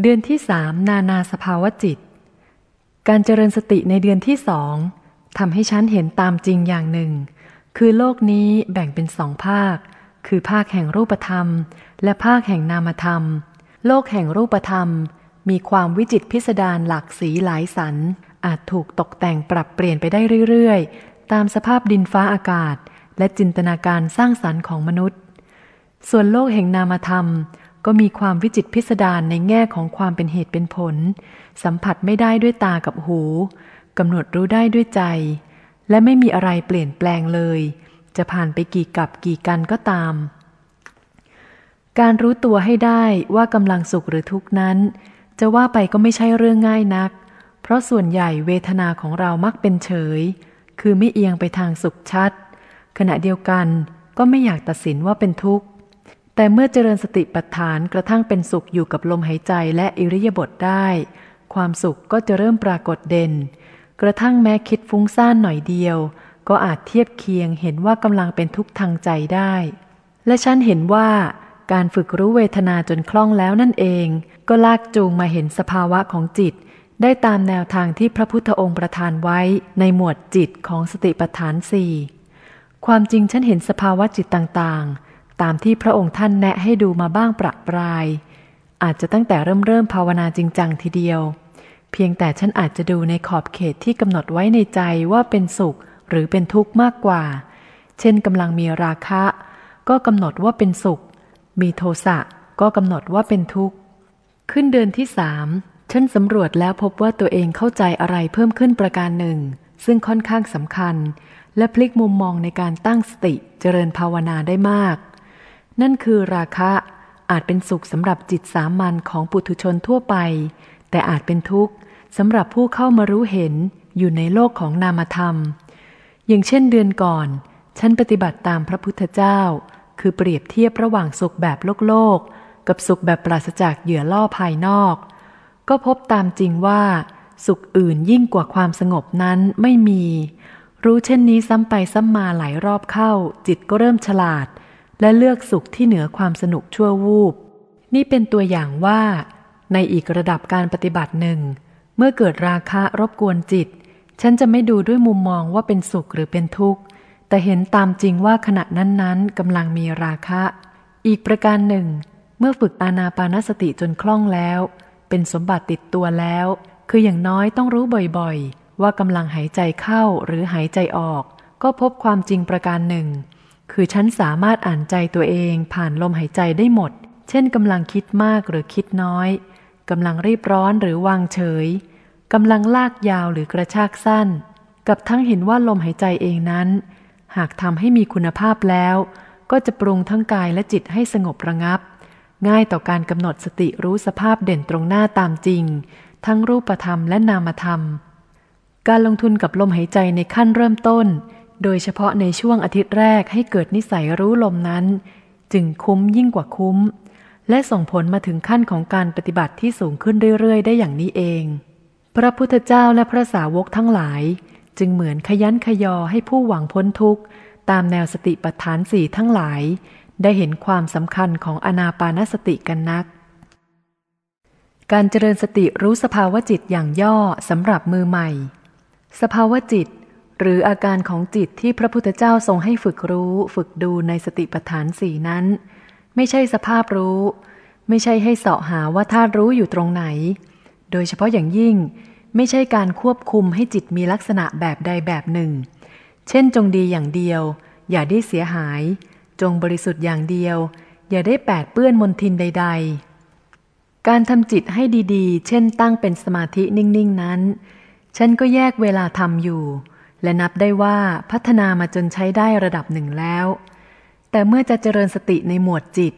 เดือนที่สามนานาสภาวะจิต การเจริญสติในเดือนที่สองทำให้ฉันเห็นตามจริงอย่างหนึ่ง คือโลกนี้แบ่งเป็นสองภาค คือภาคแห่งรูปธรรม และภาคแห่งนามธรรม โลกแห่งรูปธรรม มีความวิจิตพิสดารหลากสีหลายสัน อาจถูกตกแต่งปรับเปลี่ยนไปได้เรื่อยๆ ตามสภาพดินฟ้าอากาศ และจินตนาการสร้างสรรค์ของมนุษย์ ส่วนโลกแห่งนามธรรม ก็มีความวิจิตพิสดารในแง่ของความเป็นเหตุเป็นผล สัมผัสไม่ได้ด้วยตากับหูกำหนดรู้ได้ด้วยใจ และไม่มีอะไรเปลี่ยนแปลงเลย จะผ่านไปกี่กับกี่กันก็ตาม การรู้ตัวให้ได้ว่ากำลังสุขหรือทุกข์นั้น จะว่าไปก็ไม่ใช่เรื่องง่ายนัก เพราะส่วนใหญ่เวทนาของเรามักเป็นเฉย คือไม่เอียงไปทางสุขชัด ขณะเดียวกันก็ไม่อยากตัดสินว่าเป็นทุกข์ แต่เมื่อเจริญสติปัฏฐานกระทั่งเป็นสุขอยู่กับลมหายใจและอิริยาบถได้ ความสุขก็จะเริ่มปรากฏเด่น กระทั่งแม้คิดฟุ้งซ่านหน่อยเดียว ก็อาจเทียบเคียงเห็นว่ากำลังเป็นทุกข์ทางใจได้ และฉันเห็นว่าการฝึกรู้เวทนาจนคล่องแล้วนั่นเอง ก็ลากจูงมาเห็นสภาวะของจิต ได้ตามแนวทางที่พระพุทธองค์ประทานไว้ในหมวดจิตของสติปัฏฐานสี่ความจริงฉันเห็นสภาวะจิตต่างๆ ตามที่พระองค์ท่านแนะให้ดูมาบ้างประปราย อาจจะตั้งแต่เริ่มเริ่มภาวนาจริงจังทีเดียว เพียงแต่ฉันอาจจะดูในขอบเขตที่กำหนดไว้ในใจว่าเป็นสุขหรือเป็นทุกข์มากกว่า เช่นกำลังมีราคะ ก็กำหนดว่าเป็นสุข มีโทสะก็กำหนดว่าเป็นทุกข์ ขึ้นเดือนที่สามฉันสำรวจแล้วพบว่าตัวเองเข้าใจอะไรเพิ่มขึ้นประการหนึ่ง ซึ่งค่อนข้างสำคัญ และพลิกมุมมองในการตั้งสติเจริญภาวนาได้มาก นั่นคือราคะอาจเป็นสุขสำหรับจิตสามัญของปุถุชนทั่วไป แต่อาจเป็นทุกข์สำหรับผู้เข้ามารู้เห็นอยู่ในโลกของนามธรรม อย่างเช่นเดือนก่อน ฉันปฏิบัติตามพระพุทธเจ้า คือเปรียบเทียบระหว่างสุขแบบโลกโลก กับสุขแบบปราศจากเหยื่อล่อภายนอก ก็พบตามจริงว่า สุขอื่นยิ่งกว่าความสงบนั้นไม่มี รู้เช่นนี้ซ้ำไปซ้ำมาหลายรอบเข้า จิตก็เริ่มฉลาด และเลือกสุขที่เหนือความสนุกชั่ววูบ นี่เป็นตัวอย่างว่า ในอีกระดับการปฏิบัติหนึ่ง เมื่อเกิดราคะรบกวนจิต ฉันจะไม่ดูด้วยมุมมองว่าเป็นสุขหรือเป็นทุกข์ แต่เห็นตามจริงว่าขณะนั้นๆกำลังมีราคะ อีกประการหนึ่ง เมื่อฝึกอานาปานสติจนคล่องแล้ว เป็นสมบัติติดตัวแล้ว คืออย่างน้อยต้องรู้บ่อยๆ ว่ากำลังหายใจเข้าหรือหายใจออก ก็พบความจริงประการหนึ่ง คือฉันสามารถอ่านใจตัวเองผ่านลมหายใจได้หมด เช่นกำลังคิดมากหรือคิดน้อยกำลังรีบร้อนหรือวางเฉยกำลังลากยาวหรือกระชากสั้น กับทั้งเห็นว่าลมหายใจเองนั้น หากทำให้มีคุณภาพแล้ว ก็จะปรุงทั้งกายและจิตให้สงบระงับ ง่ายต่อการกำหนดสติรู้สภาพเด่นตรงหน้าตามจริง ทั้งรูปธรรมและนามธรรม การลงทุนกับลมหายใจในขั้นเริ่มต้น โดยเฉพาะในช่วงอาทิตย์แรกให้เกิดนิสัยรู้ลมนั้น จึงคุ้มยิ่งกว่าคุ้ม และส่งผลมาถึงขั้นของการปฏิบัติที่สูงขึ้นเรื่อย ๆ ได้อย่างนี้เอง พระพุทธเจ้าและพระสาวกทั้งหลาย จึงเหมือนขยันขยอให้ผู้หวังพ้นทุกข์ ตามแนวสติปัฏฐานสี่ทั้งหลาย ได้เห็นความสำคัญของอนาปานสติกันนัก การเจริญสติรู้สภาวะจิตอย่างย่อสำหรับมือใหม่ สภาวะจิต หรืออาการของจิตที่พระพุทธเจ้าทรงให้ฝึกรู้ ฝึกดูในสติปัฏฐานสี่นั้น ไม่ใช่สภาพรู้ ไม่ใช่ให้เสาะหาว่าธาตุรู้อยู่ตรงไหน โดยเฉพาะอย่างยิ่ง ไม่ใช่การควบคุมให้จิตมีลักษณะแบบใดแบบหนึ่ง เช่นจงดีอย่างเดียว อย่าได้เสียหาย จงบริสุทธิ์อย่างเดียว อย่าได้แปดเปื้อนมนทินใด ๆ การทำจิตให้ดีๆ เช่นตั้งเป็นสมาธินิ่งๆนั้น ฉันก็แยกเวลาทำอยู่ และนับได้ว่าพัฒนามาจนใช้ได้ระดับหนึ่งแล้ว แต่เมื่อจะเจริญสติในหมวดจิต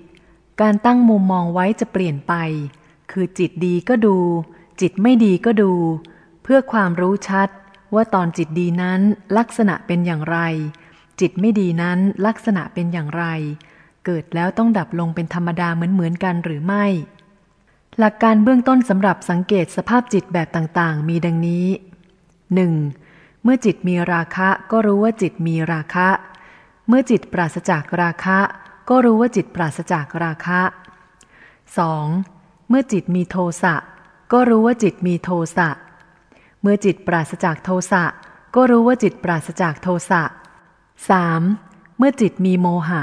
การตั้งมุมมองไว้จะเปลี่ยนไป คือจิตดีก็ดู จิตไม่ดีก็ดู เพื่อความรู้ชัดว่าตอนจิตดีนั้นลักษณะเป็นอย่างไร จิตไม่ดีนั้นลักษณะเป็นอย่างไร เกิดแล้วต้องดับลงเป็นธรรมดาเหมือนเหมือนกันหรือไม่ หลักการเบื้องต้นสำหรับสังเกตสภาพจิตแบบต่างๆ มีดังนี้ 1. เมื่อจิตมีราคะก็รู้ว่าจิตมีราคะ เมื่อจิตปราศจากราคะ ก็รู้ว่าจิตปราศจากราคะ 2. เมื่อจิตมีโทสะก็รู้ว่าจิตมีโทสะ เมื่อจิตปราศจากโทสะก็รู้ว่าจิตปราศจากโทสะ 3. เมื่อจิตมีโมหะ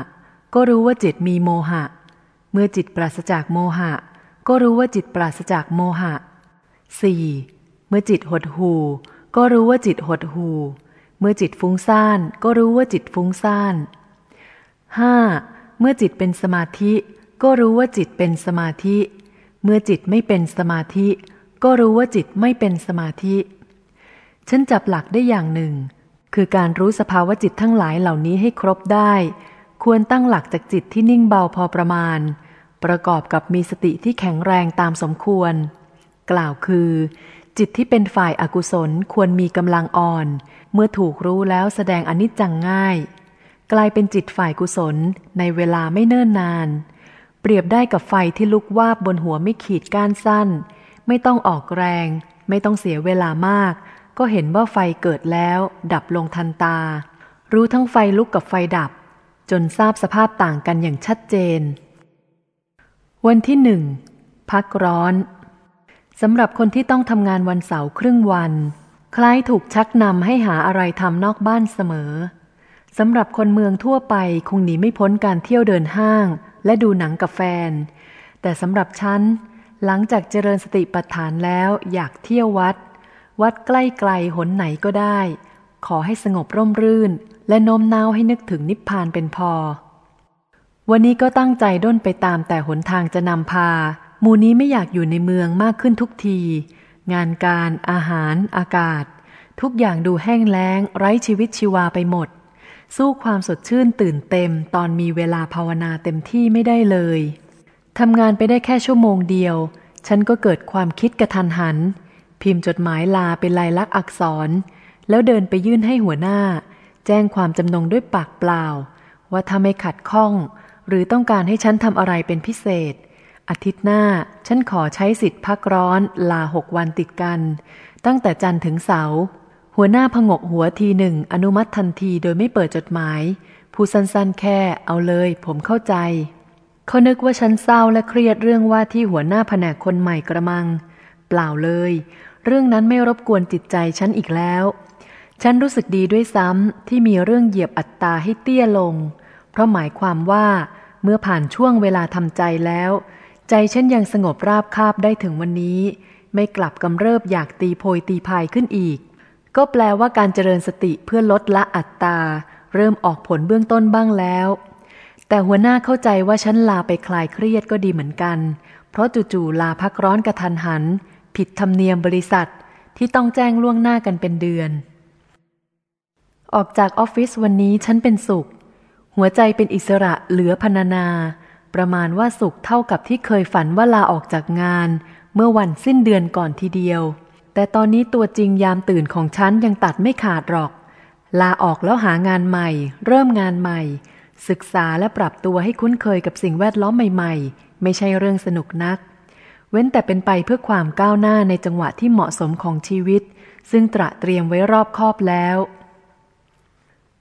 ก็รู้ว่าจิตมีโมหะ เมื่อจิตปราศจากโมหะ ก็รู้ว่าจิตปราศจากโมหะ 4. เมื่อจิตหดหู ก็รู้ว่าจิตหดหูเมื่อจิตฟุ้งซ่าน ก็รู้ว่าจิตฟุ้งซ่าน 5. เมื่อจิตเป็นสมาธิ ก็รู้ว่าจิตเป็นสมาธิ เมื่อจิตไม่เป็นสมาธิ ก็รู้ว่าจิตไม่เป็นสมาธิ ฉันจับหลักได้อย่างหนึ่ง คือการรู้สภาวะจิตทั้งหลายเหล่านี้ให้ครบได้ ควรตั้งหลักจากจิตที่นิ่งเบาพอประมาณ ประกอบกับมีสติที่แข็งแรงตามสมควร กล่าวคือ จิตที่เป็นฝ่ายอากุศลควรมีกำลังอ่อน เมื่อถูกรู้แล้วแสดงอนิจจังง่าย กลายเป็นจิตฝ่ายกุศลในเวลาไม่เนิ่นนาน เปรียบได้กับไฟที่ลุกวาบบนหัวไม่ขีดก้านสั้น ไม่ต้องออกแรง ไม่ต้องเสียเวลามาก ก็เห็นว่าไฟเกิดแล้ว ดับลงทันตา รู้ทั้งไฟลุกกับไฟดับ จนทราบสภาพต่างกันอย่างชัดเจน วันที่หนึ่งพักร้อน สำหรับคนที่ต้องทำงานวันเสาร์ครึ่งวัน คล้ายถูกชักนำให้หาอะไรทำนอกบ้านเสมอสำหรับคนเมืองทั่วไปคงหนีไม่พ้นการเที่ยวเดินห้าง และดูหนังกับแฟน แต่สำหรับฉัน หลังจากเจริญสติปัฏฐานแล้วอยากเที่ยววัด วัดใกล้ไกลหนไหนก็ได้ ขอให้สงบร่มรื่น และโน้มน้าวให้นึกถึงนิพพานเป็นพอ วันนี้ก็ตั้งใจด้นไปตามแต่หนทางจะนำพา หมู่นี้ไม่อยากอยู่ในเมืองมากขึ้นทุกที งานการ อาหาร อากาศ ทุกอย่างดูแห้งแล้ง ไร้ชีวิตชีวาไปหมด สู้ความสดชื่นตื่นเต็ม ตอนมีเวลาภาวนาเต็มที่ไม่ได้เลยทำงานไปได้แค่ชั่วโมงเดียว ฉันก็เกิดความคิดกระทันหัน พิมพ์จดหมายลาเป็นลายลักษณ์อักษร แล้วเดินไปยื่นให้หัวหน้า แจ้งความจำนงด้วยปากเปล่า ว่าถ้าไม่ขัดข้อง หรือต้องการให้ฉันทำอะไรเป็นพิเศษ อาทิตย์หน้าฉันขอใช้สิทธิ์พักร้อนลาหกวันติดกัน ตั้งแต่จันทร์ถึงเสาร์หัวหน้าพงกหัวทีหนึ่งอนุมัติทันทีโดยไม่เปิดจดหมายผู้สั้นๆแค่เอาเลยผมเข้าใจ เขานึกว่าฉันเศร้าและเครียดเรื่องว่าที่หัวหน้าแผนกคนใหม่กระมัง เปล่าเลย เรื่องนั้นไม่รบกวนจิตใจฉันอีกแล้ว ฉันรู้สึกดีด้วยซ้ำที่มีเรื่องเหยียบอัตตาให้เตี้ยลง เพราะหมายความว่าเมื่อผ่านช่วงเวลาทำใจแล้ว ใจฉันยังสงบราบคาบได้ถึงวันนี้ ไม่กลับกำเริบอยากตีโพยตีพายขึ้นอีก ก็แปลว่าการเจริญสติเพื่อลดละอัตตา เริ่มออกผลเบื้องต้นบ้างแล้ว แต่หัวหน้าเข้าใจว่าฉันลาไปคลายเครียดก็ดีเหมือนกัน เพราะจู่ๆลาพักร้อนกระทันหัน ผิดธรรมเนียมบริษัทที่ต้องแจ้งล่วงหน้ากันเป็นเดือน ออกจากออฟฟิศวันนี้ฉันเป็นสุข หัวใจเป็นอิสระเหลือพนานา ประมาณว่าสุขเท่ากับที่เคยฝันว่าลาออกจากงาน เมื่อวันสิ้นเดือนก่อนทีเดียว แต่ตอนนี้ตัวจริงยามตื่นของฉันยังตัดไม่ขาดหรอก ลาออกแล้วหางานใหม่ เริ่มงานใหม่ ศึกษาและปรับตัวให้คุ้นเคยกับสิ่งแวดล้อมใหม่ ๆ ไม่ใช่เรื่องสนุกนัก เว้นแต่เป็นไปเพื่อความก้าวหน้าในจังหวะที่เหมาะสมของชีวิต ซึ่งตระเตรียมไว้รอบคอบแล้ว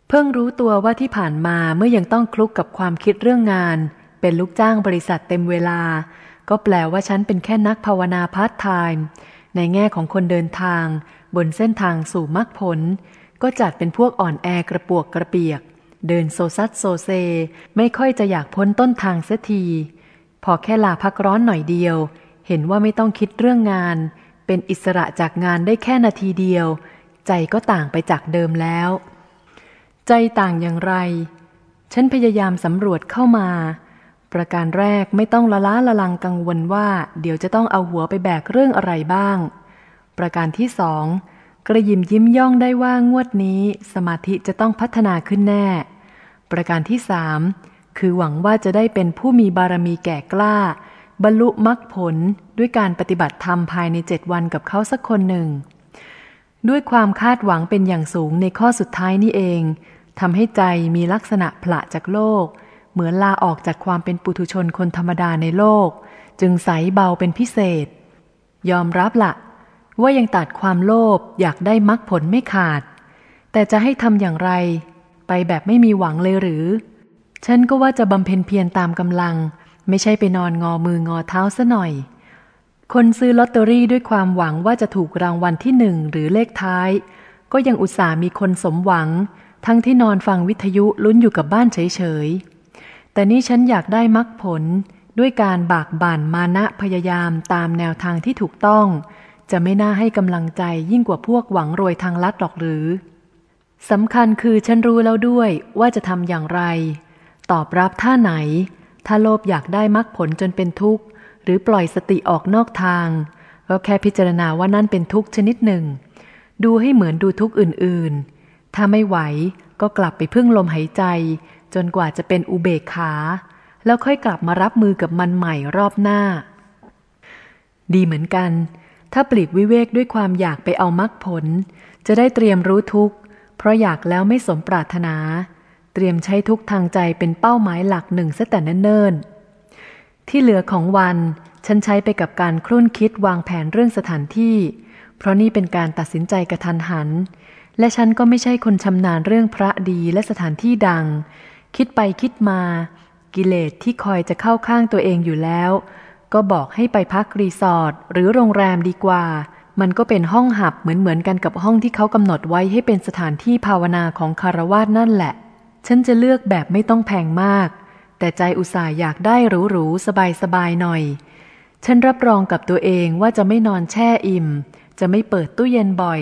เพิ่งรู้ตัวว่าที่ผ่านมาเมื่อยังต้องคลุกกับความคิดเรื่องงาน เป็นลูกจ้างบริษัทเต็มเวลา ก็แปลว่าฉันเป็นแค่นักภาวนาพาร์ทไทม์ในแง่ของคนเดินทาง บนเส้นทางสู่มรรคผล ก็จัดเป็นพวกอ่อนแอกระปวกกระเปียก เดินโซซัดโซเซ ไม่ค่อยจะอยากพ้นต้นทางเสียที พอแค่ลาพักร้อนหน่อยเดียว เห็นว่าไม่ต้องคิดเรื่องงาน เป็นอิสระจากงานได้แค่นาทีเดียว ใจก็ต่างไปจากเดิมแล้ว ใจต่างอย่างไร ฉันพยายามสำรวจเข้ามา ประการแรกไม่ต้องละล้าละลังกังวลว่า เดี๋ยวจะต้องเอาหัวไปแบกเรื่องอะไรบ้าง ประการที่สองกระยิมยิ้มย่องได้ว่างวดนี้สมาธิจะต้องพัฒนาขึ้นแน่ ประการที่สามคือหวังว่าจะได้เป็นผู้มีบารมีแก่กล้า บรรลุมรรคผลด้วยการปฏิบัติธรรมภายในเจ็ดวันกับเขาสักคนหนึ่ง ด้วยความคาดหวังเป็นอย่างสูงในข้อสุดท้ายนี่เองทำให้ใจมีลักษณะผละจากโลก เหมือนลาออกจากความเป็นปุถุชนคนธรรมดาในโลก จึงใสเบาเป็นพิเศษ ยอมรับละว่ายังตัดความโลภอยากได้มรรคผลไม่ขาด แต่จะให้ทำอย่างไร ไปแบบไม่มีหวังเลยหรือ ฉันก็ว่าจะบำเพ็ญเพียรตามกำลัง ไม่ใช่ไปนอนงอมืองอเท้าซะหน่อย คนซื้อลอตเตอรี่ด้วยความหวังว่าจะถูกรางวัลที่หนึ่งหรือเลขท้าย ก็ยังอุตส่าห์มีคนสมหวัง ทั้งที่นอนฟังวิทยุลุ้นอยู่กับบ้านเฉยๆ แต่นี่ฉันอยากได้มรรคผลด้วยการบากบั่นมานะพยายามตามแนวทางที่ถูกต้อง จะไม่น่าให้กำลังใจยิ่งกว่าพวกหวังรวยทางลัดหรอกหรือสำคัญคือฉันรู้แล้วด้วยว่าจะทำอย่างไร ตอบรับท่าไหน ถ้าโลภอยากได้มรรคผลจนเป็นทุกข์ หรือปล่อยสติออกนอกทาง ก็แค่พิจารณาว่านั่นเป็นทุกข์ชนิดหนึ่ง ดูให้เหมือนดูทุกข์อื่นๆ ถ้าไม่ไหวก็กลับไปพึ่งลมหายใจ จนกว่าจะเป็นอุเบกขา แล้วค่อยกลับมารับมือกับมันใหม่รอบหน้า ดีเหมือนกัน ถ้าปลีกวิเวกด้วยความอยากไปเอามรรคผล จะได้เตรียมรู้ทุกข์ เพราะอยากแล้วไม่สมปรารถนา เตรียมใช้ทุกทางใจเป็นเป้าหมายหลักหนึ่งซะแต่เนิ่นๆที่เหลือของวันฉันใช้ไปกับการครุ่นคิดวางแผนเรื่องสถานที่ เพราะนี่เป็นการตัดสินใจกระทันหัน และฉันก็ไม่ใช่คนชำนาญเรื่องพระดีและสถานที่ดัง คิดไปคิดมา กิเลสที่คอยจะเข้าข้างตัวเองอยู่แล้ว ก็บอกให้ไปพักรีสอร์ทหรือโรงแรมดีกว่า มันก็เป็นห้องหับเหมือนเหมือนกันกับห้องที่เขากำหนดไว้ให้เป็นสถานที่ภาวนาของคารวาสนั่นแหละ ฉันจะเลือกแบบไม่ต้องแพงมาก แต่ใจอุตส่าห์อยากได้หรูๆสบายๆหน่อย ฉันรับรองกับตัวเองว่าจะไม่นอนแช่อิ่ม จะไม่เปิดตู้เย็นบ่อย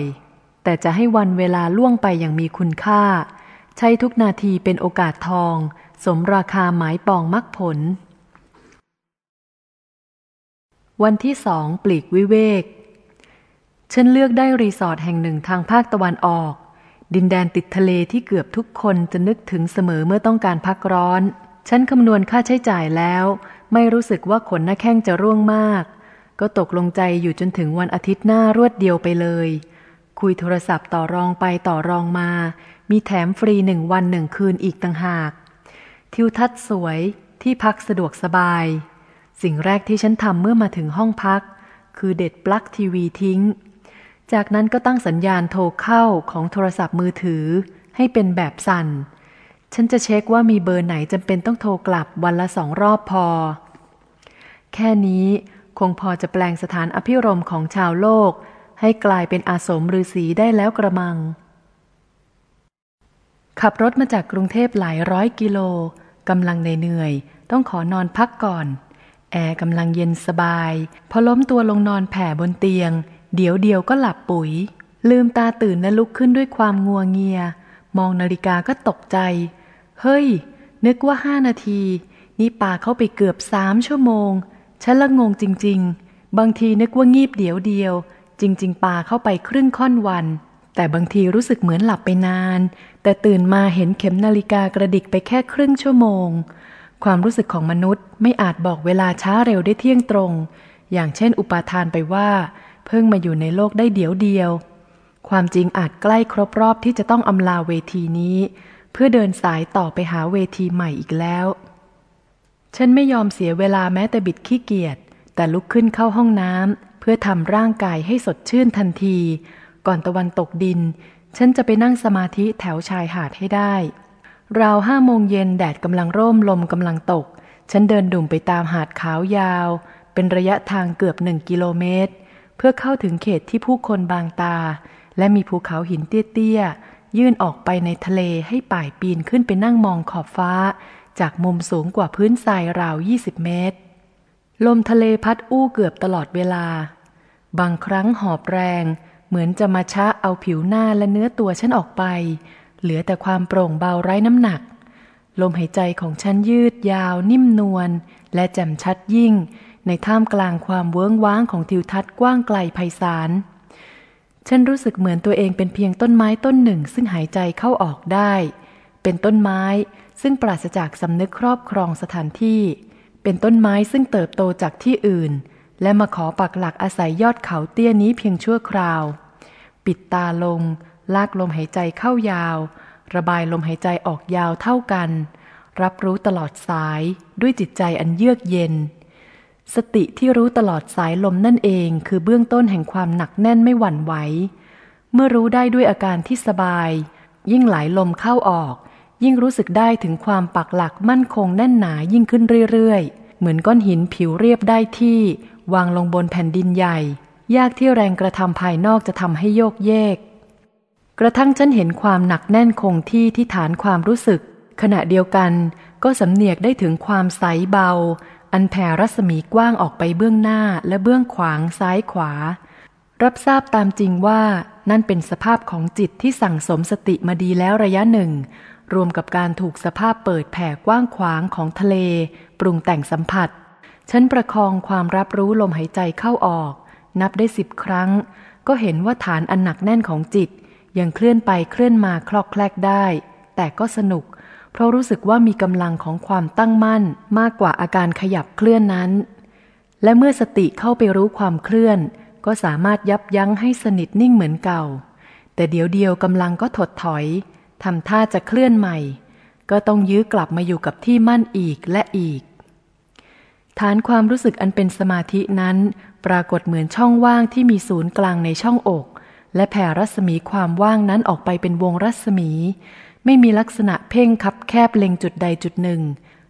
แต่จะให้วันเวลาล่วงไปอย่างมีคุณค่า ใช้ทุกนาทีเป็นโอกาสทอง สมราคาหมายปองมักผล วันที่สองปลีกวิเวก ฉันเลือกได้รีสอร์ทแห่งหนึ่งทางภาคตะวันออก ดินแดนติดทะเลที่เกือบทุกคนจะนึกถึงเสมอเมื่อต้องการพักร้อน ฉันคำนวณค่าใช้จ่ายแล้ว ไม่รู้สึกว่าขนหน้าแข้งจะร่วงมาก ก็ตกลงใจอยู่จนถึงวันอาทิตย์หน้ารวดเดียวไปเลย คุยโทรศัพท์ต่อรองไปต่อรองมา มีแถมฟรีหนึ่งวันหนึ่งคืนอีกต่างหาก ทิวทัศน์สวยที่พักสะดวกสบาย สิ่งแรกที่ฉันทำเมื่อมาถึงห้องพัก คือเด็ดปลั๊กทีวีทิ้ง จากนั้นก็ตั้งสัญญาณโทรเข้าของโทรศัพท์มือถือ ให้เป็นแบบสั่น ฉันจะเช็คว่ามีเบอร์ไหนจำเป็นต้องโทรกลับวันละสองรอบพอ แค่นี้คงพอจะแปลงสถานอภิรมของชาวโลก ให้กลายเป็นอาสมฤาษีได้แล้วกระมัง ขับรถมาจากกรุงเทพหลายร้อยกิโลกำลังเหนื่อยต้องขอนอนพักก่อน แอร์กำลังเย็นสบาย พอล้มตัวลงนอนแผ่บนเตียง เดี๋ยวเดียวก็หลับปุ๋ย ลืมตาตื่นและลุกขึ้นด้วยความงัวเงีย มองนาฬิกาก็ตกใจ เฮ้ย นึกว่าห้านาที นี่ป่าเข้าไปเกือบสามชั่วโมง ฉันละงงจริง ๆ บางทีนึกว่างีบเดี๋ยวเดียว จริง ๆป่าเข้าไปครึ่งค่อนวัน แต่บางทีรู้สึกเหมือนหลับไปนาน แต่ตื่นมาเห็นเข็มนาฬิกากระดิกไปแค่ครึ่งชั่วโมง ความรู้สึกของมนุษย์ไม่อาจบอกเวลาช้าเร็วได้เที่ยงตรง อย่างเช่น อุปาทานไปว่า เพิ่งมาอยู่ในโลกได้เดียวเดียว ความจริงอาจใกล้ครบรอบที่จะต้องอำลาเวทีนี้ เพื่อเดินสายต่อไปหาเวทีใหม่อีกแล้ว ฉันไม่ยอมเสียเวลาแม้แต่บิดขี้เกียจแต่ลุกขึ้นเข้าห้องน้ำเพื่อทำร่างกายให้สดชื่นทันที ก่อนตะวันตกดิน ฉันจะไปนั่งสมาธิแถวชายหาดให้ได้ ราวห้าโมงเย็นแดดกำลังร่มลมกำลังตก ฉันเดินดุ่มไปตามหาดขาวยาว เป็นระยะทางเกือบหนึ่งกิโลเมตร เพื่อเข้าถึงเขตที่ผู้คนบางตา และมีภูเขาหินเตี้ยๆ ยื่นออกไปในทะเลให้ป่ายปีนขึ้นไปนั่งมองขอบฟ้า จากมุมสูงกว่าพื้นทรายราว 20 เมตร ลมทะเลพัดอู้เกือบตลอดเวลา บางครั้งหอบแรง เหมือนจะมาชะเอาผิวหน้าและเนื้อตัวฉันออกไป เหลือแต่ความโปร่งเบาไร้น้ำหนัก ลมหายใจของฉันยืดยาวนิ่มนวลและแจ่มชัดยิ่ง ในท่ามกลางความเวิ้งว้างของทิวทัศน์กว้างไกลไพศาล ฉันรู้สึกเหมือนตัวเองเป็นเพียงต้นไม้ต้นหนึ่งซึ่งหายใจเข้าออกได้ เป็นต้นไม้ซึ่งปราศจากสำนึกครอบครองสถานที่ เป็นต้นไม้ซึ่งเติบโตจากที่อื่น และมาขอปักหลักอาศัยยอดเขาเตี้ยนี้เพียงชั่วคราว ปิดตาลง ลากลมหายใจเข้ายาว ระบายลมหายใจออกยาวเท่ากัน รับรู้ตลอดสายด้วยจิตใจอันเยือกเย็น สติที่รู้ตลอดสายลมนั่นเองคือเบื้องต้นแห่งความหนักแน่นไม่หวั่นไหว เมื่อรู้ได้ด้วยอาการที่สบาย ยิ่งไหลลมเข้าออก ยิ่งรู้สึกได้ถึงความปักหลักมั่นคงแน่นหนายิ่งขึ้นเรื่อยๆ เหมือนก้อนหินผิวเรียบได้ที่ วางลงบนแผ่นดินใหญ่ ยากที่แรงกระทำภายนอกจะทำให้โยกเยก กระทั่งฉันเห็นความหนักแน่นคงที่ที่ฐานความรู้สึก ขณะเดียวกันก็สำเนียกได้ถึงความใสเบา อันแผ่รัศมีกว้างออกไปเบื้องหน้าและเบื้องขวางซ้ายขวา รับทราบตามจริงว่านั่นเป็นสภาพของจิตที่สั่งสมสติมาดีแล้วระยะหนึ่ง รวมกับการถูกสภาพเปิดแผ่กว้างขวางของทะเล ปรุงแต่งสัมผัส ฉันประคองความรับรู้ลมหายใจเข้าออก นับได้สิบครั้ง ก็เห็นว่าฐานอันหนักแน่นของจิต ยังเคลื่อนไปเคลื่อนมาคลอกแคลกได้ แต่ก็สนุก เพราะรู้สึกว่ามีกำลังของความตั้งมั่นมากกว่าอาการขยับเคลื่อนนั้น และเมื่อสติเข้าไปรู้ความเคลื่อน ก็สามารถยับยั้งให้สนิทนิ่งเหมือนเก่า แต่เดี๋ยวเดียวกำลังก็ถดถอยทำท่าจะเคลื่อนใหม่ ก็ต้องยื้อกลับมาอยู่กับที่มั่นอีกและอีก ฐานความรู้สึกอันเป็นสมาธินั้น ปรากฏเหมือนช่องว่างที่มีศูนย์กลางในช่องอก และแผ่รัศมีความว่างนั้นออกไปเป็นวงรัศมี ไม่มีลักษณะเพ่งคับแคบเล็งจุดใดจุดหนึ่ง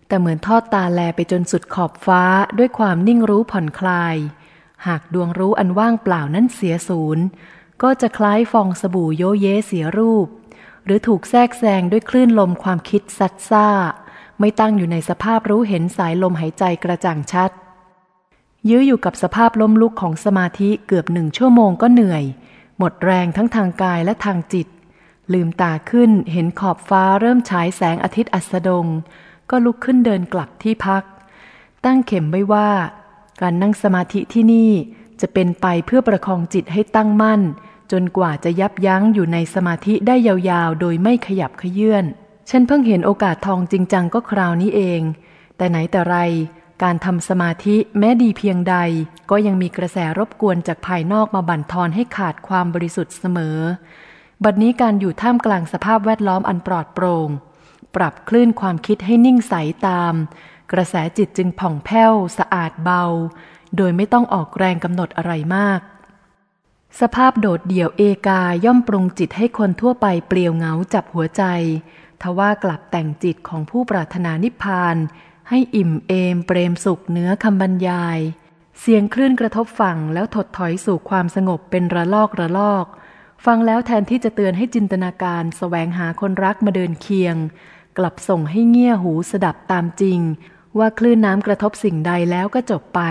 แต่เหมือนทอดตาแลไปจนสุดขอบฟ้าด้วยความนิ่งรู้ผ่อนคลาย หากดวงรู้อันว่างเปล่านั้นเสียศูนย์ก็จะคล้ายฟองสบู่โยเยเสียรูป หรือถูกแทรกแซงด้วยคลื่นลมความคิดซัดซ่า ไม่ตั้งอยู่ในสภาพรู้เห็นสายลมหายใจกระจ่างชัด ยื้ออยู่กับสภาพล้มลุกของสมาธิเกือบหนึ่งชั่วโมงก็เหนื่อย หมดแรงทั้งทางกายและทางจิต ลืมตาขึ้นเห็นขอบฟ้าเริ่มฉายแสงอาทิตย์อัสดง ก็ลุกขึ้นเดินกลับที่พัก ตั้งเข็มไว้ว่า การนั่งสมาธิที่นี่จะเป็นไปเพื่อประคองจิตให้ตั้งมั่น จนกว่าจะยับยั้งอยู่ในสมาธิได้ยาวๆ โดยไม่ขยับขยื่น ฉันเพิ่งเห็นโอกาสทองจริงจังก็คราวนี้เอง แต่ไหนแต่ไร การทำสมาธิแม้ดีเพียงใด ก็ยังมีกระแสรบกวนจากภายนอกมาบั่นทอนให้ขาดความบริสุทธิ์เสมอ บัดนี้การอยู่ท่ามกลางสภาพแวดล้อมอันปลอดโปร่ง ปรับคลื่นความคิดให้นิ่งใสตาม กระแสจิตจึงผ่องแผ้ว สะอาดเบา โดยไม่ต้องออกแรงกำหนดอะไรมากสภาพโดดเดี่ยวเอกาย่อมปรุงจิตให้คนทั่วไปเปลี่ยวเหงาจับหัวใจ ทว่ากลับแต่งจิตของผู้ปรารถนานิพพาน ให้อิ่มเอมเปรมสุขเนื้อคำบรรยาย เสียงคลื่นกระทบฝั่งแล้วถดถอยสู่ความสงบเป็นระลอกระลอก ฟังแล้วแทนที่จะเตือนให้จินตนาการสแสวงหาคนรักมาเดินเคียง กลับส่งให้เงี่ยหูสดับตามจริง ว่าคลื่นน้ำกระทบสิ่งใดแล้วก็จบไป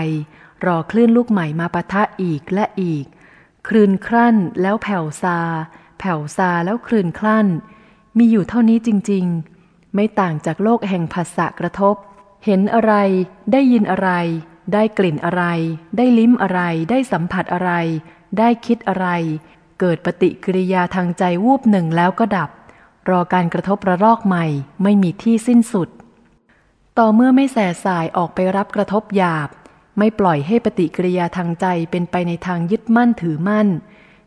รอคลื่นลูกใหม่มาปะทะอีกและอีกคลื่นคลั่นแล้วแผ่วซา แผ่วซาแล้วคลื่นคลั่น มีอยู่เท่านี้จริงๆ ไม่ต่างจากโลกแห่งภาษะกระทบ เห็นอะไร ได้ยินอะไร ได้กลิ่นอะไร ได้ลิ้มอะไร ได้สัมผัสอะไร ได้คิดอะไร เกิดปฏิกิริยาทางใจวูบหนึ่งแล้วก็ดับ รอการกระทบระลอกใหม่ไม่มีที่สิ้นสุด ต่อเมื่อไม่แส่สายออกไปรับกระทบหยาบ ไม่ปล่อยให้ปฏิกิริยาทางใจเป็นไปในทางยึดมั่นถือมั่น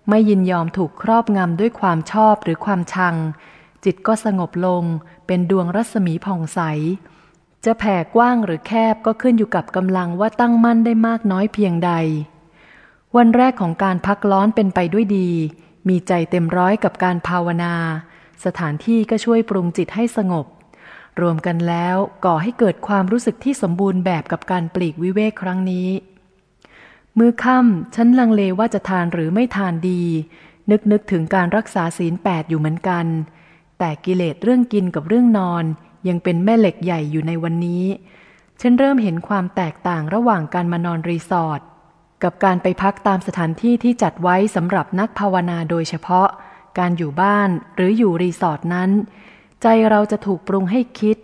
ไม่ยินยอมถูกครอบงำด้วยความชอบหรือความชัง จิตก็สงบลงเป็นดวงรัศมีผ่องใส จะแผ่กว้างหรือแคบก็ขึ้นอยู่กับกำลังว่าตั้งมั่นได้มากน้อยเพียงใด วันแรกของการพักร้อนเป็นไปด้วยดี มีใจเต็มร้อยกับการภาวนา สถานที่ก็ช่วยปรุงจิตให้สงบ รวมกันแล้วก่อให้เกิดความรู้สึกที่สมบูรณ์แบบกับการปลีกวิเวกครั้งนี้ มือค่ำฉันลังเลว่าจะทานหรือไม่ทานดี นึกนึกถึงการรักษาศีลแปดอยู่เหมือนกัน แต่กิเลสเรื่องกินกับเรื่องนอนยังเป็นแม่เหล็กใหญ่อยู่ในวันนี้ ฉันเริ่มเห็นความแตกต่างระหว่างการมานอนรีสอร์ทกับการไปพักตามสถานที่ที่จัดไว้สำหรับนักภาวนาโดยเฉพาะ การอยู่บ้านหรืออยู่รีสอร์ทนั้น ใจเราจะถูกปรุงให้คิด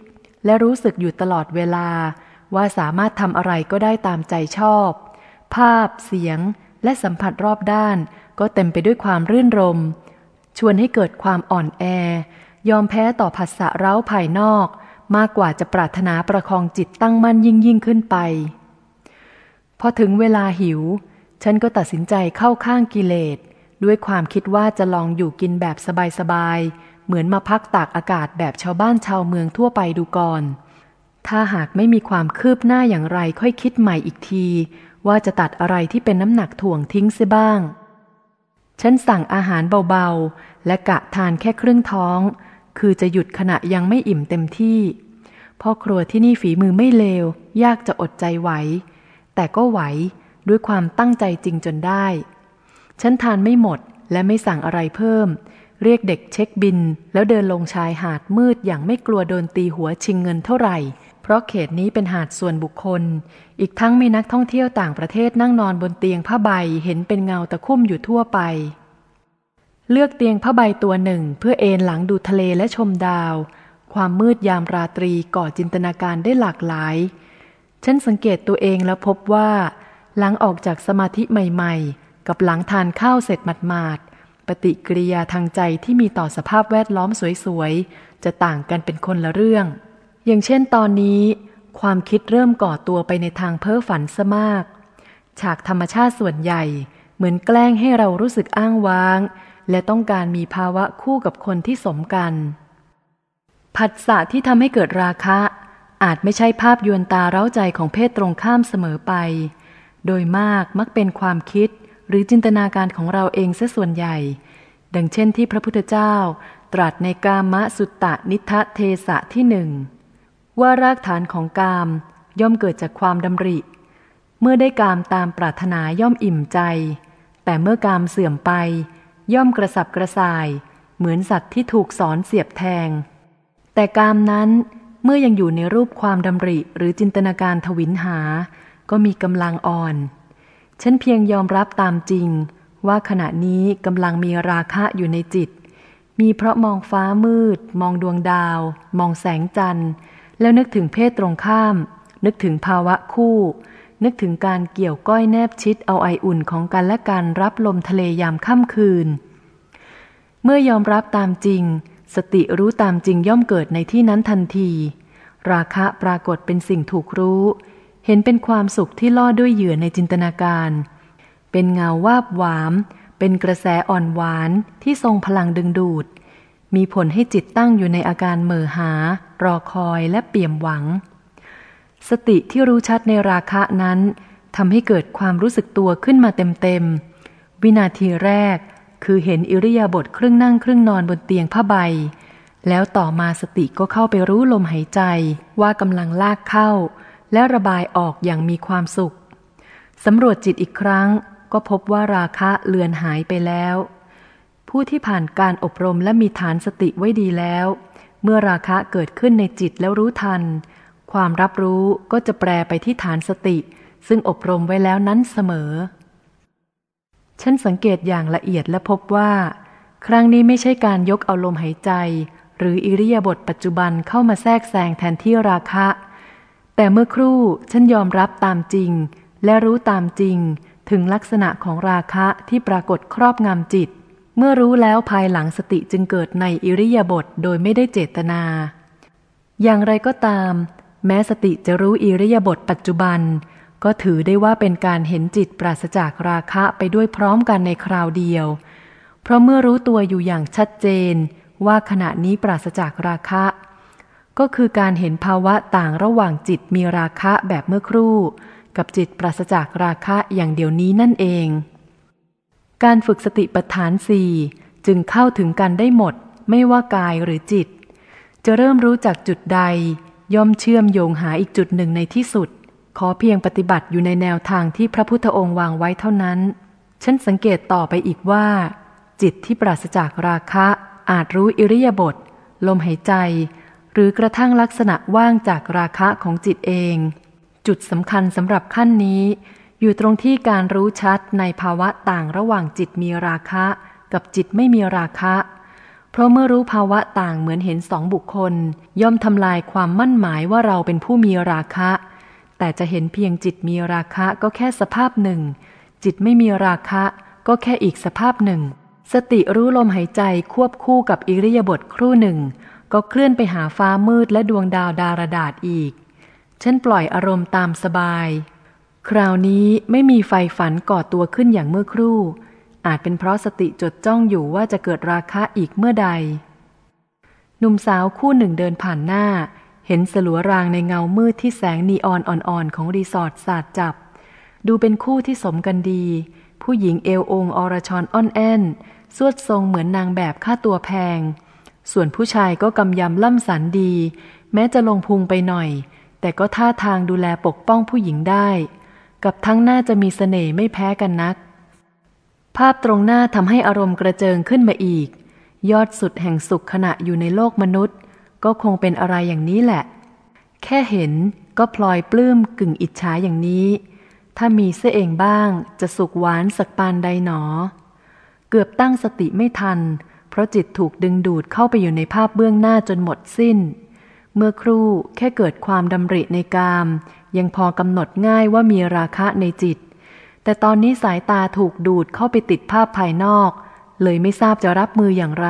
และรู้สึกอยู่ตลอดเวลา ว่าสามารถทำอะไรก็ได้ตามใจชอบ ภาพ เสียง และสัมผัสรอบด้าน ก็เต็มไปด้วยความรื่นรม ชวนให้เกิดความอ่อนแอ ยอมแพ้ต่อผัสสะเร้าภายนอก มากกว่าจะปรารถนาประคองจิตตั้งมั่นยิ่งยิ่งขึ้นไป พอถึงเวลาหิว ฉันก็ตัดสินใจเข้าข้างกิเลส ด้วยความคิดว่าจะลองอยู่กินแบบสบายๆ เหมือนมาพักตากอากาศแบบชาวบ้านชาวเมืองทั่วไปดูก่อน ถ้าหากไม่มีความคืบหน้าอย่างไรค่อยคิดใหม่อีกที ว่าจะตัดอะไรที่เป็นน้ำหนักถ่วงทิ้งเสียบ้างฉันสั่งอาหารเบาๆ และกะทานแค่ครึ่งท้อง คือจะหยุดขณะยังไม่อิ่มเต็มที่พ่อครัวที่นี่ฝีมือไม่เลว ยากจะอดใจไหว แต่ก็ไหวด้วยความตั้งใจจริงจนได้ ฉันทานไม่หมดและไม่สั่งอะไรเพิ่ม เรียกเด็กเช็คบิน แล้วเดินลงชายหาดมืดอย่างไม่กลัวโดนตีหัวชิงเงินเท่าไหร่ เพราะเขตนี้เป็นหาดส่วนบุคคล อีกทั้งมีนักท่องเที่ยวต่างประเทศนั่งนอนบนเตียงผ้าใบเห็นเป็นเงาตะคุ่มอยู่ทั่วไป เลือกเตียงผ้าใบตัวหนึ่งเพื่อเอนหลังดูทะเลและชมดาว ความมืดยามราตรีก่อจินตนาการได้หลากหลาย ฉันสังเกตตัวเองแล้วพบว่า หลังออกจากสมาธิใหม่ๆ กับหลังทานข้าวเสร็จหมาดปฏิกิริยาทางใจที่มีต่อสภาพแวดล้อมสวยๆ จะต่างกันเป็นคนละเรื่อง อย่างเช่นตอนนี้ ความคิดเริ่มก่อตัวไปในทางเพ้อฝันซะมาก ฉากธรรมชาติส่วนใหญ่ เหมือนแกล้งให้เรารู้สึกอ้างว้าง และต้องการมีภาวะคู่กับคนที่สมกัน ผัสสะที่ทำให้เกิดราคะ อาจไม่ใช่ภาพยวนตาเร้าใจของเพศตรงข้ามเสมอไป โดยมากมักเป็นความคิดหรือจินตนาการของเราเองซะส่วนใหญ่ ดังเช่นที่พระพุทธเจ้า ตรัสในกามะสุตตะนิทะเทสะที่หนึ่งว่ารากฐานของกามย่อมเกิดจากความดำริ เมื่อได้กามตามปรารถนาย่อมอิ่มใจ แต่เมื่อกามเสื่อมไป ย่อมกระสับกระส่าย เหมือนสัตว์ที่ถูกสอนเสียบแทง แต่กามนั้นเมื่อยังอยู่ในรูปความดำริหรือจินตนาการทวินหา ก็มีกำลังอ่อน ฉันเพียงยอมรับตามจริง ว่าขณะนี้กำลังมีราคะอยู่ในจิต มีเพราะมองฟ้ามืด มองดวงดาว มองแสงจันทร์ แล้วนึกถึงเพศตรงข้าม นึกถึงภาวะคู่ นึกถึงการเกี่ยวก้อยแนบชิดเอาไออุ่นของกันและกันรับลมทะเลยามค่ำคืน เมื่อยอมรับตามจริง สติรู้ตามจริงย่อมเกิดในที่นั้นทันที ราคะปรากฏเป็นสิ่งถูกรู้ เห็นเป็นความสุขที่ล่อด้วยเหยื่อในจินตนาการ เป็นเงาวาบหวาม เป็นกระแสอ่อนหวานที่ทรงพลังดึงดูด มีผลให้จิตตั้งอยู่ในอาการเมื่อหา รอคอยและเปี่ยมหวัง สติที่รู้ชัดในราคะนั้นทำให้เกิดความรู้สึกตัวขึ้นมาเต็มๆ วินาทีแรกคือเห็นอิริยาบถครึ่งนั่งครึ่งนอนบนเตียงผ้าใบ แล้วต่อมาสติก็เข้าไปรู้ลมหายใจว่ากำลังลากเข้า และระบายออกอย่างมีความสุขสำรวจจิตอีกครั้ง ก็พบว่าราคะเลือนหายไปแล้ว ผู้ที่ผ่านการอบรมและมีฐานสติไว้ดีแล้ว เมื่อราคะเกิดขึ้นในจิตแล้วรู้ทัน ความรับรู้ก็จะแปลไปที่ฐานสติ ซึ่งอบรมไว้แล้วนั้นเสมอ ฉันสังเกตอย่างละเอียดและพบว่า ครั้งนี้ไม่ใช่การยกเอาลมหายใจ หรืออิริยาบถปัจจุบันเข้ามาแทรกแซงแทนที่ราคะ แต่เมื่อครู่ฉันยอมรับตามจริง และรู้ตามจริง ถึงลักษณะของราคะที่ปรากฏครอบงำจิต เมื่อรู้แล้วภายหลังสติจึงเกิดในอิริยาบถโดยไม่ได้เจตนา อย่างไรก็ตาม แม้สติจะรู้อิริยาบถปัจจุบัน ก็ถือได้ว่าเป็นการเห็นจิตปราศจากราคะไปด้วยพร้อมกันในคราวเดียว เพราะเมื่อรู้ตัวอยู่อย่างชัดเจน ว่าขณะนี้ปราศจากราคะ ก็คือการเห็นภาวะต่างระหว่างจิตมีราคะแบบเมื่อครู่ กับจิตปราศจากราคะอย่างเดียวนี้นั่นเอง การฝึกสติปัฏฐานสี่จึงเข้าถึงกันได้หมด ไม่ว่ากายหรือจิต จะเริ่มรู้จากจุดใด ย่อมเชื่อมโยงหาอีกจุดหนึ่งในที่สุด ขอเพียงปฏิบัติอยู่ในแนวทางที่พระพุทธองค์วางไว้เท่านั้น ฉันสังเกตต่อไปอีกว่า จิตที่ปราศจากราคะอาจรู้อิริยาบถลมหายใจ หรือกระทั่งลักษณะว่างจากราคะของจิตเอง จุดสำคัญสำหรับขั้นนี้ อยู่ตรงที่การรู้ชัดในภาวะต่างระหว่างจิตมีราคะ กับจิตไม่มีราคะ เพราะเมื่อรู้ภาวะต่างเหมือนเห็นสองบุคคล ย่อมทำลายความมั่นหมายว่าเราเป็นผู้มีราคะ แต่จะเห็นเพียงจิตมีราคะก็แค่สภาพหนึ่ง จิตไม่มีราคะก็แค่อีกสภาพหนึ่ง สติรู้ลมหายใจควบคู่กับอิริยาบถครู่หนึ่ง ก็เคลื่อนไปหาฟ้ามืดและดวงดาวดารดาษอีก ฉันปล่อยอารมณ์ตามสบาย คราวนี้ไม่มีไฟฝันก่อตัวขึ้นอย่างเมื่อครู่ อาจเป็นเพราะสติจดจ้องอยู่ว่าจะเกิดราคะอีกเมื่อใด หนุ่มสาวคู่หนึ่งเดินผ่านหน้า เห็นสลัวรางในเงามืดที่แสงนีออนอ่อนๆของรีสอร์ทสาดจับ ดูเป็นคู่ที่สมกันดี ผู้หญิงเอวองอรชรอ่อนแอนสวดทรงเหมือนนางแบบค่าตัวแพง ส่วนผู้ชายก็กำยำล่ำสันดี แม้จะลงพุงไปหน่อย แต่ก็ท่าทางดูแลปกป้องผู้หญิงได้ กับทั้งหน้าจะมีเสน่ห์ไม่แพ้กันนัก ภาพตรงหน้าทำให้อารมณ์กระเจิงขึ้นมาอีก ยอดสุดแห่งสุขขณะอยู่ในโลกมนุษย์ ก็คงเป็นอะไรอย่างนี้แหละ แค่เห็นก็พลอยปลื้มกึ่งอิจฉาอย่างนี้ ถ้ามีเสเองบ้างจะสุขหวานสักปานใดหนอ เกือบตั้งสติไม่ทัน เพราะจิตถูกดึงดูดเข้าไปอยู่ในภาพเบื้องหน้าจนหมดสิ้น เมื่อครู่แค่เกิดความดำริในกาม ยังพอกำหนดง่ายว่ามีราคะในจิต แต่ตอนนี้สายตาถูกดูดเข้าไปติดภาพภายนอก เลยไม่ทราบจะรับมืออย่างไร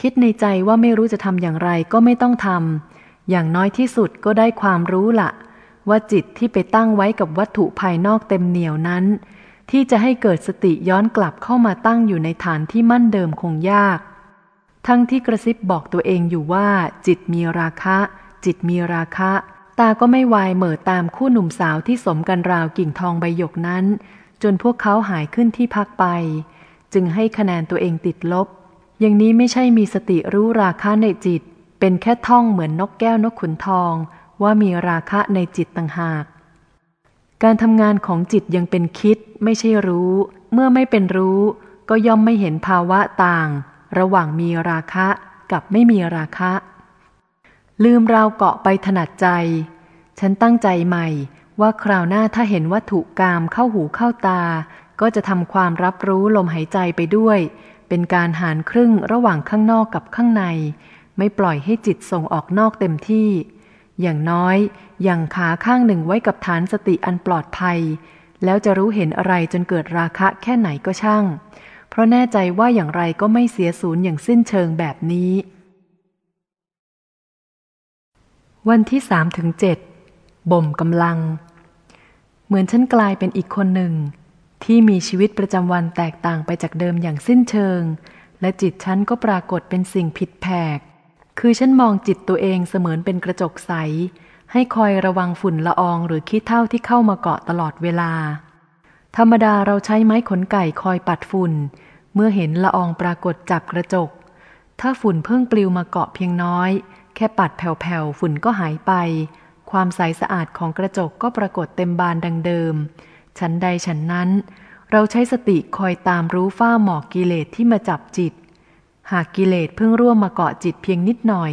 คิดในใจว่าไม่รู้จะทำอย่างไรก็ไม่ต้องทำอย่างน้อยที่สุดก็ได้ความรู้ละว่าจิตที่ไปตั้งไว้กับวัตถุภายนอกเต็มเหนียวนั้น ที่จะให้เกิดสติย้อนกลับเข้ามาตั้งอยู่ในฐานที่มั่นเดิมคงยาก ทั้งที่กระซิบบอกตัวเองอยู่ว่า จิตมีราคะ จิตมีราคะ ตาก็ไม่วายเหม่อตามคู่หนุ่มสาวที่สมกันราวกิ่งทองใบหยกนั้น จนพวกเขาหายขึ้นที่พักไป จึงให้คะแนนตัวเองติดลบ อย่างนี้ไม่ใช่มีสติรู้ราคะในจิต เป็นแค่ท่องเหมือนนกแก้วนกขุนทอง ว่ามีราคะในจิตต่างหาก การทำงานของจิตยังเป็นคิดไม่ใช่รู้ เมื่อไม่เป็นรู้ ก็ย่อมไม่เห็นภาวะต่าง ระหว่างมีราคะกับไม่มีราคะ ลืมเราเกาะไปถนัดใจ ฉันตั้งใจใหม่ว่าคราวหน้าถ้าเห็นวัตถุกรรมเข้าหูเข้าตา ก็จะทำความรับรู้ลมหายใจไปด้วย เป็นการหารครึ่งระหว่างข้างนอกกับข้างใน ไม่ปล่อยให้จิตส่งออกนอกเต็มที่ อย่างน้อยอย่างขาข้างหนึ่งไว้กับฐานสติอันปลอดภัย แล้วจะรู้เห็นอะไรจนเกิดราคะแค่ไหนก็ช่าง เพราะแน่ใจว่าอย่างไรก็ไม่เสียศูนย์อย่างสิ้นเชิงแบบนี้ วันที่สามถึงเจ็ดบ่มกำลัง เหมือนฉันกลายเป็นอีกคนหนึ่ง ที่มีชีวิตประจำวันแตกต่างไปจากเดิมอย่างสิ้นเชิง และจิตฉันก็ปรากฏเป็นสิ่งผิดแผก คือฉันมองจิตตัวเองเสมือนเป็นกระจกใส ให้คอยระวังฝุ่นละอองหรือขี้เท่าที่เข้ามาเกาะตลอดเวลา ธรรมดาเราใช้ไม้ขนไก่คอยปัดฝุ่น เมื่อเห็นละอองปรากฏจับกระจก ถ้าฝุ่นเพิ่งปลิวมาเกาะเพียงน้อย แค่ปัดแผ่วๆฝุ่นก็หายไป ความใสสะอาดของกระจกก็ปรากฏเต็มบานดังเดิมฉันใดฉันนั้น เราใช้สติคอยตามรู้ฝ้าหมอกกิเลสที่มาจับจิต หากกิเลสเพิ่งร่วมมาเกาะจิตเพียงนิดหน่อย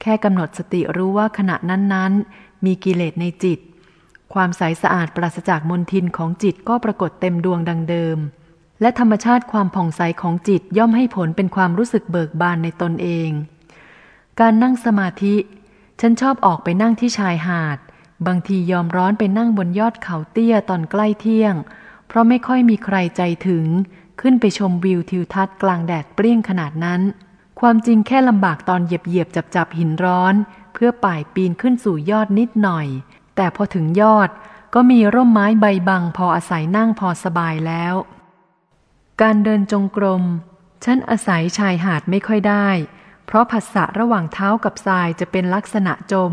แค่กำหนดสติรู้ว่าขณะนั้นๆ มีกิเลสในจิต ความใสสะอาดปราศจากมนทินของจิตก็ปรากฏเต็มดวงดังเดิม และธรรมชาติความผ่องใสของจิตย่อมให้ผลเป็นความรู้สึกเบิกบานในตนเอง การนั่งสมาธิ ฉันชอบออกไปนั่งที่ชายหาด บางทียอมร้อนไปนั่งบนยอดเขาเตี้ยตอนใกล้เที่ยง เพราะไม่ค่อยมีใครใจถึง ขึ้นไปชมวิวทิวทัศน์กลางแดดเปรี้ยงขนาดนั้น ความจริงแค่ลำบากตอนเหยียบเหยียบจับจับหินร้อน เพื่อป่ายปีนขึ้นสู่ยอดนิดหน่อย แต่พอถึงยอดก็มีร่มไม้ใบบังพออาศัยนั่งพอสบายแล้ว การเดินจงกรม ฉันอาศัยชายหาดไม่ค่อยได้ เพราะผัสสะระหว่างเท้ากับทรายจะเป็นลักษณะจม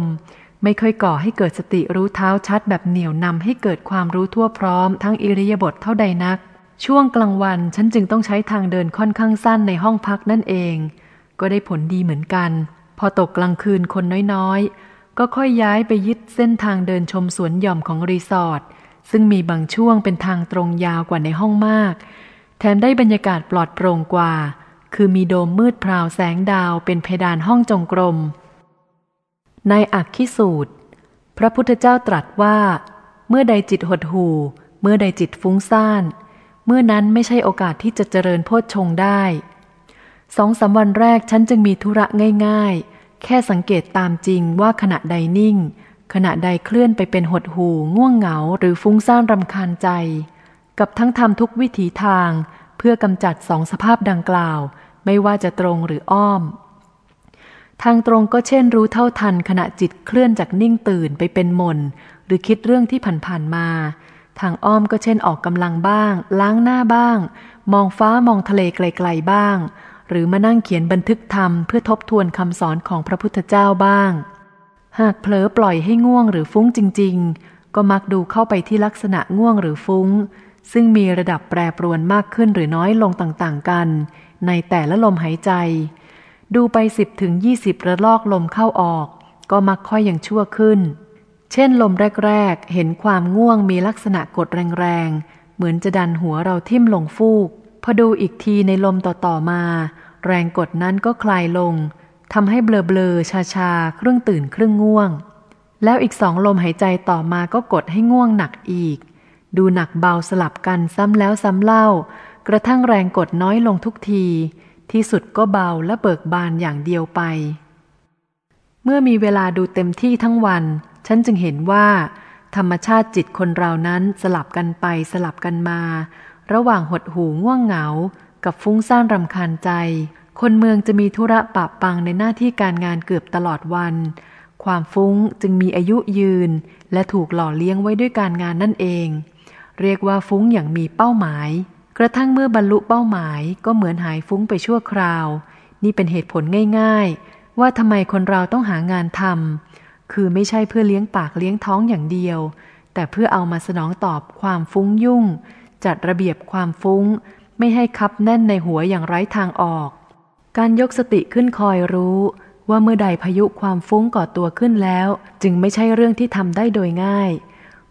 ไม่ค่อยก่อให้เกิดสติรู้เท้าชัดแบบเหนียวนำให้เกิดความรู้ทั่วพร้อม ทั้งอิริยาบถเท่าใดนัก ช่วงกลางวันฉันจึงต้องใช้ทางเดินค่อนข้างสั้นในห้องพักนั่นเอง ก็ได้ผลดีเหมือนกัน พอตกกลางคืนคนน้อยๆ ก็ค่อยย้ายไปยึดเส้นทางเดินชมสวนหย่อมของรีสอร์ทซึ่งมีบางช่วงเป็นทางตรงยาวกว่าในห้องมาก แถมได้บรรยากาศปลอดโปร่งกว่า คือมีโดมมืดพราวแสงดาวเป็นเพดานห้องจงกรม ในอักขิสูตร พระพุทธเจ้าตรัสว่า เมื่อใดจิตหดหู่ เมื่อใดจิตฟุ้งซ่าน เมื่อนั้นไม่ใช่โอกาสที่จะเจริญโพชฌงได้สองสาวันแรกฉันจึงมีธุระง่าย ๆ แค่สังเกตตามจริงว่าขณะใดนิ่ง ขณะใดเคลื่อนไปเป็นหดหู ง่วงเหงา หรือฟุ้งซ่านรำคาญใจ กับทั้งทำทุกวิถีทาง เพื่อกำจัดสองสภาพดังกล่าว ไม่ว่าจะตรงหรืออ้อม ทางตรงก็เช่นรู้เท่าทันขณะจิตเคลื่อนจากนิ่งตื่นไปเป็นมน หรือคิดเรื่องที่ผ่านๆมา ทางอ้อมก็เช่นออกกำลังบ้าง ล้างหน้าบ้าง มองฟ้ามองทะเลไกลๆบ้าง หรือมานั่งเขียนบันทึกธรรมเพื่อทบทวนคำสอนของพระพุทธเจ้าบ้าง หากเผลอปล่อยให้ง่วงหรือฟุ้งจริง ๆ ก็มักดูเข้าไปที่ลักษณะง่วงหรือฟุ้ง ซึ่งมีระดับแปรปรวนมากขึ้นหรือน้อยลงต่างๆกัน ในแต่ละลมหายใจ ดูไปสิบถึงยี่สิบระลอกลมเข้าออก ก็มักค่อยยังชั่วขึ้น เช่นลมแรก ๆ เห็นความง่วงมีลักษณะกดแรงๆ เหมือนจะดันหัวเราทิ่มลงฟูก พอดูอีกทีในลมต่อๆมา แรงกดนั้นก็คลายลงทำให้เบลอๆชาๆครึ่งตื่นครึ่งง่วง แล้วอีกสองลมหายใจต่อมาก็กดให้ง่วงหนักอีก ดูหนักเบาสลับกันซ้ำแล้วซ้ำเล่า กระทั่งแรงกดน้อยลงทุกที ที่สุดก็เบาและเบิกบานอย่างเดียวไป เมื่อมีเวลาดูเต็มที่ทั้งวัน ฉันจึงเห็นว่า ธรรมชาติจิตคนเรานั้นสลับกันไปสลับกันมา ระหว่างหดหูง่วงเหงา กับฟุ้งซ่านรำคาญใจ คนเมืองจะมีธุระปะปังในหน้าที่การงานเกือบตลอดวันความฟุ้งจึงมีอายุยืน และถูกหล่อเลี้ยงไว้ด้วยการงานนั่นเอง เรียกว่าฟุ้งอย่างมีเป้าหมาย กระทั่งเมื่อบรรลุเป้าหมายก็เหมือนหายฟุ้งไปชั่วคราว นี่เป็นเหตุผลง่ายๆ ว่าทำไมคนเราต้องหางานทำคือไม่ใช่เพื่อเลี้ยงปากเลี้ยงท้องอย่างเดียว แต่เพื่อเอามาสนองตอบความฟุ้งยุ่ง จัดระเบียบความฟุ้ง ไม่ให้คับแน่นในหัวอย่างไร้ทางออก การยกสติขึ้นคอยรู้ว่าเมื่อใดพายุความฟุ้งก่อตัวขึ้นแล้ว จึงไม่ใช่เรื่องที่ทำได้โดยง่าย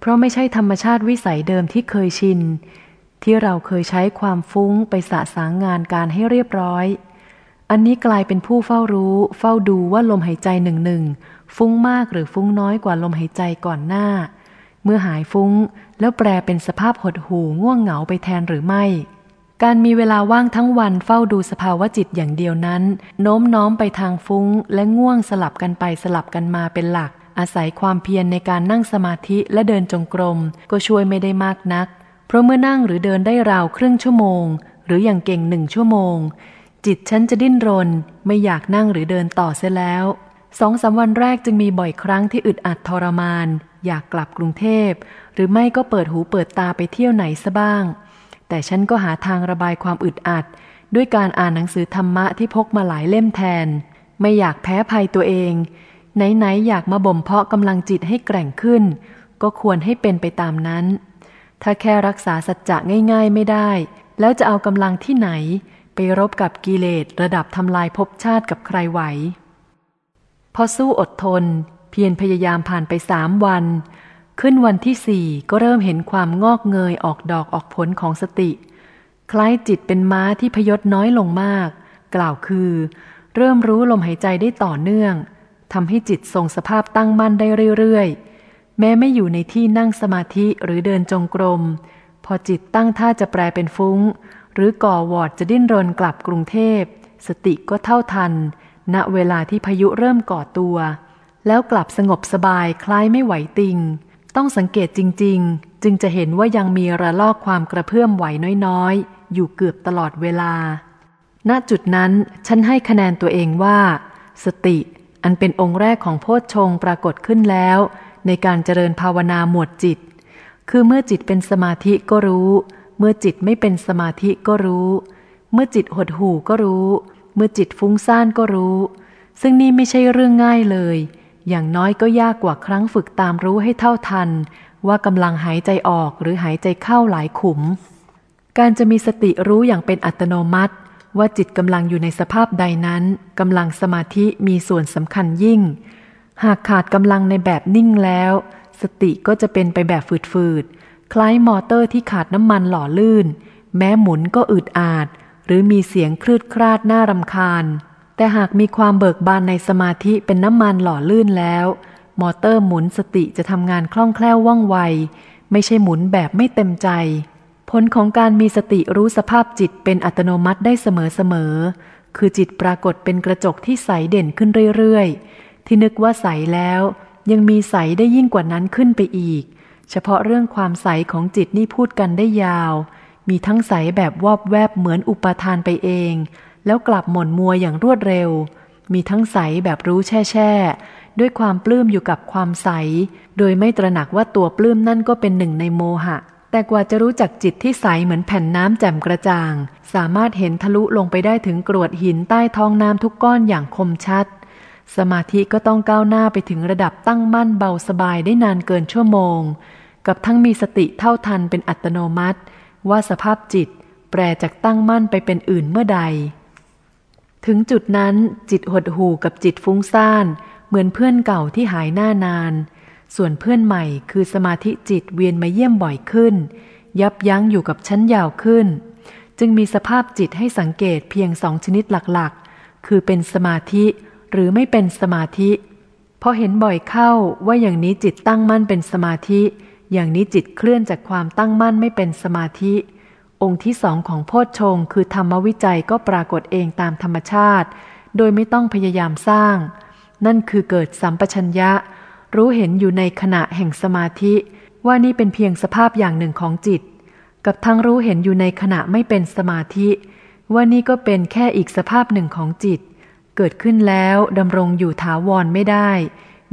เพราะไม่ใช่ธรรมชาติวิสัยเดิมที่เคยชิน ที่เราเคยใช้ความฟุ้งไปสะสางงานการให้เรียบร้อย อันนี้กลายเป็นผู้เฝ้ารู้ เฝ้าดูว่าลมหายใจหนึ่งหนึ่งฟุ้งมากหรือฟุ้งน้อยกว่าลมหายใจก่อนหน้า เมื่อหายฟุ้งแล้วแปลเป็นสภาพหดหูง่วงเหงาไปแทนหรือไม่ การมีเวลาว่างทั้งวันเฝ้าดูสภาวะจิตอย่างเดียวนั้น โน้มน้อมไปทางฟุ้งและง่วงสลับกันไปสลับกันมาเป็นหลัก อาศัยความเพียรในการนั่งสมาธิและเดินจงกรม ก็ช่วยไม่ได้มากนัก เพราะเมื่อนั่งหรือเดินได้ราวครึ่งชั่วโมง หรืออย่างเก่งหนึ่งชั่วโมง จิตฉันจะดิ้นรน ไม่อยากนั่งหรือเดินต่อเสียแล้วสองสาวันแรกจึงมีบ่อยครั้งที่อึดอัดทรมาน อยากกลับกรุงเทพ หรือไม่ก็เปิดหูเปิดตาไปเที่ยวไหนซะบ้าง แต่ฉันก็หาทางระบายความอึดอัด ด้วยการอ่านหนังสือธรรมะที่พกมาหลายเล่มแทน ไม่อยากแพ้ภัยตัวเอง ไหนๆอยากมาบ่มเพาะกำลังจิตให้แกร่งขึ้น ก็ควรให้เป็นไปตามนั้น ถ้าแค่รักษาสัจจะง่าย ๆไม่ได้ แล้วจะเอากำลังที่ไหน ไปรบกับกิเลสระดับทำลายภพชาติกับใครไหว พอสู้อดทน เพียรพยายามผ่านไปสามวัน ขึ้นวันที่สี่ก็เริ่มเห็นความงอกเงยออกดอกออกผลของสติ คล้ายจิตเป็นม้าที่พยศน้อยลงมาก กล่าวคือ เริ่มรู้ลมหายใจได้ต่อเนื่อง ทำให้จิตทรงสภาพตั้งมั่นได้เรื่อยๆ แม้ไม่อยู่ในที่นั่งสมาธิหรือเดินจงกรม พอจิตตั้งท่าจะแปลเป็นฟุง้ง หรือก่อวอดจะดิ้นรนกลับกรุงเทพ สติก็เท่าทัน ณเวลาที่พายุเริ่มก่อตัว แล้วกลับสงบสบายคล้ายไม่ไหวติง ต้องสังเกตจริง ๆ จึงจะเห็นว่ายังมีระลอกความกระเพื่อมไหวน้อยๆ อยู่เกือบตลอดเวลา ณจุดนั้นฉันให้คะแนนตัวเองว่า สติ อันเป็นองค์แรกของโพชฌงปรากฏขึ้นแล้ว ในการเจริญภาวนาหมวดจิต คือเมื่อจิตเป็นสมาธิก็รู้ เมื่อจิตไม่เป็นสมาธิก็รู้ เมื่อจิตหดหู่ก็รู้ เมื่อจิตฟุ้งซ่านก็รู้ ซึ่งนี่ไม่ใช่เรื่องง่ายเลย อย่างน้อยก็ยากกว่าครั้งฝึกตามรู้ให้เท่าทัน ว่ากำลังหายใจออกหรือหายใจเข้าหลายขุม การจะมีสติรู้อย่างเป็นอัตโนมัติ ว่าจิตกำลังอยู่ในสภาพใดนั้นกำลังสมาธิมีส่วนสำคัญยิ่ง หากขาดกำลังในแบบนิ่งแล้ว สติก็จะเป็นไปแบบฝืดๆ คล้ายมอเตอร์ที่ขาดน้ำมันหล่อลื่น แม้หมุนก็อึดอาด หรือมีเสียงคลืดคลาดน่ารำคาญ แต่หากมีความเบิกบานในสมาธิเป็นน้ำมันหล่อลื่นแล้ว มอเตอร์หมุนสติจะทำงานคล่องแคล่วว่องไว ไม่ใช่หมุนแบบไม่เต็มใจ ผลของการมีสติรู้สภาพจิตเป็นอัตโนมัติได้เสมอๆ คือจิตปรากฏเป็นกระจกที่ใสเด่นขึ้นเรื่อยๆ ที่นึกว่าใสแล้ว ยังมีใสได้ยิ่งกว่านั้นขึ้นไปอีก เฉพาะเรื่องความใสของจิตนี่พูดกันได้ยาว มีทั้งใสแบบวอบแวบเหมือนอุปทานไปเอง แล้วกลับหม่นมัวอย่างรวดเร็ว มีทั้งใสแบบรู้แช่แช่ด้วยความปลื้มอยู่กับความใส โดยไม่ตระหนักว่าตัวปลื้มนั่นก็เป็นหนึ่งในโมหะ แต่กว่าจะรู้จักจิตที่ใสเหมือนแผ่นน้ำแจ่มกระจ่าง สามารถเห็นทะลุลงไปได้ถึงกรวดหินใต้ท้องน้ำทุกก้อนอย่างคมชัด สมาธิก็ต้องก้าวหน้าไปถึงระดับตั้งมั่นเบาสบายได้นานเกินชั่วโมง กับทั้งมีสติเท่าทันเป็นอัตโนมัติ ว่าสภาพจิต แปรจากตั้งมั่นไปเป็นอื่นเมื่อใด ถึงจุดนั้นจิตหดหู่กับจิตฟุ้งซ่าน เหมือนเพื่อนเก่าที่หายหน้านาน ส่วนเพื่อนใหม่คือสมาธิจิตเวียนมาเยี่ยมบ่อยขึ้น ยับยั้งอยู่กับชั้นยาวขึ้น จึงมีสภาพจิตให้สังเกตเพียงสองชนิดหลักๆ คือเป็นสมาธิหรือไม่เป็นสมาธิพอเห็นบ่อยเข้าว่าอย่างนี้จิตตั้งมั่นเป็นสมาธิ อย่างนี้จิตเคลื่อนจากความตั้งมั่นไม่เป็นสมาธิ องค์ที่สองของโพชฌงคือธรรมวิจัยก็ปรากฏเองตามธรรมชาติ โดยไม่ต้องพยายามสร้าง นั่นคือเกิดสัมปชัญญะ รู้เห็นอยู่ในขณะแห่งสมาธิว่านี่เป็นเพียงสภาพอย่างหนึ่งของจิต กับทั้งรู้เห็นอยู่ในขณะไม่เป็นสมาธิ ว่านี่ก็เป็นแค่อีกสภาพหนึ่งของจิต เกิดขึ้นแล้วดำรงอยู่ถาวรไม่ได้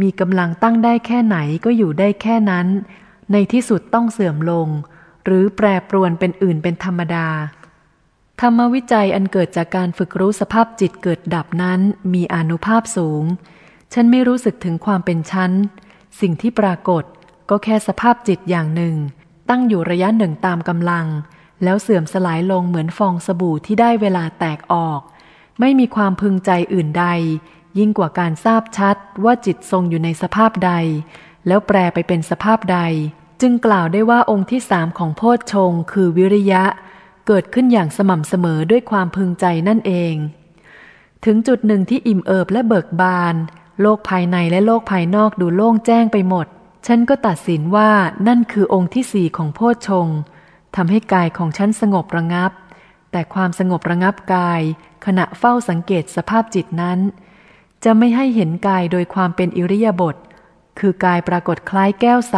มีกำลังตั้งได้แค่ไหนก็อยู่ได้แค่นั้น ในที่สุดต้องเสื่อมลง หรือแปรปรวนเป็นอื่นเป็นธรรมดา ธรรมวิจัยอันเกิดจากการฝึกรู้สภาพจิตเกิดดับนั้นมีอนุภาพสูง ฉันไม่รู้สึกถึงความเป็นชั้นสิ่งที่ปรากฏก็แค่สภาพจิตอย่างหนึ่ง ตั้งอยู่ระยะหนึ่งตามกำลัง แล้วเสื่อมสลายลงเหมือนฟองสบู่ที่ได้เวลาแตกออก ไม่มีความพึงใจอื่นใด ยิ่งกว่าการทราบชัดว่าจิตทรงอยู่ในสภาพใด แล้วแปลไปเป็นสภาพใด จึงกล่าวได้ว่าองค์ที่สามของโพชฌงคือวิริยะ เกิดขึ้นอย่างสม่ำเสมอด้วยความพึงใจนั่นเอง ถึงจุดหนึ่งที่อิ่มเอิบและเบิกบาน โลกภายในและโลกภายนอกดูโล่งแจ้งไปหมด ฉันก็ตัดสินว่านั่นคือองค์ที่สี่ของโพชฌงทำให้กายของฉันสงบระงับ แต่ความสงบระงับกาย ขณะเฝ้าสังเกตสภาพจิตนั้น จะไม่ให้เห็นกายโดยความเป็นอิริยาบถคือกายปรากฏคล้ายแก้วใส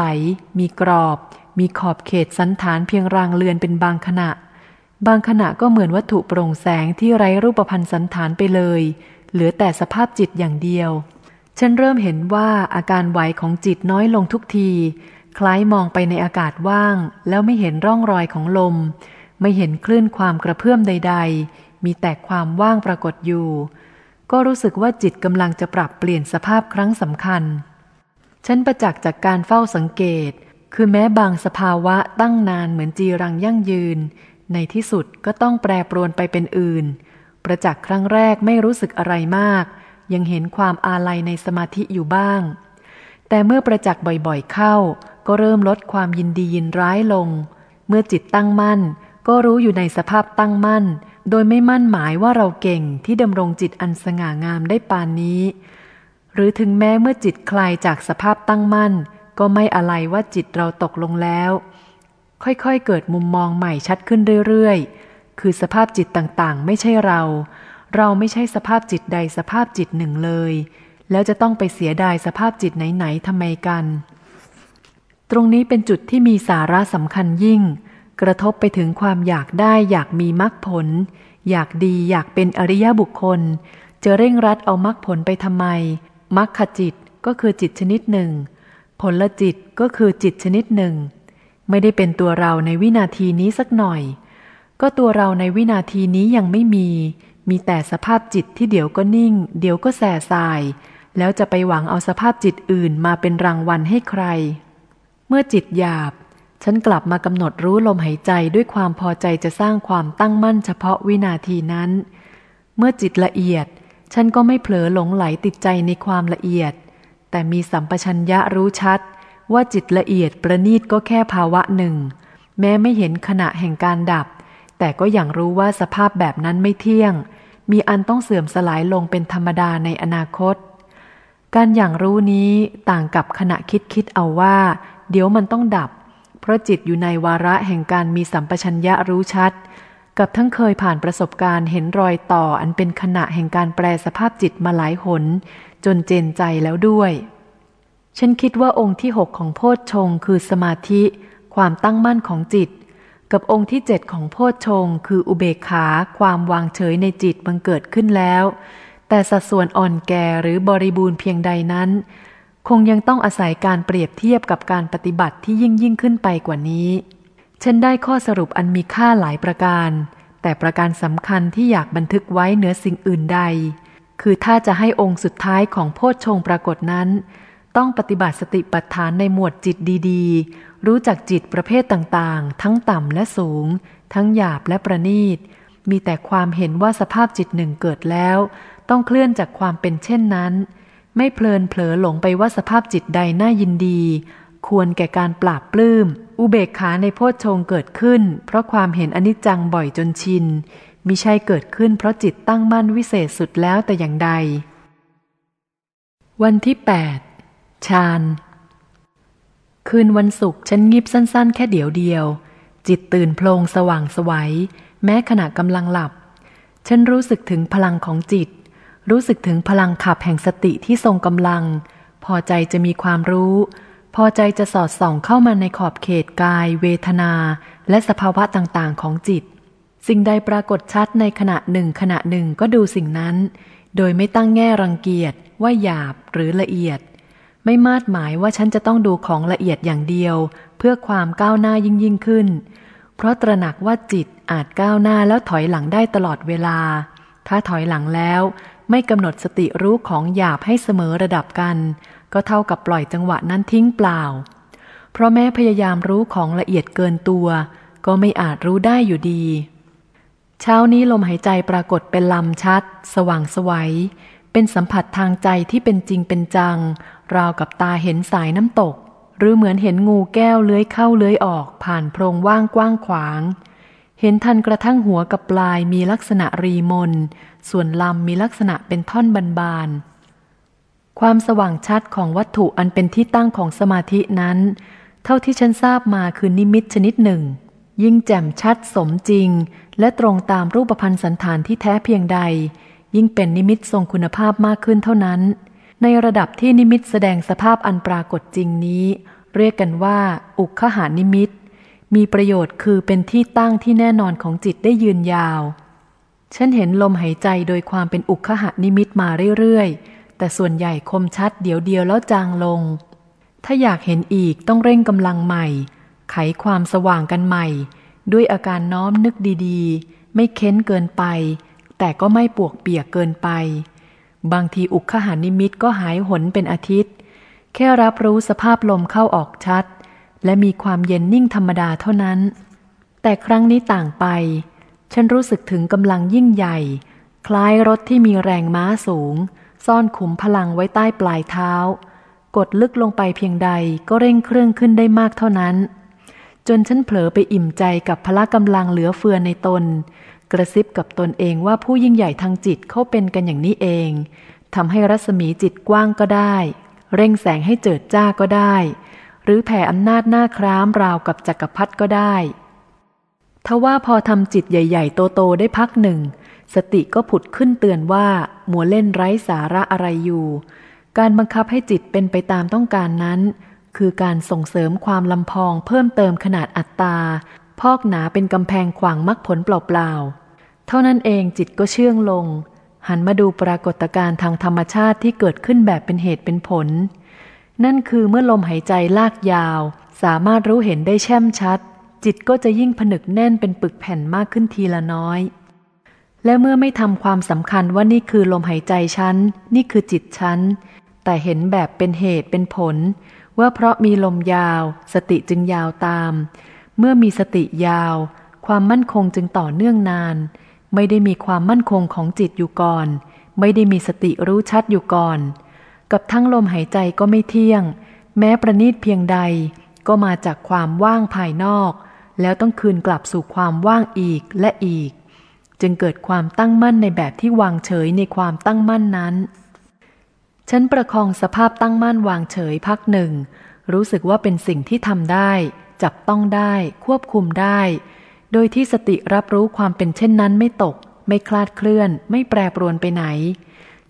มีกรอบ มีขอบเขตสันฐานเพียงรางเลือนเป็นบางขณะ บางขณะก็เหมือนวัตถุโปร่งแสงที่ไร้รูปพันธ์สันฐานไปเลย เหลือแต่สภาพจิตอย่างเดียว ฉันเริ่มเห็นว่าอาการไหวของจิตน้อยลงทุกที คล้ายมองไปในอากาศว่าง แล้วไม่เห็นร่องรอยของลม ไม่เห็นคลื่นความกระเพื่อมใด ๆ มีแต่ความว่างปรากฏอยู่ ก็รู้สึกว่าจิตกำลังจะปรับเปลี่ยนสภาพครั้งสำคัญ ฉันประจักษ์จากการเฝ้าสังเกต คือแม้บางสภาวะตั้งนานเหมือนจีรังยั่งยืน ในที่สุดก็ต้องแปรปรวนไปเป็นอื่น ประจักษ์ครั้งแรกไม่รู้สึกอะไรมาก ยังเห็นความอาลัยในสมาธิอยู่บ้าง แต่เมื่อประจักษ์บ่อยๆเข้า ก็เริ่มลดความยินดียินร้ายลง เมื่อจิตตั้งมั่น ก็รู้อยู่ในสภาพตั้งมั่น โดยไม่มั่นหมายว่าเราเก่งที่ดำรงจิตอันสง่างามได้ปานนี้ หรือถึงแม้เมื่อจิตคลายจากสภาพตั้งมั่น ก็ไม่อะไรว่าจิตเราตกลงแล้ว ค่อยๆเกิดมุมมองใหม่ชัดขึ้นเรื่อยๆ คือสภาพจิตต่างๆ ไม่ใช่เรา เราไม่ใช่สภาพจิตใดสภาพจิตหนึ่งเลย แล้วจะต้องไปเสียดายสภาพจิตไหนๆทำไมกัน ตรงนี้เป็นจุดที่มีสาระสำคัญยิ่ง กระทบไปถึงความอยากได้อยากมีมรรคผล อยากดีอยากเป็นอริยบุคคล จะเร่งรัดเอามรรคผลไปทำไมมรรคจิตก็คือจิตชนิดหนึ่ง ผลจิตก็คือจิตชนิดหนึ่ง ไม่ได้เป็นตัวเราในวินาทีนี้สักหน่อย ก็ตัวเราในวินาทีนี้ยังไม่มี มีแต่สภาพจิตที่เดี๋ยวก็นิ่ง เดี๋ยวก็แส่สาย แล้วจะไปหวังเอาสภาพจิตอื่นมาเป็นรางวัลให้ใคร เมื่อจิตหยาบ ฉันกลับมากำหนดรู้ลมหายใจด้วยความพอใจจะสร้างความตั้งมั่นเฉพาะวินาทีนั้น เมื่อจิตละเอียด ฉันก็ไม่เผลอหลงไหลติดใจในความละเอียด แต่มีสัมปชัญญะรู้ชัด ว่าจิตละเอียดประณีตก็แค่ภาวะหนึ่ง แม้ไม่เห็นขณะแห่งการดับ แต่ก็อย่างรู้ว่าสภาพแบบนั้นไม่เที่ยง มีอันต้องเสื่อมสลายลงเป็นธรรมดาในอนาคต การอย่างรู้นี้ต่างกับขณะคิดคิดเอาว่า เดี๋ยวมันต้องดับ เพราะจิตอยู่ในวาระแห่งการมีสัมปชัญญะรู้ชัด กับทั้งเคยผ่านประสบการณ์เห็นรอยต่ออันเป็นขณะแห่งการแปลสภาพจิตมาหลายหน จนเจนใจแล้วด้วย ฉันคิดว่าองค์ที่หกของโพชฌงคือสมาธิ ความตั้งมั่นของจิต กับองค์ที่เจ็ดของโพชฌงคืออุเบกขาความวางเฉยในจิตบังเกิดขึ้นแล้ว แต่สัดส่วนอ่อนแก่หรือบริบูรณ์เพียงใดนั้น คงยังต้องอาศัยการเปรียบเทียบกับการปฏิบัติที่ยิ่งยิ่งขึ้นไปกว่านี้ฉันได้ข้อสรุปอันมีค่าหลายประการ แต่ประการสำคัญที่อยากบันทึกไว้เหนือสิ่งอื่นใด คือถ้าจะให้องค์สุดท้ายของโพชฌงปรากฏนั้น ต้องปฏิบัติสติปัฏฐานในหมวดจิตดีๆ รู้จักจิตประเภทต่างๆ ทั้งต่ำและสูง ทั้งหยาบและประณีต มีแต่ความเห็นว่าสภาพจิตหนึ่งเกิดแล้ว ต้องเคลื่อนจากความเป็นเช่นนั้น ไม่เพลินเผลอหลงไปว่าสภาพจิตใดน่ายินดี ควรแก่การปราบปลื้ม อุเบกขาในโพชฌงเกิดขึ้น เพราะความเห็นอนิจจังบ่อยจนชินมิใช่เกิดขึ้นเพราะจิตตั้งมั่นวิเศษสุดแล้วแต่อย่างใด วันที่8ชาญ คืนวันศุกร์ฉันงีบสั้นๆ แค่เดี๋ยวเดียว จิตตื่นโพลงสว่างสวัย แม้ขณะกำลังหลับ ฉันรู้สึกถึงพลังของจิต รู้สึกถึงพลังขับแห่งสติที่ทรงกำลัง พอใจจะมีความรู้ พอใจจะสอดส่องเข้ามาในขอบเขตกาย เวทนา และสภาวะต่างๆ ของจิต สิ่งใดปรากฏชัดในขณะหนึ่งขณะหนึ่งก็ดูสิ่งนั้น โดยไม่ตั้งแง่รังเกียจว่าหยาบหรือละเอียด ไม่มาดหมายว่าฉันจะต้องดูของละเอียดอย่างเดียว เพื่อความก้าวหน้ายิ่งยิ่งขึ้น เพราะตระหนักว่าจิตอาจก้าวหน้าแล้วถอยหลังได้ตลอดเวลา ถ้าถอยหลังแล้วไม่กำหนดสติรู้ของหยาบให้เสมอระดับกัน ก็เท่ากับปล่อยจังหวะนั้นทิ้งเปล่า เพราะแม้พยายามรู้ของละเอียดเกินตัว ก็ไม่อาจรู้ได้อยู่ดี เช้านี้ลมหายใจปรากฏเป็นลำชัด สว่างสวัย เป็นสัมผัสทางใจที่เป็นจริงเป็นจัง ราวกับตาเห็นสายน้ำตก หรือเหมือนเห็นงูแก้วเลื้อยเข้าเลื้อยออกผ่านโพรงว่างกว้างขวาง เห็นทันกระทั่งหัวกับปลายมีลักษณะรีมน ส่วนลำมีลักษณะเป็นท่อนบานๆ ความสว่างชัดของวัตถุอันเป็นที่ตั้งของสมาธินั้น เท่าที่ฉันทราบมาคือนิมิตชนิดหนึ่ง ยิ่งแจ่มชัดสมจริง และตรงตามรูปพันธ์สันฐานที่แท้เพียงใด ยิ่งเป็นนิมิตทรงคุณภาพมากขึ้นเท่านั้น ในระดับที่นิมิตแสดงสภาพอันปรากฏจริงนี้ เรียกกันว่า อุคหานิมิต มีประโยชน์คือเป็นที่ตั้งที่แน่นอนของจิตได้ยืนยาว ฉันเห็นลมหายใจโดยความเป็นอุคหานิมิตมาเรื่อยๆ แต่ส่วนใหญ่คมชัดเดี๋ยวเดียวแล้วจางลง ถ้าอยากเห็นอีกต้องเร่งกำลังใหม่ ไขความสว่างกันใหม่ ด้วยอาการน้อมนึกดีๆ ไม่เค้นเกินไป แต่ก็ไม่ปวกเปียกเกินไป บางทีอุกขหานิมิตก็หายหนเป็นอาทิตย์ แค่รับรู้สภาพลมเข้าออกชัด และมีความเย็นนิ่งธรรมดาเท่านั้น แต่ครั้งนี้ต่างไป ฉันรู้สึกถึงกำลังยิ่งใหญ่ คล้ายรถที่มีแรงม้าสูง ซ่อนขุมพลังไว้ใต้ปลายเท้า กดลึกลงไปเพียงใดก็เร่งเครื่องขึ้นได้มากเท่านั้นจนฉันเผลอไปอิ่มใจกับพละกำลังเหลือเฟือในตน กระซิบกับตนเองว่าผู้ยิ่งใหญ่ทางจิตเขาเป็นกันอย่างนี้เองทำให้รัศมีจิตกว้างก็ได้ เร่งแสงให้เจิดจ้าก็ได้ หรือแผ่อำนาจหน้าครามราวกับจักรพรรดิก็ได้ทว่าพอทำจิตใหญ่ ๆ โต ๆ ได้พักหนึ่ง สติก็ผุดขึ้นเตือนว่ามัวเล่นไร้สาระอะไรอยู่ การบังคับให้จิตเป็นไปตามต้องการนั้น คือการส่งเสริมความลำพองเพิ่มเติมขนาดอัตตา พอกหนาเป็นกำแพงขวางมรรคผลเปล่าๆ เท่านั้นเองจิตก็เชื่องลง หันมาดูปรากฏการณ์ทางธรรมชาติที่เกิดขึ้นแบบเป็นเหตุเป็นผล นั่นคือเมื่อลมหายใจลากยาว สามารถรู้เห็นได้แช่มชัด จิตก็จะยิ่งผนึกแน่นเป็นปึกแผ่นมากขึ้นทีละน้อย และเมื่อไม่ทำความสำคัญว่านี่คือลมหายใจฉันนี่คือจิตฉันแต่เห็นแบบเป็นเหตุเป็นผล ว่าเพราะมีลมยาว สติจึงยาวตาม เมื่อมีสติยาว ความมั่นคงจึงต่อเนื่องนาน ไม่ได้มีความมั่นคงของจิตอยู่ก่อน ไม่ได้มีสติรู้ชัดอยู่ก่อน กับทั้งลมหายใจก็ไม่เที่ยง แม้ประณีตเพียงใด ก็มาจากความว่างภายนอก แล้วต้องคืนกลับสู่ความว่างอีกและอีก จึงเกิดความตั้งมั่นในแบบที่วางเฉยในความตั้งมั่นนั้น ฉันประคองสภาพตั้งมั่นวางเฉยพักหนึ่ง รู้สึกว่าเป็นสิ่งที่ทำได้ จับต้องได้ควบคุมได้ โดยที่สติรับรู้ความเป็นเช่นนั้นไม่ตก ไม่คลาดเคลื่อน ไม่แปรปรวนไปไหน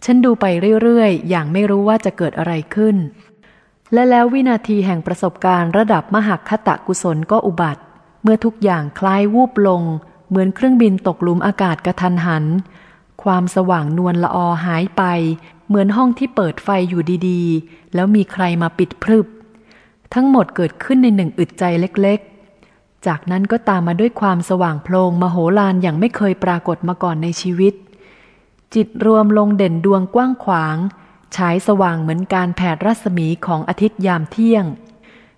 ฉันดูไปเรื่อยๆ อย่างไม่รู้ว่าจะเกิดอะไรขึ้น และแล้ววินาทีแห่งประสบการณ์ระดับมหคตะกุศลก็อุบัติ เมื่อทุกอย่างคล้ายวูบลง เหมือนเครื่องบินตกหลุมอากาศกระทันหัน ความสว่างนวลละออหายไป เหมือนห้องที่เปิดไฟอยู่ดีๆ แล้วมีใครมาปิดพรึบ ทั้งหมดเกิดขึ้นในหนึ่งอึดใจเล็กๆ จากนั้นก็ตามมาด้วยความสว่างโพลงมโหฬารอย่างไม่เคยปรากฏมาก่อนในชีวิต จิตรวมลงเด่นดวงกว้างขวางฉายสว่างเหมือนการแผดรัศมีของอาทิตย์ยามเที่ยง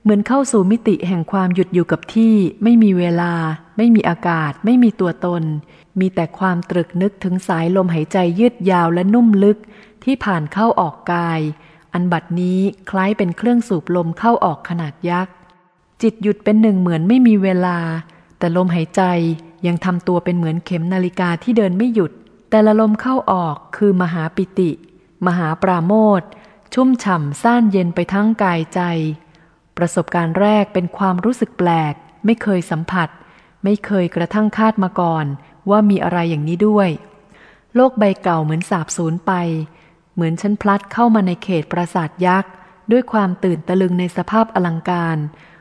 เหมือนเข้าสู่มิติแห่งความหยุดอยู่กับที่ ไม่มีเวลา ไม่มีอากาศ ไม่มีตัวตน มีแต่ความตรึกนึกถึงสายลมหายใจยืดยาวและนุ่มลึกที่ผ่านเข้าออกกาย อันบัดนี้คล้ายเป็นเครื่องสูบลมเข้าออกขนาดยักษ์ จิตหยุดเป็นหนึ่งเหมือนไม่มีเวลา แต่ลมหายใจยังทำตัวเป็นเหมือนเข็มนาฬิกาที่เดินไม่หยุด แต่ละลมเข้าออกคือมหาปิติ มหาปราโมทชุ่มฉ่ำซ่านเย็นไปทั้งกายใจ ประสบการณ์แรกเป็นความรู้สึกแปลก ไม่เคยสัมผัส ไม่เคยกระทั่งคาดมาก่อน ว่ามีอะไรอย่างนี้ด้วย โลกใบเก่าเหมือนสาบสูญไป เหมือนฉันพลัดเข้ามาในเขตปราสาทยักษ์ ด้วยความตื่นตะลึงในสภาพอลังการ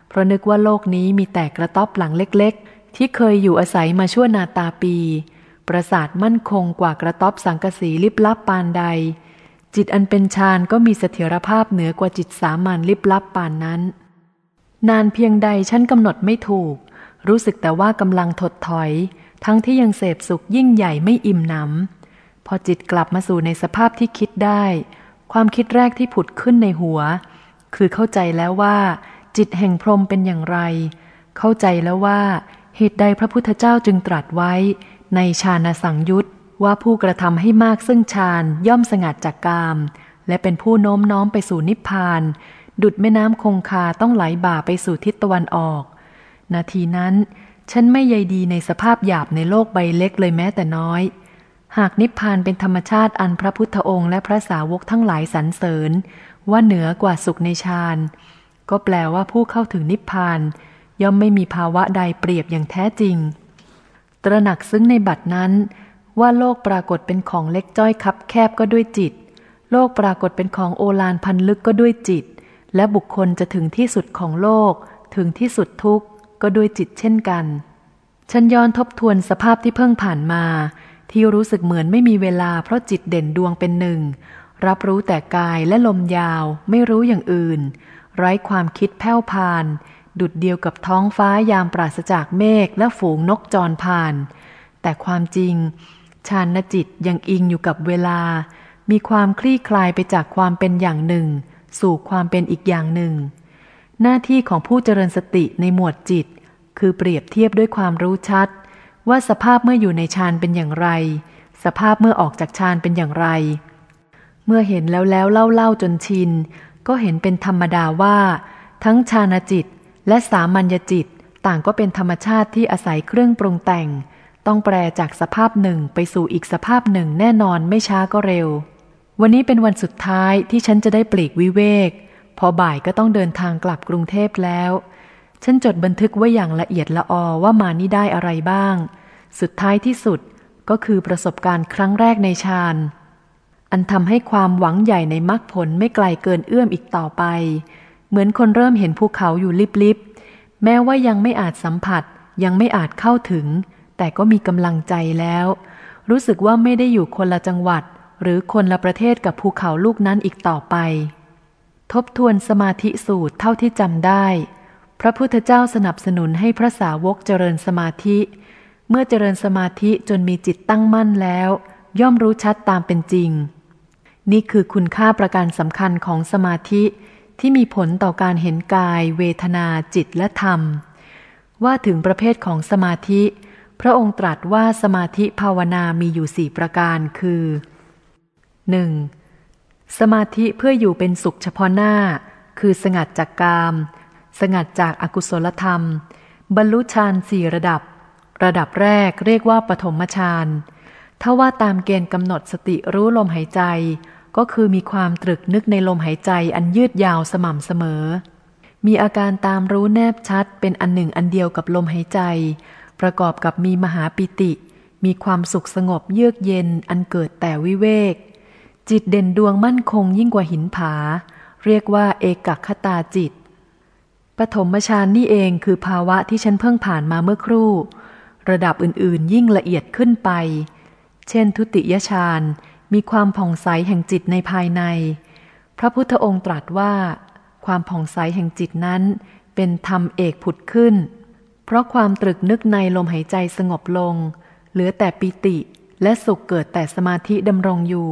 เพราะนึกว่าโลกนี้มีแต่กระต๊อบหลังเล็กๆ ที่เคยอยู่อาศัยมาชั่วนาตาปี ปราสาทมั่นคงกว่ากระต๊อบสังกสีลิบลับปานใด จิตอันเป็นฌานก็มีเสถียรภาพเหนือกว่าจิตสามัญลิบลับปานนั้น นานเพียงใดฉันกำหนดไม่ถูก รู้สึกแต่ว่ากำลังถดถอย ทั้งที่ยังเสพสุขยิ่งใหญ่ไม่อิ่มหนำ พอจิตกลับมาสู่ในสภาพที่คิดได้ ความคิดแรกที่ผุดขึ้นในหัว คือเข้าใจแล้วว่า จิตแห่งพรหมเป็นอย่างไร เข้าใจแล้วว่าเหตุใดพระพุทธเจ้าจึงตรัสไว้ ในชาณสังยุตว่าผู้กระทำให้มากซึ่งฌานย่อมสงัดจากกาม และเป็นผู้โน้มน้อมไปสู่นิพพาน ดุดแม่น้ำคงคาต้องไหลบ่าไปสู่ทิศตะวันออก นาทีนั้น ฉันไม่ใยดีในสภาพหยาบในโลกใบเล็กเลยแม้แต่น้อย หากนิพพานเป็นธรรมชาติอันพระพุทธองค์และพระสาวกทั้งหลายสรรเสริญ ว่าเหนือกว่าสุขในฌานก็แปลว่าผู้เข้าถึงนิพพาน ย่อมไม่มีภาวะใดเปรียบอย่างแท้จริง ตระหนักซึ้งในบัดนั้น ว่าโลกปรากฏเป็นของเล็กจ้อยคับแคบก็ด้วยจิต โลกปรากฏเป็นของโอฬารพันลึกก็ด้วยจิต และบุคคลจะถึงที่สุดของโลก ถึงที่สุดทุกข์ก็ด้วยจิตเช่นกัน ฉันย้อนทบทวนสภาพที่เพิ่งผ่านมา ที่รู้สึกเหมือนไม่มีเวลาเพราะจิตเด่นดวงเป็นหนึ่ง รับรู้แต่กายและลมยาวไม่รู้อย่างอื่น ไร้ความคิดแผ่วพาน ดุดเดียวกับท้องฟ้ายามปราศจากเมฆและฝูงนกจรผ่าน แต่ความจริงฌานจิตยังอิงอยู่กับเวลา มีความคลี่คลายไปจากความเป็นอย่างหนึ่ง สู่ความเป็นอีกอย่างหนึ่ง หน้าที่ของผู้เจริญสติในหมวดจิต คือเปรียบเทียบด้วยความรู้ชัด ว่าสภาพเมื่ออยู่ในฌานเป็นอย่างไร สภาพเมื่อออกจากฌานเป็นอย่างไร เมื่อเห็นแล้วแล้วเล่าเล่าจนชิน ก็เห็นเป็นธรรมดาว่า ทั้งฌานจิตและสามัญญจิตต่างก็เป็นธรรมชาติที่อาศัยเครื่องปรุงแต่ง ต้องแปลจากสภาพหนึ่งไปสู่อีกสภาพหนึ่งแน่นอนไม่ช้าก็เร็ว วันนี้เป็นวันสุดท้ายที่ฉันจะได้ปลีกวิเวก พอบ่ายก็ต้องเดินทางกลับกรุงเทพแล้ว ฉันจดบันทึกไว้อย่างละเอียดละออว่ามานี่ได้อะไรบ้าง สุดท้ายที่สุดก็คือประสบการณ์ครั้งแรกในฌาน อันทำให้ความหวังใหญ่ในมรรคผลไม่ไกลเกินเอื้อมอีกต่อไป เหมือนคนเริ่มเห็นภูเขาอยู่ลิบๆ แม้ว่ายังไม่อาจสัมผัส ยังไม่อาจเข้าถึง แต่ก็มีกำลังใจแล้ว รู้สึกว่าไม่ได้อยู่คนละจังหวัด หรือคนละประเทศกับภูเขาลูกนั้นอีกต่อไป ทบทวนสมาธิสูตรเท่าที่จำได้ พระพุทธเจ้าสนับสนุนให้พระสาวกเจริญสมาธิเเมื่อเจริญสมาธิจนมีจิตตั้งมั่นแล้ว ย่อมรู้ชัดตามเป็นจริง นี่คือคุณค่าประการสำคัญของสมาธิที่มีผลต่อการเห็นกาย เวทนาจิตและธรรม ว่าถึงประเภทของสมาธิ พระองค์ตรัสว่าสมาธิภาวนามีอยู่สี่ประการคือ 1. สมาธิเพื่ออยู่เป็นสุขเฉพาะหน้า คือสงัดจากกาม สงัดจากอากุศลธรรม บรรลุฌานสี่ระดับ ระดับแรกเรียกว่าปฐมฌานถ้าว่าตามเกณฑ์กำหนดสติรู้ลมหายใจ ก็คือมีความตรึกนึกในลมหายใจอันยืดยาวสม่ำเสมอ มีอาการตามรู้แนบชัดเป็นอันหนึ่งอันเดียวกับลมหายใจ ประกอบกับมีมหาปิติ มีความสุขสงบเยือกเย็นอันเกิดแต่วิเวก จิตเด่นดวงมั่นคงยิ่งกว่าหินผา เรียกว่าเอกคตาจิต ปฐมฌานนี่เองคือภาวะที่ฉันเพิ่งผ่านมาเมื่อครู่ ระดับอื่นๆ ยิ่งละเอียดขึ้นไป เช่น ทุติยฌานมีความผ่องใสแห่งจิตในภายใน พระพุทธองค์ตรัสว่า ความผ่องใสแห่งจิตนั้น เป็นธรรมเอกผุดขึ้น เพราะความตรึกนึกในลมหายใจสงบลง เหลือแต่ปิติและสุขเกิดแต่สมาธิดำรงอยู่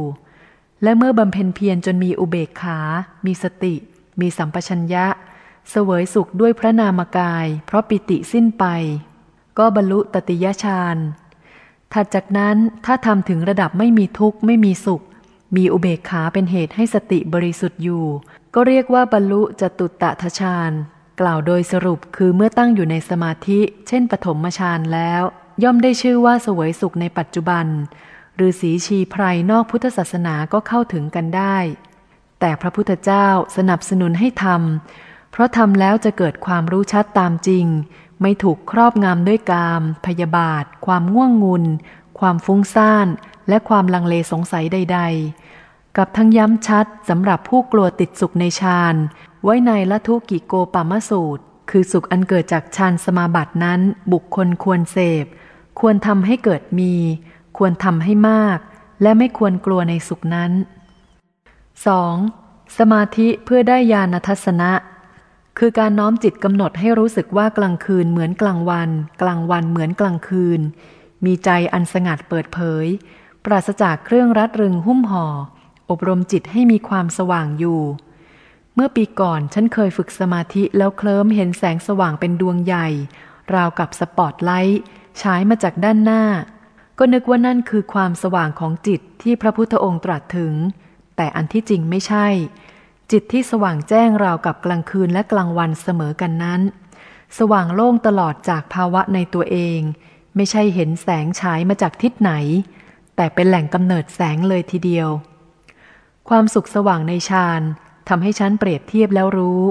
และเมื่อบำเพ็ญเพียรจนมีอุเบกขา มีสติ มีสัมปชัญญะ เสวยสุขด้วยพระนามกาย เพราะปิติสิ้นไป ก็บรรลุตติยฌานถัดจากนั้นถ้าทำถึงระดับไม่มีทุกข์ไม่มีสุข มีอุเบกขาเป็นเหตุให้สติบริสุทธิ์อยู่ ก็เรียกว่าบรรลุจตุตตะฌานกล่าวโดยสรุปคือเมื่อตั้งอยู่ในสมาธิ เช่นปฐมฌานแล้ว ย่อมได้ชื่อว่าสวยสุขในปัจจุบันหรือสีชีไพรนอกพุทธศาสนาก็เข้าถึงกันได้ แต่พระพุทธเจ้าสนับสนุนให้ทำเพราะทำแล้วจะเกิดความรู้ชัดตามจริง ไม่ถูกครอบงำด้วยกาม พยาบาท ความง่วงงุน ความฟุ้งซ่าน และความลังเลสงสัยใด ๆ กับทั้งย้ำชัดสำหรับผู้กลัวติดสุขในฌาน ไว้ในละทุกิโกปามสูตร คือสุขอันเกิดจากฌานสมาบัตินั้น บุคคลควรเสพ ควรทำให้เกิดมี ควรทำให้มาก และไม่ควรกลัวในสุขนั้น 2. สมาธิเพื่อได้ญาณทัศนะ คือการน้อมจิตกำหนดให้รู้สึกว่ากลางคืนเหมือนกลางวัน กลางวันเหมือนกลางคืน มีใจอันสงัดเปิดเผย ปราศจากเครื่องรัดรึงหุ้มห่อ อบรมจิตให้มีความสว่างอยู่ เมื่อปีก่อนฉันเคยฝึกสมาธิแล้วเคลิ้มเห็นแสงสว่างเป็นดวงใหญ่ ราวกับสปอตไลท์ฉายมาจากด้านหน้า ก็นึกว่านั่นคือความสว่างของจิตที่พระพุทธองค์ตรัสถึง แต่อันที่จริงไม่ใช่ จิตที่สว่างแจ้งราวกับกลางคืนและกลางวันเสมอกันนั้น สว่างโล่งตลอดจากภาวะในตัวเอง ไม่ใช่เห็นแสงฉายมาจากทิศไหน แต่เป็นแหล่งกำเนิดแสงเลยทีเดียว ความสุขสว่างในฌานทำให้ฉันเปรียบเทียบแล้วรู้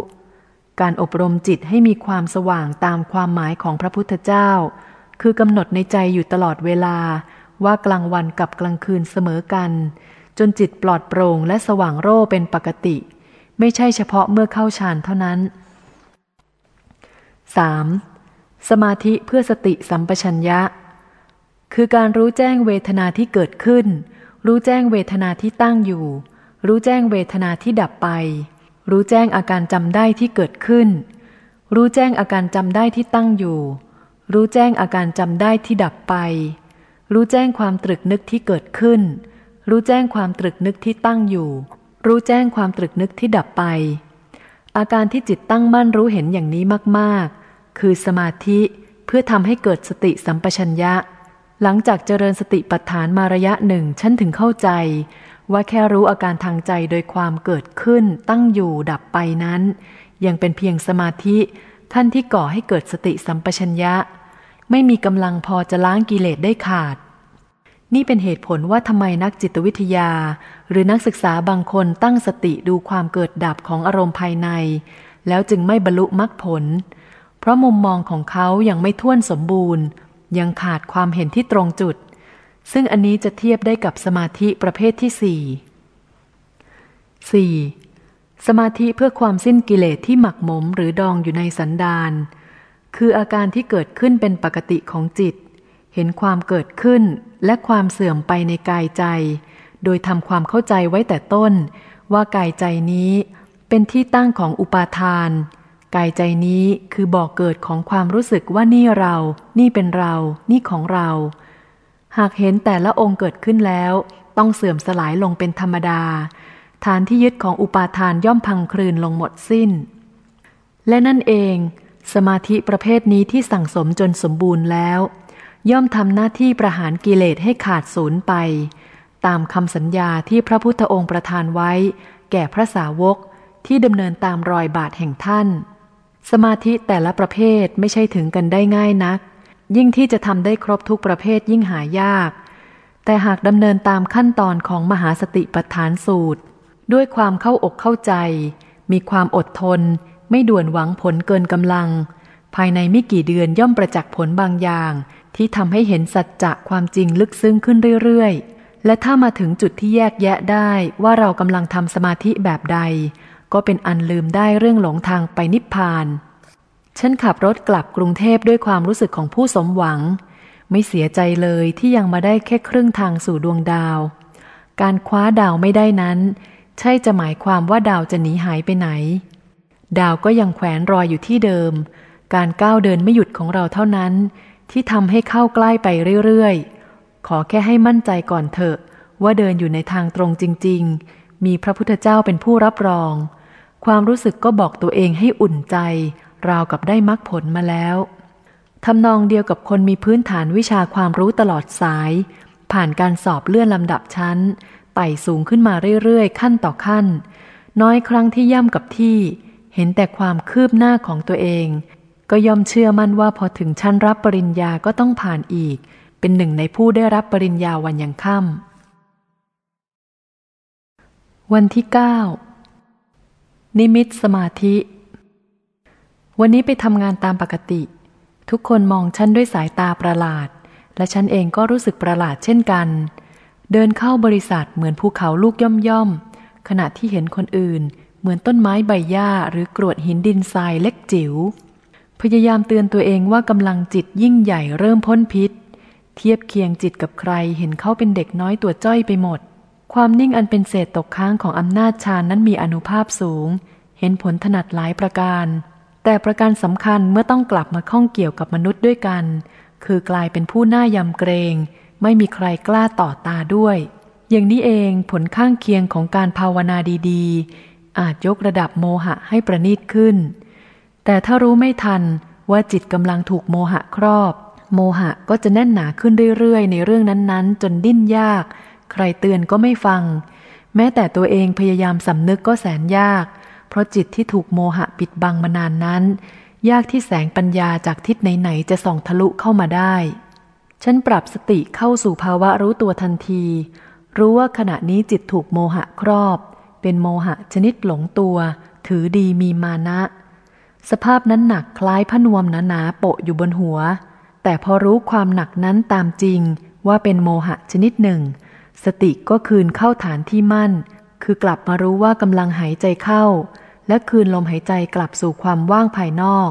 การอบรมจิตให้มีความสว่างตามความหมายของพระพุทธเจ้า คือกำหนดในใจอยู่ตลอดเวลาว่ากลางวันกับกลางคืนเสมอกัน จนจิตปลอดโปร่งและสว่างโร่เป็นปกติ ไม่ใช่เฉพาะเมื่อเข้าฌานเท่านั้น 3. สมาธิเพื่อสติสัมปชัญญะ คือการรู้แจ้งเวทนาที่เกิดขึ้น รู้แจ้งเวทนาที่ตั้งอยู่ รู้แจ้งเวทนาที่ดับไป รู้แจ้งอาการจำได้ที่เกิดขึ้น รู้แจ้งอาการจำได้ที่ตั้งอยู่ รู้แจ้งอาการจำได้ที่ดับไป รู้แจ้งความตรึกนึกที่เกิดขึ้น รู้แจ้งความตรึกนึกที่ตั้งอยู่ รู้แจ้งความตรึกนึกที่ดับไป อาการที่จิตตั้งมั่นรู้เห็นอย่างนี้มากๆ คือสมาธิเพื่อทำให้เกิดสติสัมปชัญญะ หลังจากเจริญสติปัฏฐานมาระยะหนึ่งฉันถึงเข้าใจ ว่าแค่รู้อาการทางใจโดยความเกิดขึ้นตั้งอยู่ดับไปนั้น ยังเป็นเพียงสมาธิท่านที่ก่อให้เกิดสติสัมปชัญญะ ไม่มีกำลังพอจะล้างกิเลสได้ขาด นี่เป็นเหตุผลว่าทำไมนักจิตวิทยา หรือนักศึกษาบางคนตั้งสติดูความเกิดดับของอารมณ์ภายใน แล้วจึงไม่บรรลุมรรคผล เพราะมุมมองของเขายังไม่ท่วนสมบูรณ์ ยังขาดความเห็นที่ตรงจุด ซึ่งอันนี้จะเทียบได้กับสมาธิประเภทที่สี่สี่สมาธิเพื่อความสิ้นกิเลสที่หมักหมมหรือดองอยู่ในสันดานคืออาการที่เกิดขึ้นเป็นปกติของจิต เห็นความเกิดขึ้นและความเสื่อมไปในกายใจ โดยทำความเข้าใจไว้แต่ต้น ว่ากายใจนี้เป็นที่ตั้งของอุปาทาน กายใจนี้คือบ่อกเกิดของความรู้สึกว่านี่เรา นี่เป็นเรา นี่ของเรา หากเห็นแต่ละองค์เกิดขึ้นแล้ว ต้องเสื่อมสลายลงเป็นธรรมดา ฐานที่ยึดของอุปาทานย่อมพังคลืนลงหมดสิ้น และนั่นเอง สมาธิประเภทนี้ที่สั่งสมจนสมบูรณ์แล้ว ย่อมทำหน้าที่ประหารกิเลสให้ขาดศูนย์ไป ตามคำสัญญาที่พระพุทธองค์ประทานไว้ แก่พระสาวกที่ดำเนินตามรอยบาทแห่งท่าน สมาธิแต่ละประเภทไม่ใช่ถึงกันได้ง่ายนัก ยิ่งที่จะทำได้ครบทุกประเภทยิ่งหายาก แต่หากดำเนินตามขั้นตอนของมหาสติปัฏฐานสูตร ด้วยความเข้าอกเข้าใจ มีความอดทน ไม่ด่วนหวังผลเกินกำลัง ภายในไม่กี่เดือนย่อมประจักษ์ผลบางอย่าง ที่ทำให้เห็นสัจจะความจริงลึกซึ้งขึ้นเรื่อยๆ และถ้ามาถึงจุดที่แยกแยะได้ว่าเรากำลังทำสมาธิแบบใด ก็เป็นอันลืมได้เรื่องหลงทางไปนิพพาน ฉันขับรถกลับกรุงเทพด้วยความรู้สึกของผู้สมหวัง ไม่เสียใจเลยที่ยังมาได้แค่ครึ่งทางสู่ดวงดาว การคว้าดาวไม่ได้นั้น ใช่จะหมายความว่าดาวจะหนีหายไปไหน ดาวก็ยังแขวนรอยอยู่ที่เดิม การก้าวเดินไม่หยุดของเราเท่านั้น ที่ทำให้เข้าใกล้ไปเรื่อยๆ ขอแค่ให้มั่นใจก่อนเถอะ ว่าเดินอยู่ในทางตรงจริง ๆ มีพระพุทธเจ้าเป็นผู้รับรอง ความรู้สึกก็บอกตัวเองให้อุ่นใจ ราวกับได้มรรคผลมาแล้วทำนองเดียวกับคนมีพื้นฐานวิชาความรู้ตลอดสาย ผ่านการสอบเลื่อนลำดับชั้นไต่สูงขึ้นมาเรื่อยๆ ขั้นต่อขั้น น้อยครั้งที่ย่ำกับที่ เห็นแต่ความคืบหน้าของตัวเอง ก็ยอมเชื่อมั่นว่าพอถึงชั้นรับปริญญาก็ต้องผ่านอีก เป็นหนึ่งในผู้ได้รับปริญญาวันยังค่ำวันที่เก้านิมิตสมาธิ วันนี้ไปทำงานตามปกติ ทุกคนมองฉันด้วยสายตาประหลาด และฉันเองก็รู้สึกประหลาดเช่นกัน เดินเข้าบริษัทเหมือนภูเขาลูกย่อมย่อมขณะที่เห็นคนอื่น เหมือนต้นไม้ใบหญ้าหรือกรวดหินดินทรายเล็กจิ๋ว พยายามเตือนตัวเองว่ากำลังจิตยิ่งใหญ่เริ่มพ้นพิษ เทียบเคียงจิตกับใครเห็นเขาเป็นเด็กน้อยตัวจ้อยไปหมด ความนิ่งอันเป็นเศษตกค้างของอำนาจฌานนั้นมีอนุภาพสูง เห็นผลถนัดหลายประการ แต่ประการสำคัญเมื่อต้องกลับมาข้องเกี่ยวกับมนุษย์ด้วยกัน คือกลายเป็นผู้หน้ายำเกรง ไม่มีใครกล้าต่อตาด้วย อย่างนี้เองผลข้างเคียงของการภาวนาดีๆ อาจยกระดับโมหะให้ประณีตขึ้น แต่ถ้ารู้ไม่ทันว่าจิตกำลังถูกโมหะครอบ โมหะก็จะแน่นหนาขึ้นเรื่อยๆ ในเรื่องนั้นๆ จนดิ้นยาก ใครเตือนก็ไม่ฟัง แม้แต่ตัวเองพยายามสำนึกก็แสนยาก เพราะจิตที่ถูกโมหะปิดบังมานานนั้น ยากที่แสงปัญญาจากทิศไหนๆจะส่องทะลุเข้ามาได้ ฉันปรับสติเข้าสู่ภาวะรู้ตัวทันที รู้ว่าขณะนี้จิตถูกโมหะครอบ เป็นโมหะชนิดหลงตัว ถือดีมีมานะ สภาพนั้นหนักคล้ายพนวมหนาๆโปะอยู่บนหัว แต่พอรู้ความหนักนั้นตามจริงว่าเป็นโมหะชนิดหนึ่ง สติก็คืนเข้าฐานที่มั่น คือกลับมารู้ว่ากำลังหายใจเข้า และคืนลมหายใจกลับสู่ความว่างภายนอก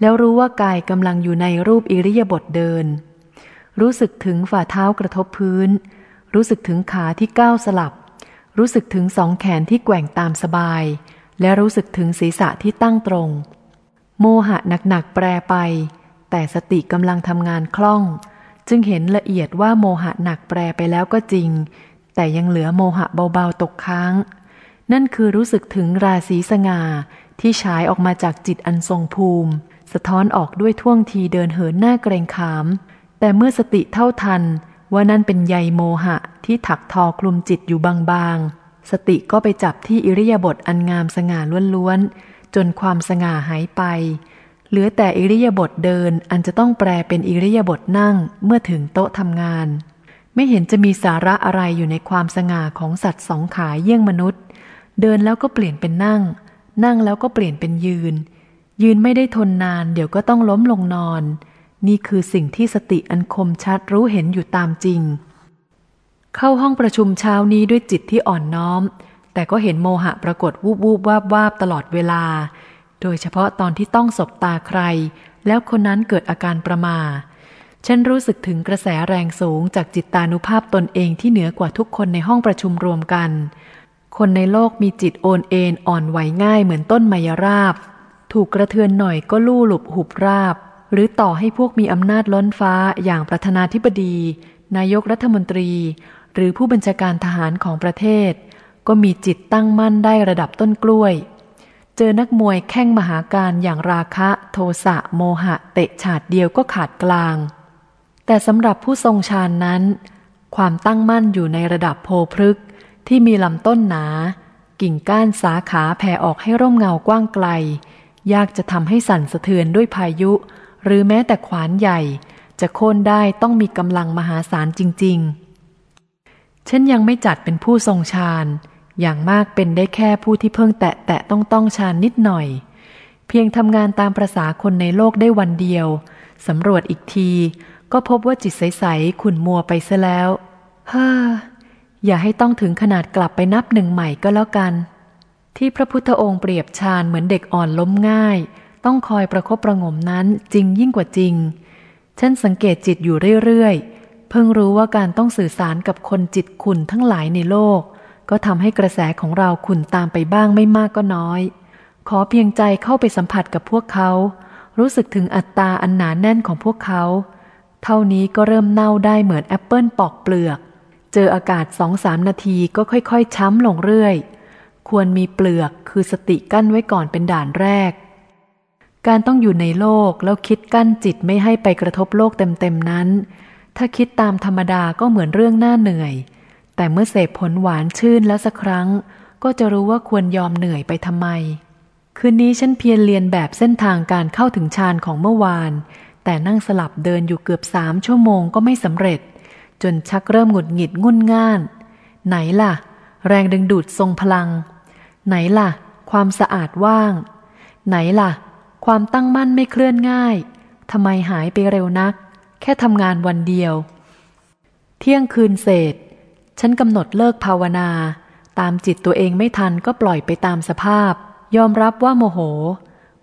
แล้วรู้ว่ากายกำลังอยู่ในรูปอิริยาบถเดิน รู้สึกถึงฝ่าเท้ากระทบพื้น รู้สึกถึงขาที่ก้าวสลับ รู้สึกถึงสองแขนที่แกว่งตามสบาย และรู้สึกถึงศีรษะที่ตั้งตรง โมหะหนักๆแปรไป แต่สติกำลังทำงานคล่อง จึงเห็นละเอียดว่าโมหะหนักแปรไปแล้วก็จริง แต่ยังเหลือโมหะเบาๆตกค้าง นั่นคือรู้สึกถึงราศีสง่าที่ฉายออกมาจากจิตอันทรงภูมิ สะท้อนออกด้วยท่วงทีเดินเหินหน้าเกรงขาม แต่เมื่อสติเท่าทัน ว่านั่นเป็นใยโมหะที่ถักทอคลุมจิตอยู่บางๆ สติก็ไปจับที่อิริยาบถอันงามสง่าล้วนๆ จนความสง่าหายไป เหลือแต่อิริยาบถเดินอันจะต้องแปลเป็นอิริยาบถนั่งเมื่อถึงโต๊ะทำงาน ไม่เห็นจะมีสาระอะไรอยู่ในความสง่าของสัตว์สองขาเยี่ยงมนุษย์ เดินแล้วก็เปลี่ยนเป็นนั่ง นั่งแล้วก็เปลี่ยนเป็นยืน ยืนไม่ได้ทนนานเดี๋ยวก็ต้องล้มลงนอน นี่คือสิ่งที่สติอันคมชัดรู้เห็นอยู่ตามจริง เข้าห้องประชุมเช้านี้ด้วยจิตที่อ่อนน้อม แต่ก็เห็นโมหะปรากฏวูบวูบวาบวาบตลอดเวลา โดยเฉพาะตอนที่ต้องสบตาใคร แล้วคนนั้นเกิดอาการประมา ฉันรู้สึกถึงกระแสแรงสูงจากจิตตานุภาพตนเองที่เหนือกว่าทุกคนในห้องประชุมรวมกัน คนในโลกมีจิตโอนเอ็นอ่อนไหวง่ายเหมือนต้นไมยราบ ถูกกระเทือนหน่อยก็ลู่หลบหุบราบ หรือต่อให้พวกมีอำนาจล้นฟ้าอย่างประธานาธิบดี นายกรัฐมนตรี หรือผู้บัญชาการทหารของประเทศ ก็มีจิตตั้งมั่นได้ระดับต้นกล้วย เจอนักมวยแข่งมหาการอย่างราคะโทสะโมหะเตะฉาดเดียวก็ขาดกลาง แต่สำหรับผู้ทรงฌานนั้น ความตั้งมั่นอยู่ในระดับโพพฤกที่มีลำต้นหนา กิ่งก้านสาขาแผ่ออกให้ร่มเงากว้างไกล ยากจะทำให้สั่นสะเทือนด้วยพายุ หรือแม้แต่ขวานใหญ่ จะโค่นได้ต้องมีกำลังมหาศาลจริง ๆ ฉันยังไม่จัดเป็นผู้ทรงฌาน อย่างมากเป็นได้แค่ผู้ที่เพิ่งแตะแตะต้องต้องชานนิดหน่อย เพียงทำงานตามประษาคนในโลกได้วันเดียวสำรวจอีกที ก็พบว่าจิตใสๆขุนมัวไปซะแล้วฮ่าอย่าให้ต้องถึงขนาดกลับไปนับหนึ่งใหม่ก็แล้วกัน ที่พระพุทธองค์เปรียบชาญเหมือนเด็กอ่อนล้มง่าย ต้องคอยประครบประงมนั้นจริงยิ่งกว่าจริง ฉันสังเกตจิตอยู่เรื่อยๆ เพิ่งรู้ว่าการต้องสื่อสารกับคนจิตขุนทั้งหลายในโลก ก็ทำให้กระแสของเราขุนตามไปบ้างไม่มากก็น้อย ขอเพียงใจเข้าไปสัมผัสกับพวกเขา รู้สึกถึงอัตตาอันหนานแน่นของพวกเขา เท่านี้ก็เริ่มเน่าได้เหมือนแอปเปิลปอกเปลือก เจออากาศสองสามนาทีก็ค่อยๆ ช้ำลงเรื่อยควรมีเปลือกคือสติกั้นไว้ก่อนเป็นด่านแรก การต้องอยู่ในโลกแล้วคิดกั้นจิตไม่ให้ไปกระทบโลกเต็มๆนั้น ถ้าคิดตามธรรมดาก็เหมือนเรื่องน่าเหนื่อย แต่เมื่อเสพผลหวานชื่นแล้วสักครั้ง ก็จะรู้ว่าควรยอมเหนื่อยไปทำไม คืนนี้ฉันเพียรเลียนแบบเส้นทางการเข้าถึงฌานของเมื่อวาน แต่นั่งสลับเดินอยู่เกือบสามชั่วโมงก็ไม่สำเร็จ จนชักเริ่มหงุดหงิดงุนง่าน ไหนล่ะ แรงดึงดูดทรงพลัง ไหนล่ะ ความสะอาดว่าง ไหนล่ะ ความตั้งมั่นไม่เคลื่อนง่ายทำไมหายไปเร็วนัก แค่ทำงานวันเดียว เที่ยงคืนเศษ ฉันกำหนดเลิกภาวนา ตามจิตตัวเองไม่ทันก็ปล่อยไปตามสภาพ ยอมรับว่าโมโห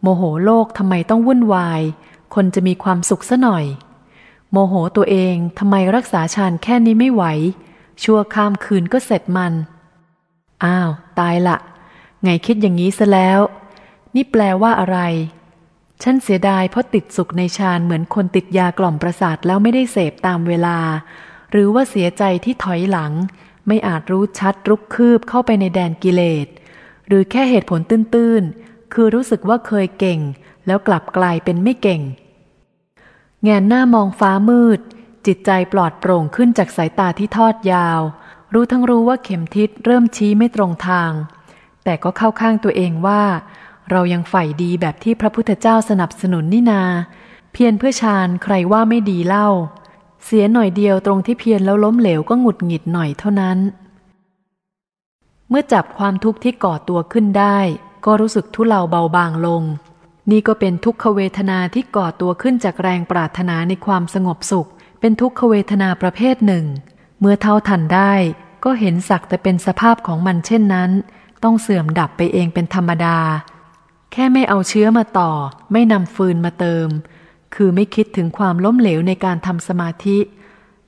โมโหโลกทำไมต้องวุ่นวาย คนจะมีความสุขซะหน่อย โมโหตัวเองทำไมรักษาฌานแค่นี้ไม่ไหว ชั่วข้ามคืนก็เสร็จมัน อ้าว ตายละไงคิดอย่างนี้ซะแล้ว นี่แปลว่าอะไร ฉันเสียดายเพราะติดสุขในฌานเหมือนคนติดยากล่อมประสาทแล้วไม่ได้เสพตามเวลา หรือว่าเสียใจที่ถอยหลัง ไม่อาจรู้ชัดรุกคืบเข้าไปในแดนกิเลส หรือแค่เหตุผลตื้นๆ คือรู้สึกว่าเคยเก่ง แล้วกลับกลายเป็นไม่เก่ง แงนหน้ามองฟ้ามืด จิตใจปลอดโปร่งขึ้นจากสายตาที่ทอดยาว รู้ทั้งรู้ว่าเข็มทิศเริ่มชี้ไม่ตรงทาง แต่ก็เข้าข้างตัวเองว่า เรายังใฝ่ดีแบบที่พระพุทธเจ้าสนับสนุนนี่นา เพียรเพื่อฌานใครว่าไม่ดีเล่า เสียหน่อยเดียวตรงที่เพียรแล้วล้มเหลวก็หงุดหงิดหน่อยเท่านั้น เมื่อจับความทุกข์ที่ก่อตัวขึ้นได้ ก็รู้สึกทุเลาเบาบางลง นี่ก็เป็นทุกขเวทนาที่ก่อตัวขึ้นจากแรงปรารถนาในความสงบสุข เป็นทุกขเวทนาประเภทหนึ่ง เมื่อเท่าทันได้ ก็เห็นสักแต่เป็นสภาพของมันเช่นนั้น ต้องเสื่อมดับไปเองเป็นธรรมดา แค่ไม่เอาเชื้อมาต่อ ไม่นำฟืนมาเติม คือไม่คิดถึงความล้มเหลวในการทำสมาธิ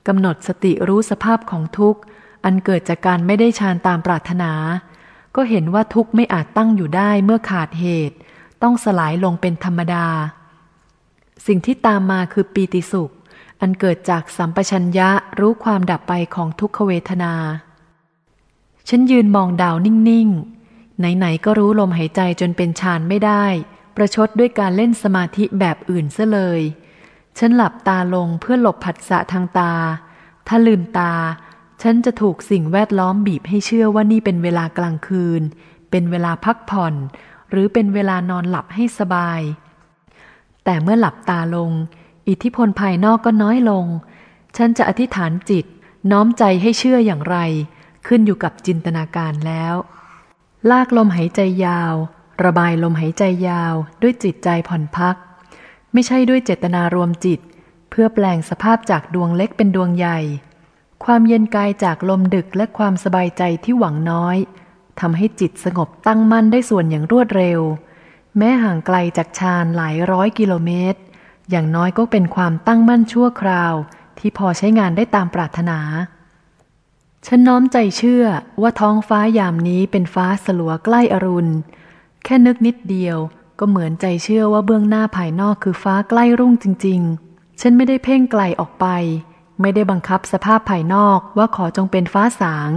กำหนดสติรู้สภาพของทุกข์ อันเกิดจากการไม่ได้ฌานตามปรารถนา ก็เห็นว่าทุกข์ไม่อาจตั้งอยู่ได้เมื่อขาดเหตุ ต้องสลายลงเป็นธรรมดา สิ่งที่ตามมาคือปีติสุข อันเกิดจากสัมปชัญญะรู้ความดับไปของทุกขเวทนา ฉันยืนมองดาวนิ่ง ๆ ไหน ๆ ก็รู้ลมหายใจจนเป็นฌานไม่ได้ ประชดด้วยการเล่นสมาธิแบบอื่นซะเลย ฉันหลับตาลงเพื่อหลบผัสสะทางตา ถ้าลืมตา ฉันจะถูกสิ่งแวดล้อมบีบให้เชื่อว่านี่เป็นเวลากลางคืน เป็นเวลาพักผ่อน หรือเป็นเวลานอนหลับให้สบาย แต่เมื่อหลับตาลง อิทธิพลภายนอกก็น้อยลง ฉันจะอธิษฐานจิต น้อมใจให้เชื่ออย่างไร ขึ้นอยู่กับจินตนาการแล้ว ลากลมหายใจยาว ระบายลมหายใจยาวด้วยจิตใจผ่อนพัก ไม่ใช่ด้วยเจตนารวมจิต เพื่อแปลงสภาพจากดวงเล็กเป็นดวงใหญ่ ความเย็นกายจากลมดึกและความสบายใจที่หวังน้อยทำให้จิตสงบตั้งมั่นได้ส่วนอย่างรวดเร็ว แม้ห่างไกลจากฌานหลายร้อยกิโลเมตร อย่างน้อยก็เป็นความตั้งมั่นชั่วคราว ที่พอใช้งานได้ตามปรารถนาฉันน้อมใจเชื่อว่าท้องฟ้ายามนี้เป็นฟ้าสลัวใกล้อรุณ แค่นึกนิดเดียวก็เหมือนใจเชื่อว่าเบื้องหน้าภายนอกคือฟ้าใกล้รุ่งจริง ๆ ฉันไม่ได้เพ่งไกลออกไป ไม่ได้บังคับสภาพภายนอกว่าขอจงเป็นฟ้าสาง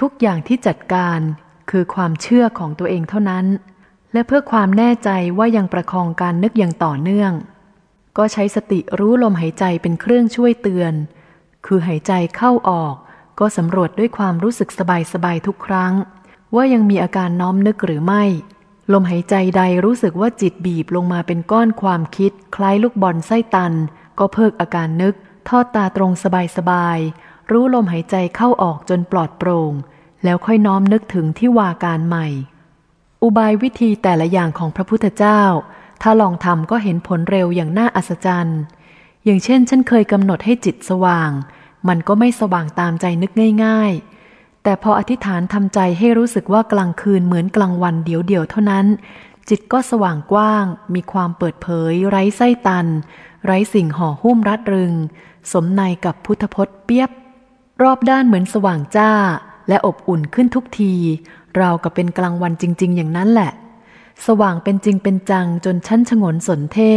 ทุกอย่างที่จัดการคือความเชื่อของตัวเองเท่านั้น และเพื่อความแน่ใจว่ายังประคองการนึกอย่างต่อเนื่อง ก็ใช้สติรู้ลมหายใจเป็นเครื่องช่วยเตือน คือหายใจเข้าออก ก็สำรวจด้วยความรู้สึกสบายๆทุกครั้ง ว่ายังมีอาการน้อมนึกหรือไม่ ลมหายใจใดรู้สึกว่าจิตบีบลงมาเป็นก้อนความคิด คล้ายลูกบอลไส้ตัน ก็เพิกอาการนึก ทอดตาตรงสบายๆ รู้ลมหายใจเข้าออกจนปลอดโปร่ง แล้วค่อยน้อมนึกถึงที่วาการใหม่ อุบายวิธีแต่ละอย่างของพระพุทธเจ้า ถ้าลองทำก็เห็นผลเร็วอย่างน่าอัศจรรย์ อย่างเช่น ฉันเคยกำหนดให้จิตสว่าง มันก็ไม่สว่างตามใจนึกง่าย ๆ แต่พออธิษฐานทำใจให้รู้สึกว่ากลางคืนเหมือนกลางวันเดียวๆเท่านั้น จิตก็สว่างกว้าง มีความเปิดเผย ไร้ไส้ตัน ไร้สิ่งห่อหุ้มรัดรึง สมในกับพุทธพจน์เปียบ รอบด้านเหมือนสว่างจ้า และอบอุ่นขึ้นทุกที เรากับเป็นกลางวันจริง ๆ อย่างนั้นแหละ สว่างเป็นจริงเป็นจังจนชั้นฉงนสนเท่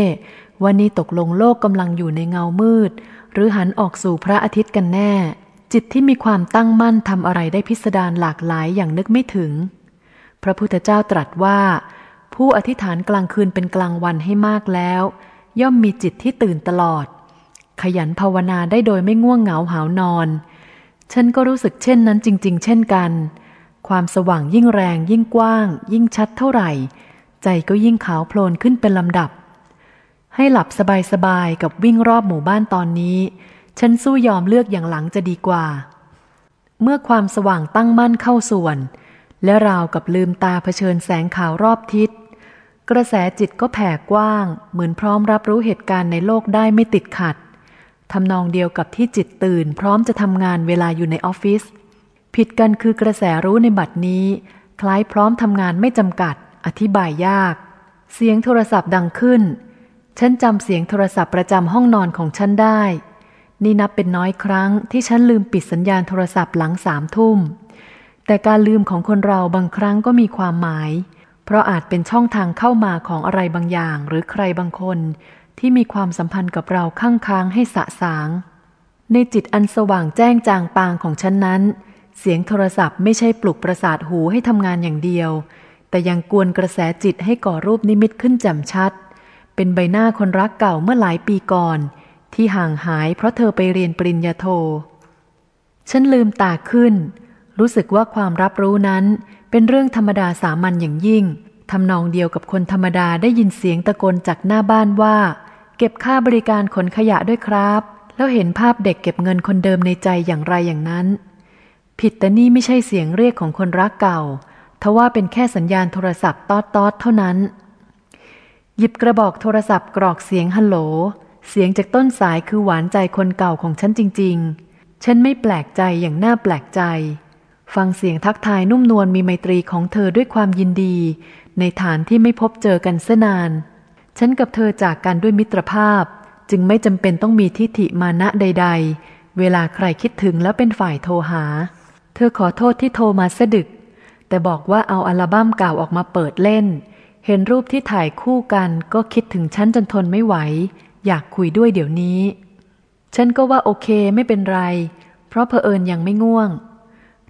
วันนี้ตกลงโลกกำลังอยู่ในเงามืด หรือหันออกสู่พระอาทิตย์กันแน่ จิตที่มีความตั้งมั่นทำอะไรได้พิสดารหลากหลายอย่างนึกไม่ถึง พระพุทธเจ้าตรัสว่า ผู้อธิษฐานกลางคืนเป็นกลางวันให้มากแล้ว ย่อมมีจิตที่ตื่นตลอด ขยันภาวนาได้โดยไม่ง่วงเหงาหานอน ฉันก็รู้สึกเช่นนั้นจริง ๆ เช่นกัน ความสว่างยิ่งแรงยิ่งกว้าง ยิ่งชัดเท่าไหร่ ใจก็ยิ่งขาวโพลนขึ้นเป็นลำดับ ให้หลับสบายๆกับวิ่งรอบหมู่บ้านตอนนี้ ฉันสู้ยอมเลือกอย่างหลังจะดีกว่า เมื่อความสว่างตั้งมั่นเข้าส่วน และราวกับลืมตาเผชิญแสงขาวรอบทิศ กระแสจิตก็แผ่กว้าง เหมือนพร้อมรับรู้เหตุการณ์ในโลกได้ไม่ติดขัดทำนองเดียวกับที่จิตตื่น พร้อมจะทำงานเวลาอยู่ในออฟฟิศผิดกันคือกระแสรู้ในบัดนี้ คล้ายพร้อมทำงานไม่จำกัด อธิบายยาก เสียงโทรศัพท์ดังขึ้น ฉันจำเสียงโทรศัพท์ประจำห้องนอนของฉันได้ นี่นับเป็นน้อยครั้งที่ฉันลืมปิดสัญญาณโทรศัพท์หลังสามทุ่ม แต่การลืมของคนเราบางครั้งก็มีความหมาย เพราะอาจเป็นช่องทางเข้ามาของอะไรบางอย่างหรือใครบางคน ที่มีความสัมพันธ์กับเราข้างค้างให้สะสาง ในจิตอันสว่างแจ้งจางปางของฉันนั้น เสียงโทรศัพท์ไม่ใช่ปลุกประสาทหูให้ทำงานอย่างเดียว แต่ยังกวนกระแสจิตให้ก่อรูปนิมิตขึ้นแจ่มชัด เป็นใบหน้าคนรักเก่าเมื่อหลายปีก่อน ที่ห่างหายเพราะเธอไปเรียนปริญญาโท ฉันลืมตาขึ้น รู้สึกว่าความรับรู้นั้นเป็นเรื่องธรรมดาสามัญอย่างยิ่งทำนองเดียวกับคนธรรมดาได้ยินเสียงตะโกนจากหน้าบ้านว่า เก็บค่าบริการขนขยะด้วยครับ แล้วเห็นภาพเด็กเก็บเงินคนเดิมในใจอย่างไรอย่างนั้น ผิดแต่นี่ไม่ใช่เสียงเรียกของคนรักเก่าทว่าเป็นแค่สัญญาณโทรศัพท์ตอดตอดเท่านั้น หยิบกระบอกโทรศัพท์กรอกเสียงฮัลโหล เสียงจากต้นสายคือหวานใจคนเก่าของฉันจริง ๆ ฉันไม่แปลกใจอย่างน่าแปลกใจ ฟังเสียงทักทายนุ่มนวลมีไมตรีของเธอด้วยความยินดี ในฐานที่ไม่พบเจอกันเสนาน ฉันกับเธอจากกันด้วยมิตรภาพ จึงไม่จำเป็นต้องมีทิฐิมานะใด ๆ เวลาใครคิดถึงแล้วเป็นฝ่ายโทรหา เธอขอโทษที่โทรมาสะดึก แต่บอกว่าเอาอัลบั้มเก่าออกมาเปิดเล่น เห็นรูปที่ถ่ายคู่กันก็คิดถึงฉันจนทนไม่ไหว อยากคุยด้วยเดี๋ยวนี้ ฉันก็ว่าโอเคไม่เป็นไร เพราะเผอิญยังไม่ง่วง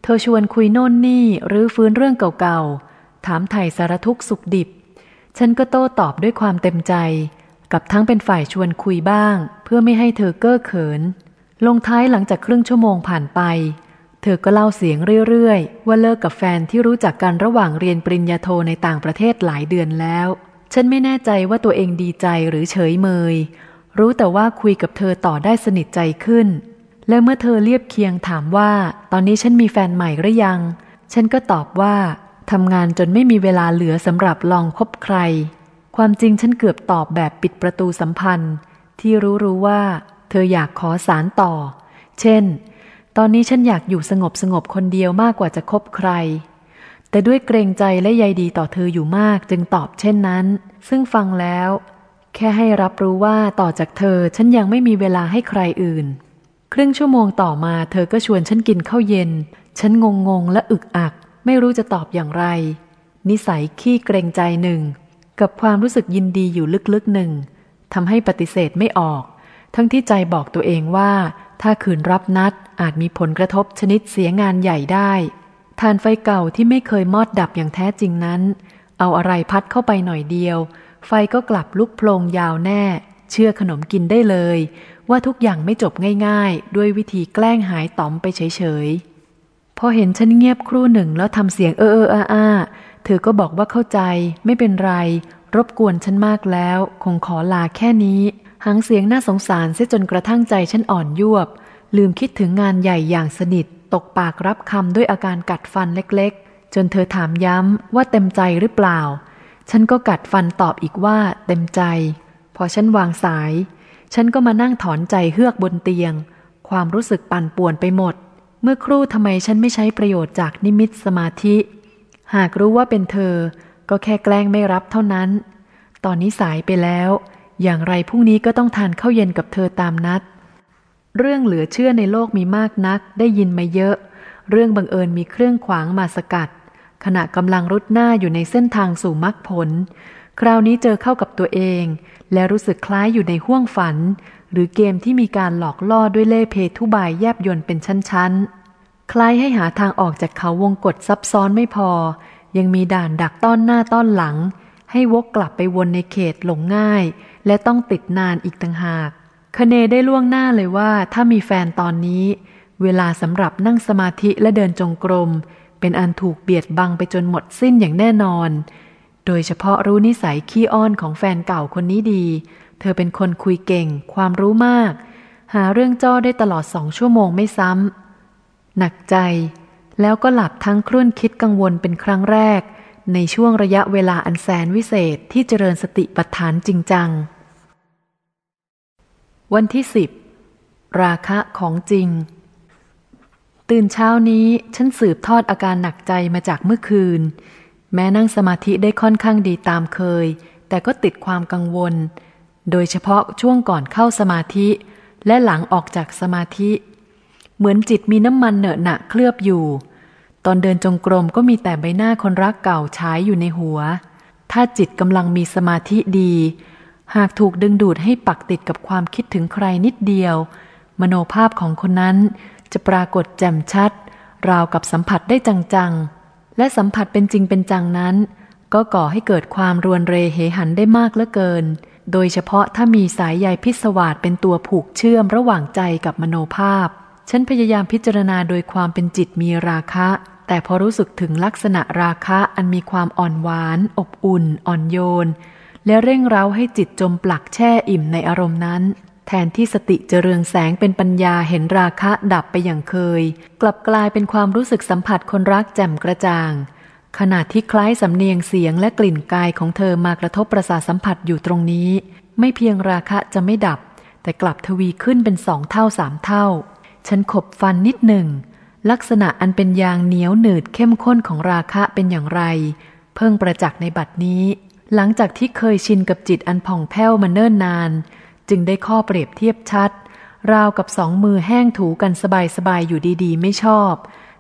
เธอชวนคุยโน่นนี่หรือฟื้นเรื่องเก่าๆ ถามไถ่สารทุกข์สุขดิบ ฉันก็โต้ตอบด้วยความเต็มใจ กับทั้งเป็นฝ่ายชวนคุยบ้าง เพื่อไม่ให้เธอเก้อเขิน ลงท้ายหลังจากครึ่งชั่วโมงผ่านไป เธอก็เล่าเสียงเรื่อยๆ ว่าเลิกกับแฟนที่รู้จักกันระหว่างเรียนปริญญาโทในต่างประเทศหลายเดือนแล้ว ฉันไม่แน่ใจว่าตัวเองดีใจหรือเฉยเมย รู้แต่ว่าคุยกับเธอต่อได้สนิทใจขึ้น และเมื่อเธอเรียบเคียงถามว่า ตอนนี้ฉันมีแฟนใหม่หรือยัง ฉันก็ตอบว่าทำงานจนไม่มีเวลาเหลือสำหรับลองคบใคร ความจริงฉันเกือบตอบแบบปิดประตูสัมพันธ์ ที่รู้รู้ว่า เธออยากขอสารต่อ เช่น ตอนนี้ฉันอยากอยู่สงบสงบคนเดียวมากกว่าจะคบใคร แต่ด้วยเกรงใจและใยดีต่อเธออยู่มากจึงตอบเช่นนั้น ซึ่งฟังแล้ว แค่ให้รับรู้ว่าต่อจากเธอฉันยังไม่มีเวลาให้ใครอื่น ครึ่งชั่วโมงต่อมาเธอก็ชวนฉันกินข้าวเย็น ฉันงงงและอึกอัก ไม่รู้จะตอบอย่างไร นิสัยขี้เกรงใจหนึ่ง กับความรู้สึกยินดีอยู่ลึกๆหนึ่งทำให้ปฏิเสธไม่ออก ทั้งที่ใจบอกตัวเองว่า ถ้าขืนรับนัดอาจมีผลกระทบชนิดเสียงานใหญ่ได้ ทานไฟเก่าที่ไม่เคยมอดดับอย่างแท้จริงนั้น เอาอะไรพัดเข้าไปหน่อยเดียว ไฟก็กลับลุกโพลงยาวแน่ เชื่อขนมกินได้เลย ว่าทุกอย่างไม่จบง่ายๆ ด้วยวิธีแกล้งหายต๋อมไปเฉยๆ พอเห็นฉันเงียบครู่หนึ่งแล้วทำเสียงเออเอออาอาเธอก็บอกว่าเข้าใจ ไม่เป็นไร รบกวนฉันมากแล้ว คงขอลาแค่นี้หางเสียงน่าสงสารเสียจนกระทั่งใจฉันอ่อนยวบ ลืมคิดถึงงานใหญ่อย่างสนิท ตกปากรับคำด้วยอาการกัดฟันเล็กๆ จนเธอถามย้ำว่าเต็มใจหรือเปล่า ฉันก็กัดฟันตอบอีกว่าเต็มใจ พอฉันวางสาย ฉันก็มานั่งถอนใจเฮือกบนเตียง ความรู้สึกปั่นป่วนไปหมด เมื่อครู่ทำไมฉันไม่ใช้ประโยชน์จากนิมิตสมาธิ หากรู้ว่าเป็นเธอ ก็แค่แกล้งไม่รับเท่านั้น ตอนนี้สายไปแล้ว อย่างไรพรุ่งนี้ก็ต้องทานข้าวเย็นกับเธอตามนัด เรื่องเหลือเชื่อในโลกมีมากนักได้ยินมาเยอะ เรื่องบังเอิญมีเครื่องขวางมาสกัด ขณะกำลังรุดหน้าอยู่ในเส้นทางสู่มรรคผล คราวนี้เจอเข้ากับตัวเอง และรู้สึกคล้ายอยู่ในห้วงฝัน หรือเกมที่มีการหลอกล่อด้วยเล่เพทุบายแยบยนเป็นชั้นๆ คล้ายให้หาทางออกจากเขาวงกฏซับซ้อนไม่พอ ยังมีด่านดักต้อนหน้าต้อนหลัง ให้วกกลับไปวนในเขตหลงง่าย และต้องติดนานอีกต่างหาก คเนได้ล่วงหน้าเลยว่าถ้ามีแฟนตอนนี้ เวลาสำหรับนั่งสมาธิและเดินจงกรม เป็นอันถูกเบียดบังไปจนหมดสิ้นอย่างแน่นอน โดยเฉพาะรู้นิสัยขี้อ้อนของแฟนเก่าคนนี้ดี เธอเป็นคนคุยเก่ง ความรู้มาก หาเรื่องจ้อได้ตลอดสองชั่วโมงไม่ซ้ำหนักใจ แล้วก็หลับทั้งครุ่นคิดกังวลเป็นครั้งแรก ในช่วงระยะเวลาอันแสนวิเศษที่เจริญสติปัฏฐานจริงจัง วันที่สิบราคะของจริง ตื่นเช้านี้ฉันสืบทอดอาการหนักใจมาจากเมื่อคืน แม้นั่งสมาธิได้ค่อนข้างดีตามเคย แต่ก็ติดความกังวล โดยเฉพาะช่วงก่อนเข้าสมาธิ และหลังออกจากสมาธิ เหมือนจิตมีน้ำมันเหนอะหนะเคลือบอยู่ ตอนเดินจงกรมก็มีแต่ใบหน้าคนรักเก่าฉายอยู่ในหัว ถ้าจิตกำลังมีสมาธิดี หากถูกดึงดูดให้ปักติดกับความคิดถึงใครนิดเดียว มโนภาพของคนนั้นจะปรากฏแจ่มชัด ราวกับสัมผัสได้จังๆ และสัมผัสเป็นจริงเป็นจังนั้น ก็ก่อให้เกิดความรวนเรเหหันได้มากเหลือเกิน โดยเฉพาะถ้ามีสายใยพิศวาสเป็นตัวผูกเชื่อมระหว่างใจกับมโนภาพ ฉันพยายามพิจารณาโดยความเป็นจิตมีราคะ แต่พอรู้สึกถึงลักษณะราคะอันมีความอ่อนหวาน อบอุ่น อ่อนโยน และเร่งเร้าให้จิตจมปลักแช่อิ่มในอารมณ์นั้น แทนที่สติจะเรืองแสงเป็นปัญญาเห็นราคะดับไปอย่างเคย กลับกลายเป็นความรู้สึกสัมผัสคนรักแจ่มกระจ่าง ขณะที่คล้ายสำเนียงเสียงและกลิ่นกายของเธอมากระทบประสาสัมผัสอยู่ตรงนี้ ไม่เพียงราคะจะไม่ดับ แต่กลับทวีขึ้นเป็นสองเท่าสามเท่า ฉันขบฟันนิดหนึ่งลักษณะอันเป็นยางเหนียวหนืดเข้มข้นของราคะเป็นอย่างไร เพิ่งประจักษ์ในบัดนี้ หลังจากที่เคยชินกับจิตอันผ่องแผ้วมาเนิ่นนาน จึงได้ข้อเปรียบเทียบชัด ราวกับสองมือแห้งถูกันสบายๆอยู่ดีๆ ไม่ชอบ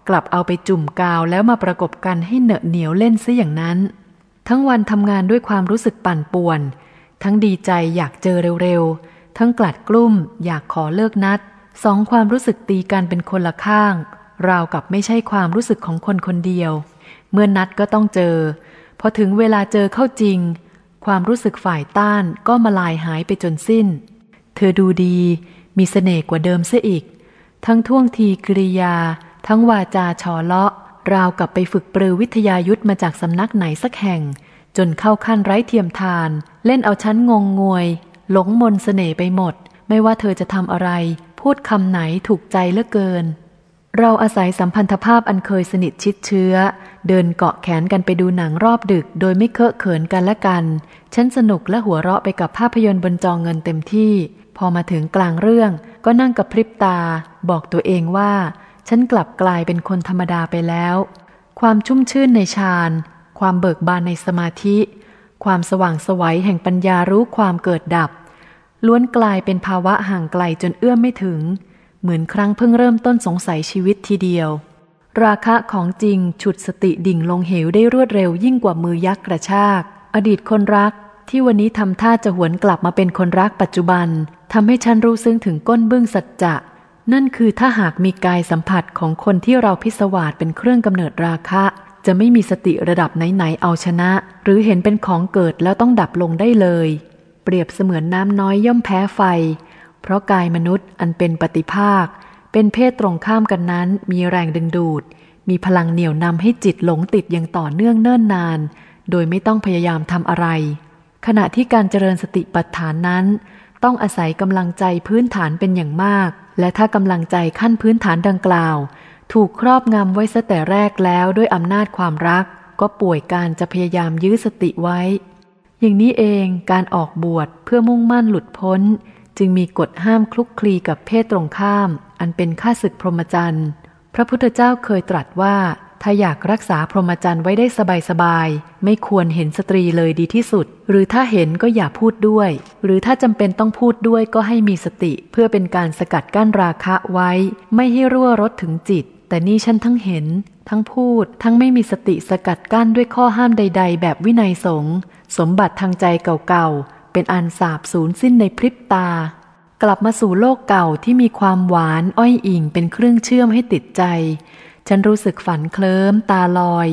กลับเอาไปจุ่มกาวแล้วมาประกบกันให้เหนอะเหนียวเล่นซะอย่างนั้น ทั้งวันทำงานด้วยความรู้สึกปั่นป่วน ทั้งดีใจอยากเจอเร็วๆ ทั้งกลัดกลุ้มอยากขอเลิกนัด สองความรู้สึกตีกันเป็นคนละข้าง ราวกับไม่ใช่ความรู้สึกของคนคนเดียว เมื่อนัดก็ต้องเจอ พอถึงเวลาเจอเข้าจริง ความรู้สึกฝ่ายต้านก็มาลายหายไปจนสิ้น เธอดูดี มีเสน่ห์กว่าเดิมเสียอีก ทั้งท่วงทีกริยา ทั้งวาจาชอเลาะ ราวกับไปฝึกปรือวิทยายุทธมาจากสำนักไหนสักแห่ง จนเข้าขั้นไร้เทียมทาน เล่นเอาชั้นงงงวย หลงมนเสน่ห์ไปหมด ไม่ว่าเธอจะทำอะไร พูดคำไหนถูกใจเหลือเกิน เราอาศัยสัมพันธภาพอันเคยสนิทชิดเชื้อ เดินเกาะแขนกันไปดูหนังรอบดึก โดยไม่เคอะเขินกันและกัน ฉันสนุกและหัวเราะไปกับภาพยนตร์บนจองเงินเต็มที่ พอมาถึงกลางเรื่อง ก็นั่งกับพริบตา บอกตัวเองว่า ฉันกลับกลายเป็นคนธรรมดาไปแล้ว ความชุ่มชื่นในฌาน ความเบิกบานในสมาธิ ความสว่างสวัยแห่งปัญญารู้ความเกิดดับ ล้วนกลายเป็นภาวะห่างไกลจนเอื้อมไม่ถึง เหมือนครั้งเพิ่งเริ่มต้นสงสัยชีวิตทีเดียว ราคะของจริงฉุดสติดิ่งลงเหวได้รวดเร็วยิ่งกว่ามือยักษ์กระชาก อดีตคนรักที่วันนี้ทำท่าจะหวนกลับมาเป็นคนรักปัจจุบันทำให้ฉันรู้ซึ้งถึงก้นเบื้องสัจจะ นั่นคือถ้าหากมีกายสัมผัสของคนที่เราพิศวาสเป็นเครื่องกำเนิดราคะ จะไม่มีสติระดับไหนๆเอาชนะ หรือเห็นเป็นของเกิดแล้วต้องดับลงได้เลย เปรียบเสมือนน้ำน้อยย่อมแพ้ไฟ เพราะกายมนุษย์อันเป็นปฏิภาค เป็นเพศตรงข้ามกันนั้น มีแรงดึงดูด มีพลังเหนี่ยวนำให้จิตหลงติดอย่างต่อเนื่องเนิ่นนาน โดยไม่ต้องพยายามทำอะไร ขณะที่การเจริญสติปัฏฐานนั้น ต้องอาศัยกำลังใจพื้นฐานเป็นอย่างมาก และถ้ากำลังใจขั้นพื้นฐานดังกล่าว ถูกครอบงำไว้ซะแต่แรกแล้วด้วยอำนาจความรัก ก็ป่วยการจะพยายามยื้อสติไว้ อย่างนี้เองการออกบวชเพื่อมุ่งมั่นหลุดพ้น จึงมีกฎห้ามคลุกคลีกับเพศตรงข้าม อันเป็นข้าศึกพรหมจรรย์ พระพุทธเจ้าเคยตรัสว่า ถ้าอยากรักษาพรหมจรรย์ไว้ได้สบายๆ ไม่ควรเห็นสตรีเลยดีที่สุด หรือถ้าเห็นก็อย่าพูดด้วย หรือถ้าจำเป็นต้องพูดด้วยก็ให้มีสติ เพื่อเป็นการสกัดกั้นราคะไว้ ไม่ให้รั่วรถถึงจิต แต่นี่ฉันทั้งเห็น ทั้งพูด ทั้งไม่มีสติสกัดกั้นด้วยข้อห้ามใด ๆ แบบวินัยสงฆ์สมบัติทางใจเก่าๆ เป็นอันสาบสูญสิ้นในพริบตา กลับมาสู่โลกเก่าที่มีความหวานอ้อยอิงเป็นเครื่องเชื่อมให้ติดใจ ฉันรู้สึกฝันเคลิ้มตาลอย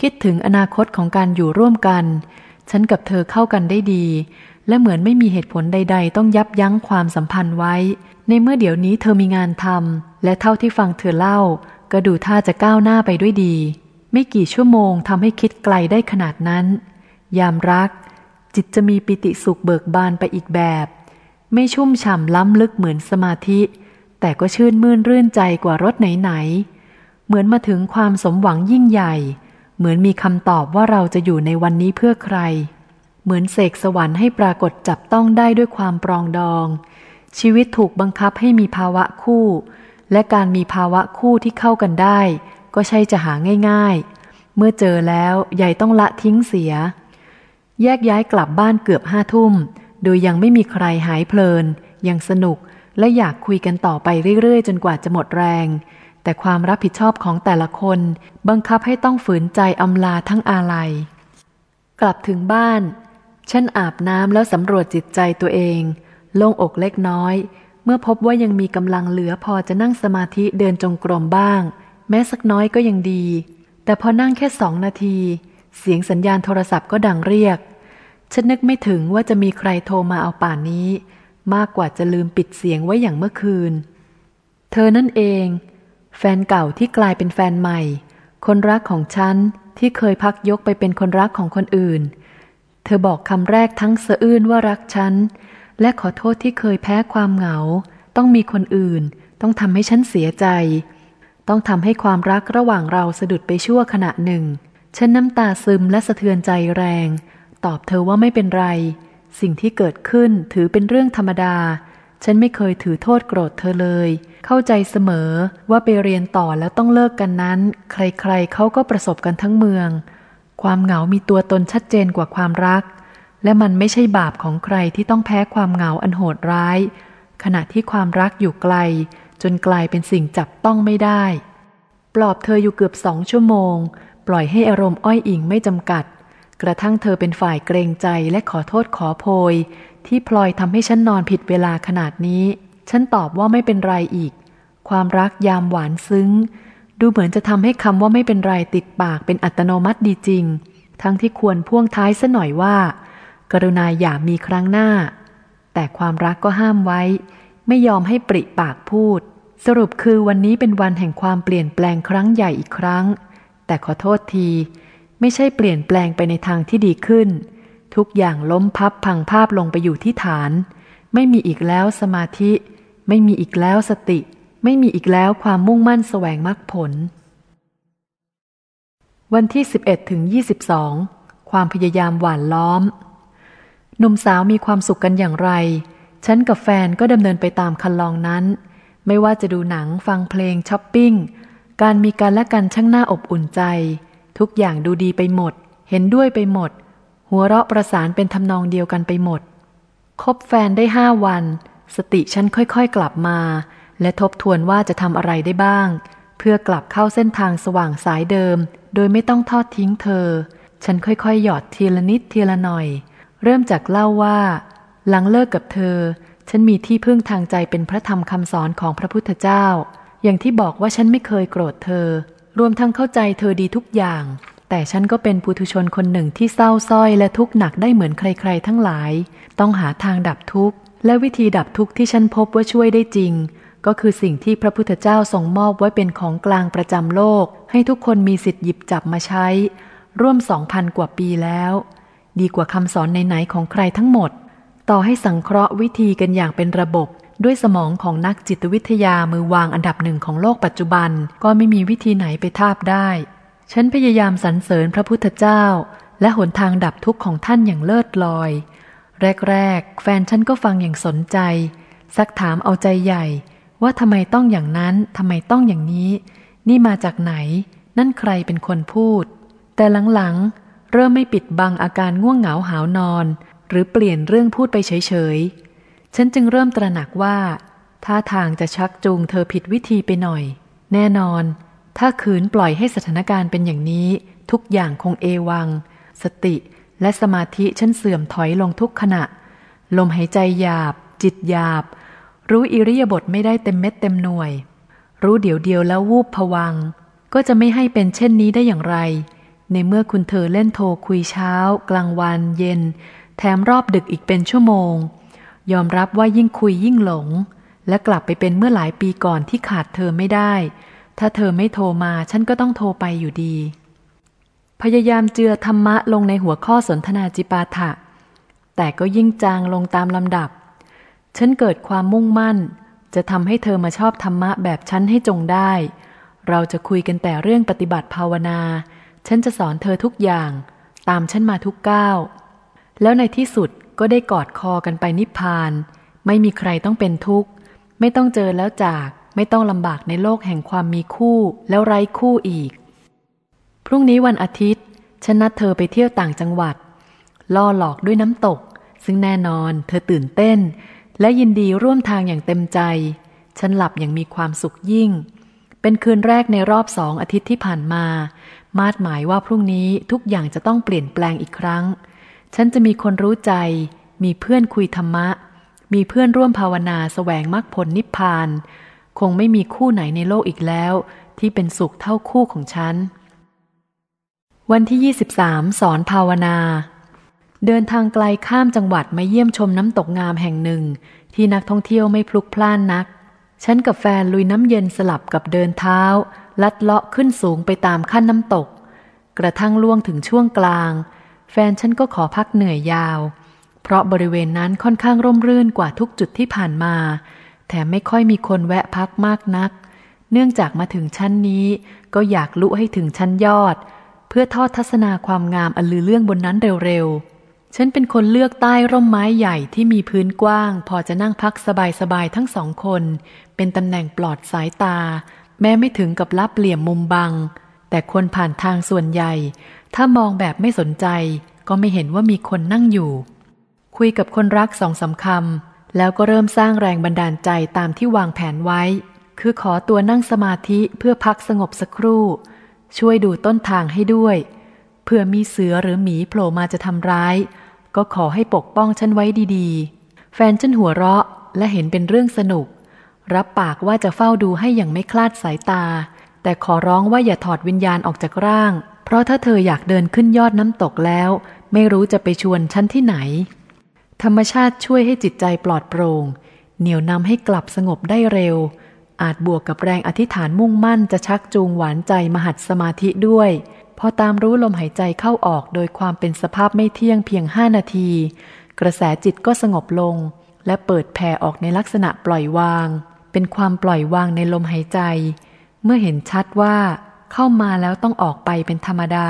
คิดถึงอนาคตของการอยู่ร่วมกัน ฉันกับเธอเข้ากันได้ดี และเหมือนไม่มีเหตุผลใด ๆ ต้องยับยั้งความสัมพันธ์ไว้ ในเมื่อเดี๋ยวนี้เธอมีงานทำและเท่าที่ฟังเธอเล่า ก็ดูท่าจะก้าวหน้าไปด้วยดี ไม่กี่ชั่วโมงทำให้คิดไกลได้ขนาดนั้น ยามรัก จิตจะมีปิติสุขเบิกบานไปอีกแบบ ไม่ชุ่มฉ่ำล้ำลึกเหมือนสมาธิ แต่ก็ชื่นมื่นรื่นใจกว่ารถไหนๆ เหมือนมาถึงความสมหวังยิ่งใหญ่ เหมือนมีคำตอบว่าเราจะอยู่ในวันนี้เพื่อใคร เหมือนเสกสวรรค์ให้ปรากฏจับต้องได้ด้วยความปรองดอง ชีวิตถูกบังคับให้มีภาวะคู่ และการมีภาวะคู่ที่เข้ากันได้ ก็ใช่จะหาง่าย ๆ เมื่อเจอแล้วใหญ่ต้องละทิ้งเสีย แยกย้ายกลับบ้านเกือบห้าทุ่ม โดยยังไม่มีใครหายเพลิน ยังสนุกและอยากคุยกันต่อไปเรื่อยๆ จนกว่าจะหมดแรง แต่ความรับผิดชอบของแต่ละคน บังคับให้ต้องฝืนใจอำลาทั้งอาลัย กลับถึงบ้าน ฉันอาบน้ำแล้วสำรวจจิตใจตัวเอง โล่งอกเล็กน้อย เมื่อพบว่ายังมีกำลังเหลือพอจะนั่งสมาธิเดินจงกรมบ้าง แม้สักน้อยก็ยังดี แต่พอนั่งแค่สองนาที เสียงสัญญาณโทรศัพท์ก็ดังเรียก ฉันนึกไม่ถึงว่าจะมีใครโทรมาเอาป่านนี้ มากกว่าจะลืมปิดเสียงไว้อย่างเมื่อคืน เธอนั่นเอง แฟนเก่าที่กลายเป็นแฟนใหม่ คนรักของฉันที่เคยพักยกไปเป็นคนรักของคนอื่น เธอบอกคำแรกทั้งสะอื้นว่ารักฉัน และขอโทษที่เคยแพ้ความเหงา ต้องมีคนอื่น ต้องทำให้ฉันเสียใจ ต้องทำให้ความรักระหว่างเราสะดุดไปชั่วขณะหนึ่ง ฉันน้ำตาซึมและสะเทือนใจแรง ตอบเธอว่าไม่เป็นไร สิ่งที่เกิดขึ้นถือเป็นเรื่องธรรมดา ฉันไม่เคยถือโทษโกรธเธอเลย เข้าใจเสมอว่าไปเรียนต่อแล้วต้องเลิกกันนั้น ใครๆเขาก็ประสบกันทั้งเมือง ความเหงามีตัวตนชัดเจนกว่าความรัก และมันไม่ใช่บาปของใครที่ต้องแพ้ความเหงาอันโหดร้าย ขณะที่ความรักอยู่ไกล จนกลายเป็นสิ่งจับต้องไม่ได้ ปลอบเธออยู่เกือบสองชั่วโมง ปล่อยให้อารมณ์อ้อยอิงไม่จำกัด กระทั่งเธอเป็นฝ่ายเกรงใจและขอโทษขอโพย ที่พลอยทำให้ฉันนอนผิดเวลาขนาดนี้ ฉันตอบว่าไม่เป็นไรอีก ความรักยามหวานซึ้ง ดูเหมือนจะทำให้คำว่าไม่เป็นไรติดปากเป็นอัตโนมัติดีจริง ทั้งที่ควรพ่วงท้ายซะหน่อยว่า กรุณาอย่ามีครั้งหน้า แต่ความรักก็ห้ามไว้ ไม่ยอมให้ปริปากพูด สรุปคือวันนี้เป็นวันแห่งความเปลี่ยนแปลงครั้งใหญ่อีกครั้ง แต่ขอโทษที ไม่ใช่เปลี่ยนแปลงไปในทางที่ดีขึ้น ทุกอย่างล้มพับพังภาพลงไปอยู่ที่ฐาน ไม่มีอีกแล้วสมาธิ ไม่มีอีกแล้วสติ ไม่มีอีกแล้วความมุ่งมั่นแสวงมรรคผล วันที่ 11ถึง22 ความพยายามหวานล้อมหนุ่มสาวมีความสุขกันอย่างไร ฉันกับแฟนก็ดำเนินไปตามคันลองนั้น ไม่ว่าจะดูหนังฟังเพลงช้อปปิ้ง การมีการและกันช่างหน่าอบอุ่นใจ ทุกอย่างดูดีไปหมด เห็นด้วยไปหมด หัวเราะประสานเป็นทำนองเดียวกันไปหมด คบแฟนได้ห้าวัน สติฉันค่อยๆกลับมา และทบทวนว่าจะทำอะไรได้บ้าง เพื่อกลับเข้าเส้นทางสว่างสายเดิม โดยไม่ต้องทอดทิ้งเธอ ฉันค่อยๆ หยอดทีละนิดทีละหน่อย เริ่มจากเล่าว่า หลังเลิกกับเธอ ฉันมีที่พึ่งทางใจเป็นพระธรรมคำสอนของพระพุทธเจ้า อย่างที่บอกว่าฉันไม่เคยโกรธเธอ รวมทั้งเข้าใจเธอดีทุกอย่าง แต่ฉันก็เป็นปุถุชนคนหนึ่งที่เศร้าส้อยและทุกข์หนักได้เหมือนใครๆ ทั้งหลาย ต้องหาทางดับทุกข์ และวิธีดับทุกข์ที่ฉันพบว่าช่วยได้จริง ก็คือสิ่งที่พระพุทธเจ้าทรงมอบไว้เป็นของกลางประจำโลก ให้ทุกคนมีสิทธิ์หยิบจับมาใช้ ร่วมสองพันกว่าปีแล้ว ดีกว่าคำสอนไหนๆของใครทั้งหมด ต่อให้สังเคราะห์วิธีกันอย่างเป็นระบบ ด้วยสมองของนักจิตวิทยามือวางอันดับหนึ่งของโลกปัจจุบันก็ไม่มีวิธีไหนไปทาบได้ ฉันพยายามสรรเสริญพระพุทธเจ้า และหนทางดับทุกข์ของท่านอย่างเลิศลอย แรกๆ แฟนฉันก็ฟังอย่างสนใจ ซักถามเอาใจใหญ่ ว่าทำไมต้องอย่างนั้นทำไมต้องอย่างนี้ นี่มาจากไหน นั่นใครเป็นคนพูด แต่หลังๆ เริ่มไม่ปิดบังอาการง่วงเหงาหาวนอน หรือเปลี่ยนเรื่องพูดไปเฉยๆ ฉันจึงเริ่มตระหนักว่าท่าทางจะชักจูงเธอผิดวิธีไปหน่อย แน่นอน ถ้าขืนปล่อยให้สถานการณ์เป็นอย่างนี้ ทุกอย่างคงเอวัง สติและสมาธิฉันเสื่อมถอยลงทุกขณะ ลมหายใจหยาบ จิตหยาบ รู้อิริยาบถไม่ได้เต็มเม็ดเต็มหน่วย รู้เดี๋ยวเดียวแล้ววูบผวัง ก็จะไม่ให้เป็นเช่นนี้ได้อย่างไร ในเมื่อคุณเธอเล่นโทรคุยเช้า กลางวัน เย็น แถมรอบดึกอีกเป็นชั่วโมง ยอมรับว่ายิ่งคุยยิ่งหลง และกลับไปเป็นเมื่อหลายปีก่อนที่ขาดเธอไม่ได้ ถ้าเธอไม่โทรมาฉันก็ต้องโทรไปอยู่ดี พยายามเจือธรรมะลงในหัวข้อสนทนาจิปาถะ แต่ก็ยิ่งจางลงตามลำดับ ฉันเกิดความมุ่งมั่น จะทำให้เธอมาชอบธรรมะแบบฉันให้จงได้ เราจะคุยกันแต่เรื่องปฏิบัติภาวนา ฉันจะสอนเธอทุกอย่าง ตามฉันมาทุกก้าวแล้วในที่สุด ก็ได้กอดคอกันไปนิพพาน ไม่มีใครต้องเป็นทุกข์ ไม่ต้องเจอแล้วจาก ไม่ต้องลำบากในโลกแห่งความมีคู่แล้วไร้คู่อีก พรุ่งนี้วันอาทิตย์ ฉันนัดเธอไปเที่ยวต่างจังหวัด ล่อหลอกด้วยน้ำตก ซึ่งแน่นอน เธอตื่นเต้น และยินดีร่วมทางอย่างเต็มใจ ฉันหลับอย่างมีความสุขยิ่ง เป็นคืนแรกในรอบสองอาทิตย์ที่ผ่านมา มาดหมายว่าพรุ่งนี้ทุกอย่างจะต้องเปลี่ยนแปลงอีกครั้ง ฉันจะมีคนรู้ใจ มีเพื่อนคุยธรรมะ มีเพื่อนร่วมภาวนาสแสวงมรรคผลนิพพาน คงไม่มีคู่ไหนในโลกอีกแล้ว ที่เป็นสุขเท่าคู่ของฉัน วันที่ 23 สอนภาวนา เดินทางไกลข้ามจังหวัดมาเยี่ยมชมน้ำตกงามแห่งหนึ่ง ที่นักท่องเที่ยวไม่พลุกพล่านนัก ฉันกับแฟนลุยน้ำเย็นสลับกับเดินเท้า ลัดเลาะขึ้นสูงไปตามขั้นน้ำตก กระทั่งล่วงถึงช่วงกลาง แฟนฉันก็ขอพักเหนื่อยยาว เพราะบริเวณนั้นค่อนข้างร่มรื่นกว่าทุกจุดที่ผ่านมา แถมไม่ค่อยมีคนแวะพักมากนัก เนื่องจากมาถึงชั้นนี้ ก็อยากลุให้ถึงชั้นยอด เพื่อทอดทัศนาความงามอันลือเรื่องบนนั้นเร็วๆ ฉันเป็นคนเลือกใต้ร่มไม้ใหญ่ที่มีพื้นกว้าง พอจะนั่งพักสบายๆทั้งสองคน เป็นตำแหน่งปลอดสายตา แม้ไม่ถึงกับลับเหลี่ยมมุมบังแต่คนผ่านทางส่วนใหญ่ ถ้ามองแบบไม่สนใจก็ไม่เห็นว่ามีคนนั่งอยู่ คุยกับคนรักสองสาคำแล้วก็เริ่มสร้างแรงบันดาลใจตามที่วางแผนไว้ คือขอตัวนั่งสมาธิเพื่อพักสงบสักครู่ ช่วยดูต้นทางให้ด้วยเพื่อมีเสือหรือหมีโผล่มาจะทำร้าย ก็ขอให้ปกป้องฉันไว้ดีๆ แฟนฉันหัวเราะและเห็นเป็นเรื่องสนุก รับปากว่าจะเฝ้าดูให้อย่างไม่คลาดสายตา แต่ขอร้องว่าอย่าถอดวิญญาณออกจากร่าง เพราะถ้าเธออยากเดินขึ้นยอดน้ำตกแล้ว ไม่รู้จะไปชวนฉันที่ไหน ธรรมชาติช่วยให้จิตใจปลอดโปร่ง เหนี่ยวนำให้กลับสงบได้เร็ว อาจบวกกับแรงอธิษฐานมุ่งมั่นจะชักจูงหวานใจมหัดสมาธิด้วย พอตามรู้ลมหายใจเข้าออกโดยความเป็นสภาพไม่เที่ยงเพียงห้านาที กระแสจิตก็สงบลง และเปิดแผ่ออกในลักษณะปล่อยวาง เป็นความปล่อยวางในลมหายใจ เมื่อเห็นชัดว่า เข้ามาแล้วต้องออกไปเป็นธรรมดา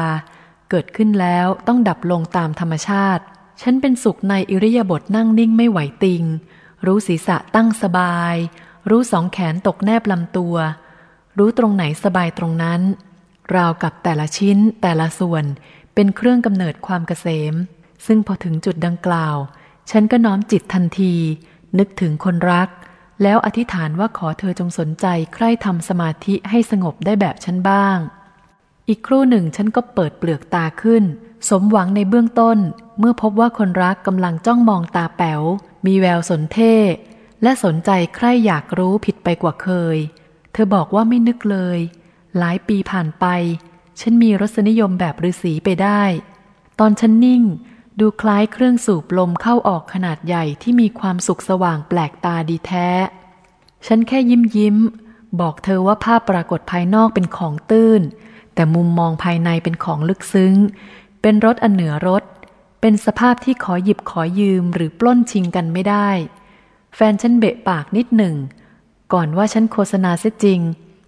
เกิดขึ้นแล้วต้องดับลงตามธรรมชาติ ฉันเป็นสุขในอิริยาบถนั่งนิ่งไม่ไหวติง รู้ศีรษะตั้งสบาย รู้สองแขนตกแนบลำตัว รู้ตรงไหนสบายตรงนั้น ราวกับแต่ละชิ้นแต่ละส่วนเป็นเครื่องกำเนิดความเกษม ซึ่งพอถึงจุดดังกล่าว ฉันก็น้อมจิตทันที นึกถึงคนรัก แล้วอธิษฐานว่าขอเธอจงสนใจใคร่ทำสมาธิให้สงบได้แบบฉันบ้าง อีกครู่หนึ่งฉันก็เปิดเปลือกตาขึ้น สมหวังในเบื้องต้น เมื่อพบว่าคนรักกำลังจ้องมองตาแป๋ว มีแววสนเท่ และสนใจใคร่อยากรู้ผิดไปกว่าเคย เธอบอกว่าไม่นึกเลย หลายปีผ่านไป ฉันมีรสนิยมแบบฤาษีไปได้ ตอนฉันนิ่ง ดูคล้ายเครื่องสูบลมเข้าออกขนาดใหญ่ที่มีความสุขสว่างแปลกตาดีแท้ ฉันแค่ยิ้มยิ้ม บอกเธอว่าภาพปรากฏภายนอกเป็นของตื้น แต่มุมมองภายในเป็นของลึกซึ้ง เป็นรถอันเหนือรถ เป็นสภาพที่ขอหยิบขอยืมหรือปล้นชิงกันไม่ได้ แฟนฉันเบะปากนิดหนึ่ง ก่อนว่าฉันโฆษณาเสียจริง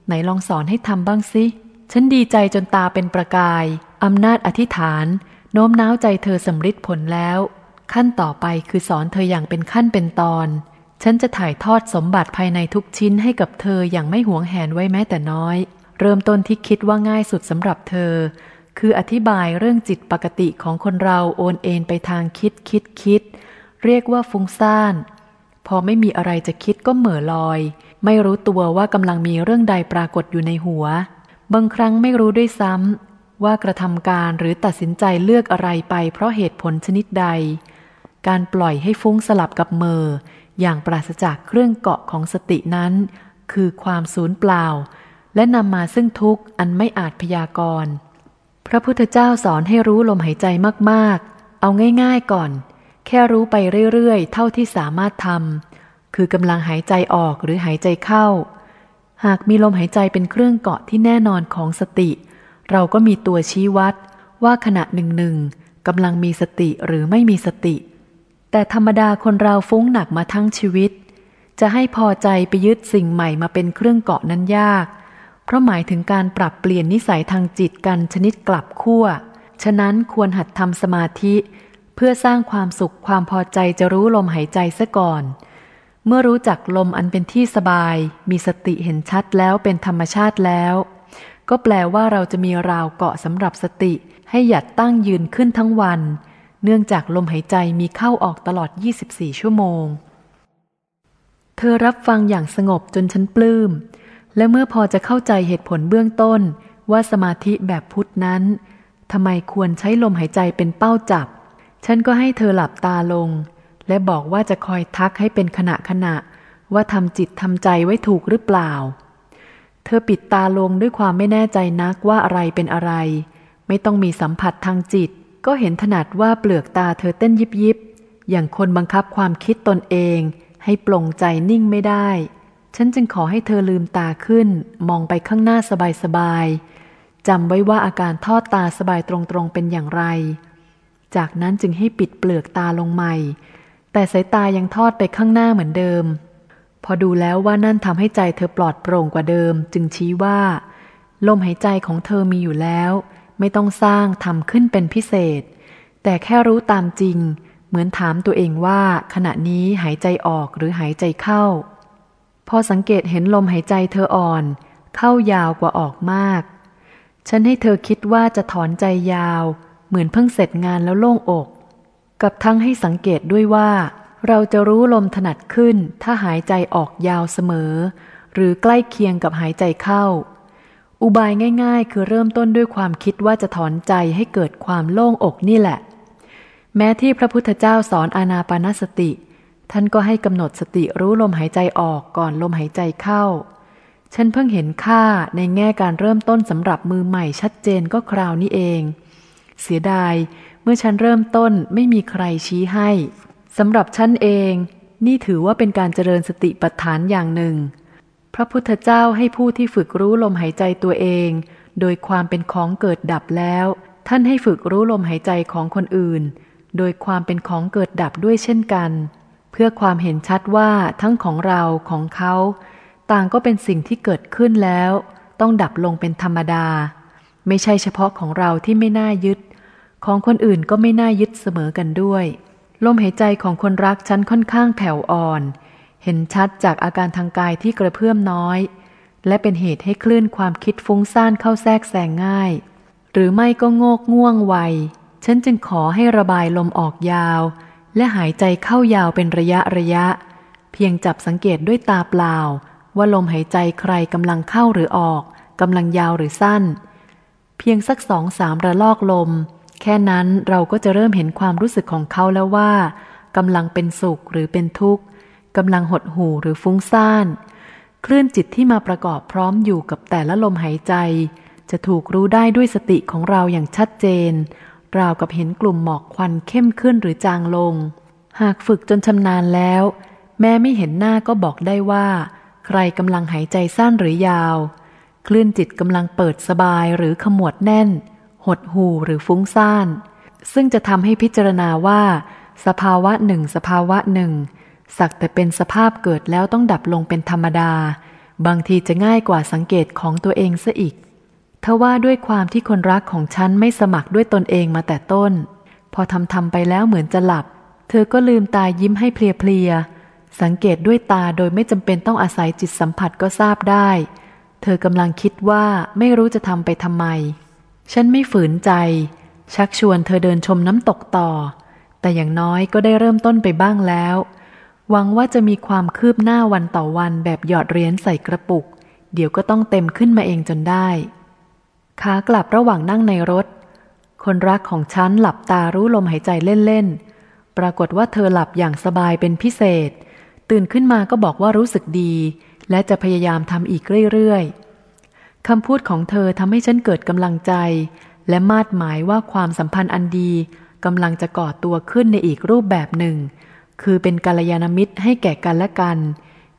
ไหนลองสอนให้ทำบ้างสิ ฉันดีใจจนตาเป็นประกายอำนาจอธิษฐาน น้มน้าวใจเธอสำฤทธิ์ผลแล้ว ขั้นต่อไปคือสอนเธออย่างเป็นขั้นเป็นตอน ฉันจะถ่ายทอดสมบัติภายในทุกชิ้นให้กับเธออย่างไม่หวงแหนไว้แม้แต่น้อย เริ่มต้นที่คิดว่าง่ายสุดสำหรับเธอ คืออธิบายเรื่องจิตปกติของคนเราโอนเอ็นไปทางคิดคิดคิด เรียกว่าฟุ้งซ่าน พอไม่มีอะไรจะคิดก็เหม่อลอย ไม่รู้ตัวว่ากำลังมีเรื่องใดปรากฏอยู่ในหัว บางครั้งไม่รู้ด้วยซ้ำ ว่ากระทำการหรือตัดสินใจเลือกอะไรไปเพราะเหตุผลชนิดใด การปล่อยให้ฟุ้งสลับกับเมออย่างปราศจากเครื่องเกาะของสตินั้น คือความสูญเปล่า และนำมาซึ่งทุกข์อันไม่อาจพยากรณ์พระพุทธเจ้าสอนให้รู้ลมหายใจมากๆ เอาง่ายๆก่อน แค่รู้ไปเรื่อยๆ เท่าที่สามารถทำคือกำลังหายใจออกหรือหายใจเข้า หากมีลมหายใจเป็นเครื่องเกาะที่แน่นอนของสติ เราก็มีตัวชี้วัดว่าขณะหนึ่งหนึ่งกำลังมีสติหรือไม่มีสติ แต่ธรรมดาคนเราฟุ้งหนักมาทั้งชีวิต จะให้พอใจไปยึดสิ่งใหม่มาเป็นเครื่องเกาะนั้นยาก เพราะหมายถึงการปรับเปลี่ยนนิสัยทางจิตกันชนิดกลับขั้ว ฉะนั้นควรหัดทำสมาธิ เพื่อสร้างความสุขความพอใจจะรู้ลมหายใจซะก่อน เมื่อรู้จักลมอันเป็นที่สบาย มีสติเห็นชัดแล้วเป็นธรรมชาติแล้ว ก็แปลว่าเราจะมีราวเกาะสำหรับสติ ให้หยัดตั้งยืนขึ้นทั้งวัน เนื่องจากลมหายใจมีเข้าออกตลอด 24 ชั่วโมง เธอรับฟังอย่างสงบจนฉันปลื้ม และเมื่อพอจะเข้าใจเหตุผลเบื้องต้น ว่าสมาธิแบบพุทธนั้นทำไมควรใช้ลมหายใจเป็นเป้าจับ ฉันก็ให้เธอหลับตาลง และบอกว่าจะคอยทักให้เป็นขณะขณะว่าทำจิตทำใจไว้ถูกหรือเปล่า เธอปิดตาลงด้วยความไม่แน่ใจนักว่าอะไรเป็นอะไร ไม่ต้องมีสัมผัสทางจิต ก็เห็นถนัดว่าเปลือกตาเธอเต้นยิบยิบอย่างคนบังคับความคิดตนเอง ให้ปลงใจนิ่งไม่ได้ ฉันจึงขอให้เธอลืมตาขึ้น มองไปข้างหน้าสบายๆจำไว้ว่าอาการทอดตาสบายตรงๆเป็นอย่างไร จากนั้นจึงให้ปิดเปลือกตาลงใหม่ แต่สายตายังทอดไปข้างหน้าเหมือนเดิม พอดูแล้วว่านั่นทำให้ใจเธอปลอดโปร่งกว่าเดิม จึงชี้ว่า ลมหายใจของเธอมีอยู่แล้ว ไม่ต้องสร้างทำขึ้นเป็นพิเศษ แต่แค่รู้ตามจริง เหมือนถามตัวเองว่า ขณะนี้หายใจออกหรือหายใจเข้า พอสังเกตเห็นลมหายใจเธออ่อน เข้ายาวกว่าออกมาก ฉันให้เธอคิดว่าจะถอนใจยาว เหมือนเพิ่งเสร็จงานแล้วโล่งอก กับทั้งให้สังเกตด้วยว่า เราจะรู้ลมถนัดขึ้น ถ้าหายใจออกยาวเสมอ หรือใกล้เคียงกับหายใจเข้า อุบายง่ายๆ คือเริ่มต้นด้วยความคิดว่าจะถอนใจให้เกิดความโล่งอกนี่แหละ แม้ที่พระพุทธเจ้าสอนอานาปานสติ ท่านก็ให้กำหนดสติรู้ลมหายใจออกก่อนลมหายใจเข้า ฉันเพิ่งเห็นค่าในแง่การเริ่มต้นสำหรับมือใหม่ชัดเจนก็คราวนี้เอง เสียดายเมื่อฉันเริ่มต้นไม่มีใครชี้ให้ สำหรับฉันเองนี่ถือว่าเป็นการเจริญสติปัฏฐานอย่างหนึ่ง พระพุทธเจ้าให้ผู้ที่ฝึกรู้ลมหายใจตัวเอง โดยความเป็นของเกิดดับแล้ว ท่านให้ฝึกรู้ลมหายใจของคนอื่น โดยความเป็นของเกิดดับด้วยเช่นกัน เพื่อความเห็นชัดว่าทั้งของเราของเขา ต่างก็เป็นสิ่งที่เกิดขึ้นแล้ว ต้องดับลงเป็นธรรมดา ไม่ใช่เฉพาะของเราที่ไม่น่ายึด ของคนอื่นก็ไม่น่ายึดเสมอกันด้วย ลมหายใจของคนรักฉันค่อนข้างแผ่วอ่อน เห็นชัดจากอาการทางกายที่กระเพื่อมน้อย และเป็นเหตุให้คลื่นความคิดฟุ้งซ่านเข้าแทรกแซงง่าย หรือไม่ก็โงกง่วงไว ฉันจึงขอให้ระบายลมออกยาว และหายใจเข้ายาวเป็นระยะระยะ เพียงจับสังเกตด้วยตาเปล่า ว่าลมหายใจใครกำลังเข้าหรือออกกำลังยาวหรือสั้น เพียงสักสองสามระลอกลม แค่นั้นเราก็จะเริ่มเห็นความรู้สึกของเขาแล้วว่ากำลังเป็นสุขหรือเป็นทุกข์กำลังหดหู่หรือฟุ้งซ่านคลื่นจิตที่มาประกอบพร้อมอยู่กับแต่ละลมหายใจ จะถูกรู้ได้ด้วยสติของเราอย่างชัดเจน ราวกับเห็นกลุ่มหมอกควันเข้มขึ้นหรือจางลง หากฝึกจนชำนาญแล้ว แม้ไม่เห็นหน้าก็บอกได้ว่า ใครกำลังหายใจสั้นหรือยาว คลื่นจิตกำลังเปิดสบายหรือขมวดแน่น หดหูหรือฟุ้งซ่าน ซึ่งจะทำให้พิจารณาว่า สภาวะหนึ่งสภาวะหนึ่ง สักแต่เป็นสภาพเกิดแล้วต้องดับลงเป็นธรรมดา บางทีจะง่ายกว่าสังเกตของตัวเองซะอีกทว่าด้วยความที่คนรักของฉันไม่สมัครด้วยตนเองมาแต่ต้น พอทำทำไปแล้วเหมือนจะหลับ เธอก็ลืมตายิ้มให้เพลียๆ สังเกตด้วยตาโดยไม่จำเป็นต้องอาศัยจิตสัมผัสก็ทราบได้ เธอกำลังคิดว่าไม่รู้จะทำไปทำไม ฉันไม่ฝืนใจ ชักชวนเธอเดินชมน้ำตกต่อ แต่อย่างน้อยก็ได้เริ่มต้นไปบ้างแล้ว หวังว่าจะมีความคืบหน้าวันต่อวันแบบหยอดเหรียญใส่กระปุก เดี๋ยวก็ต้องเต็มขึ้นมาเองจนได้ขากลับระหว่างนั่งในรถ คนรักของฉันหลับตารู้ลมหายใจเล่นๆ ปรากฏว่าเธอหลับอย่างสบายเป็นพิเศษ ตื่นขึ้นมาก็บอกว่ารู้สึกดี และจะพยายามทำอีกเรื่อยๆ คำพูดของเธอทำให้ฉันเกิดกำลังใจ และมาดหมายว่าความสัมพันธ์อันดีกำลังจะก่อตัวขึ้นในอีกรูปแบบหนึ่ง คือเป็นกัลยาณมิตรให้แก่กันและกัน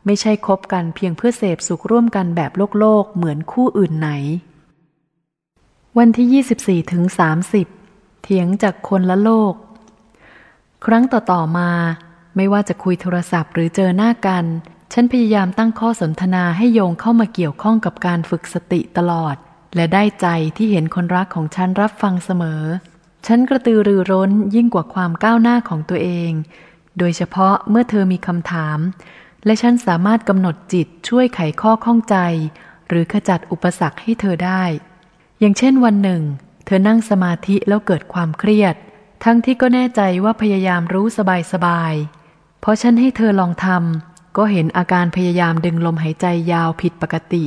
ไม่ใช่คบกันเพียงเพื่อเสพสุขร่วมกันแบบโลกโลกเหมือนคู่อื่นไหน วันที่ 24ถึง30 เถียงจากคนละโลก ครั้งต่อๆมา ไม่ว่าจะคุยโทรศัพท์หรือเจอหน้ากัน ฉันพยายามตั้งข้อสนทนาให้โยงเข้ามาเกี่ยวข้องกับการฝึกสติตลอด และได้ใจที่เห็นคนรักของฉันรับฟังเสมอ ฉันกระตือรือร้นยิ่งกว่าความก้าวหน้าของตัวเอง โดยเฉพาะเมื่อเธอมีคำถาม และฉันสามารถกำหนดจิตช่วยไขข้อข้องใจ หรือขจัดอุปสรรคให้เธอได้ อย่างเช่นวันหนึ่ง เธอนั่งสมาธิแล้วเกิดความเครียด ทั้งที่ก็แน่ใจว่าพยายามรู้สบายสบายพอฉันให้เธอลองทำ ก็เห็นอาการพยายามดึงลมหายใจยาวผิดปกติ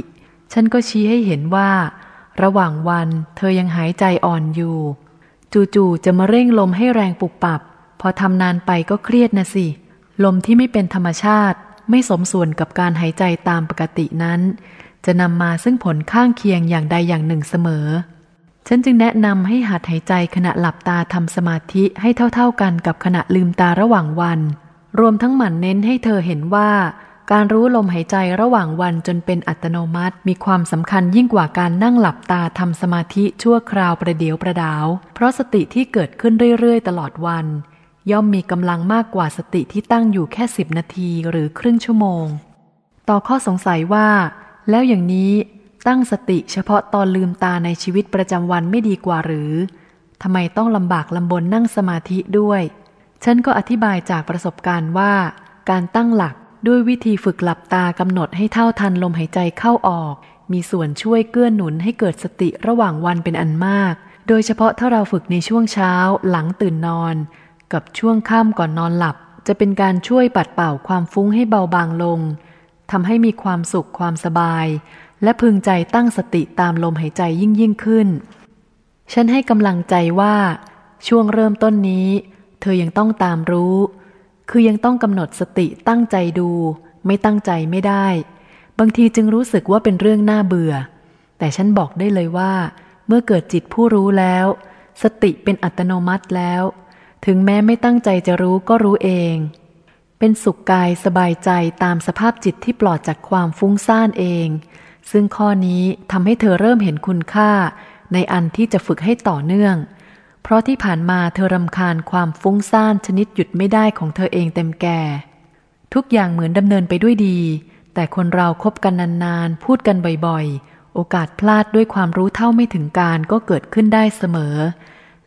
ฉันก็ชี้ให้เห็นว่า ระหว่างวันเธอยังหายใจอ่อนอยู่ จู่ๆจะมาเร่งลมให้แรงปุบปับ พอทำนานไปก็เครียดนะสิ ลมที่ไม่เป็นธรรมชาติ ไม่สมส่วนกับการหายใจตามปกตินั้น จะนำมาซึ่งผลข้างเคียงอย่างใดอย่างหนึ่งเสมอ ฉันจึงแนะนำให้หัดหายใจขณะหลับตาทำสมาธิให้เท่า ๆกันกับขณะลืมตาระหว่างวัน รวมทั้งหมั่นเน้นให้เธอเห็นว่า การรู้ลมหายใจระหว่างวันจนเป็นอัตโนมัติ มีความสำคัญยิ่งกว่าการนั่งหลับตาทำสมาธิชั่วคราวประเดียวประดาว เพราะสติที่เกิดขึ้นเรื่อยๆ ตลอดวัน ย่อมมีกำลังมากกว่าสติที่ตั้งอยู่แค่สิบนาทีหรือครึ่งชั่วโมง ต่อข้อสงสัยว่า แล้วอย่างนี้ตั้งสติเฉพาะตอนลืมตาในชีวิตประจำวันไม่ดีกว่าหรือทำไมต้องลำบากลำบนนั่งสมาธิด้วย ฉันก็อธิบายจากประสบการณ์ว่า การตั้งหลักด้วยวิธีฝึกหลับตากำหนดให้เท่าทันลมหายใจเข้าออก มีส่วนช่วยเกื้อหนุนให้เกิดสติระหว่างวันเป็นอันมาก โดยเฉพาะถ้าเราฝึกในช่วงเช้าหลังตื่นนอน กับช่วงค่ำก่อนนอนหลับ จะเป็นการช่วยปัดเป่าความฟุ้งให้เบาบางลงทำให้มีความสุขความสบาย และพึงใจตั้งสติตามลมหายใจยิ่งยิ่งขึ้น ฉันให้กำลังใจว่า ช่วงเริ่มต้นนี้ เธอยังต้องตามรู้ คือยังต้องกำหนดสติตั้งใจดู ไม่ตั้งใจไม่ได้ บางทีจึงรู้สึกว่าเป็นเรื่องน่าเบื่อ แต่ฉันบอกได้เลยว่า เมื่อเกิดจิตผู้รู้แล้ว สติเป็นอัตโนมัติแล้ว ถึงแม้ไม่ตั้งใจจะรู้ก็รู้เอง เป็นสุขกายสบายใจตามสภาพจิตที่ปลอดจากความฟุ้งซ่านเอง ซึ่งข้อนี้ทำให้เธอเริ่มเห็นคุณค่า ในอันที่จะฝึกให้ต่อเนื่อง เพราะที่ผ่านมาเธอรำคาญความฟุ้งซ่านชนิดหยุดไม่ได้ของเธอเองเต็มแก่ ทุกอย่างเหมือนดำเนินไปด้วยดี แต่คนเราครบกันนานๆ พูดกันบ่อยๆ โอกาสพลาดด้วยความรู้เท่าไม่ถึงการก็เกิดขึ้นได้เสมอ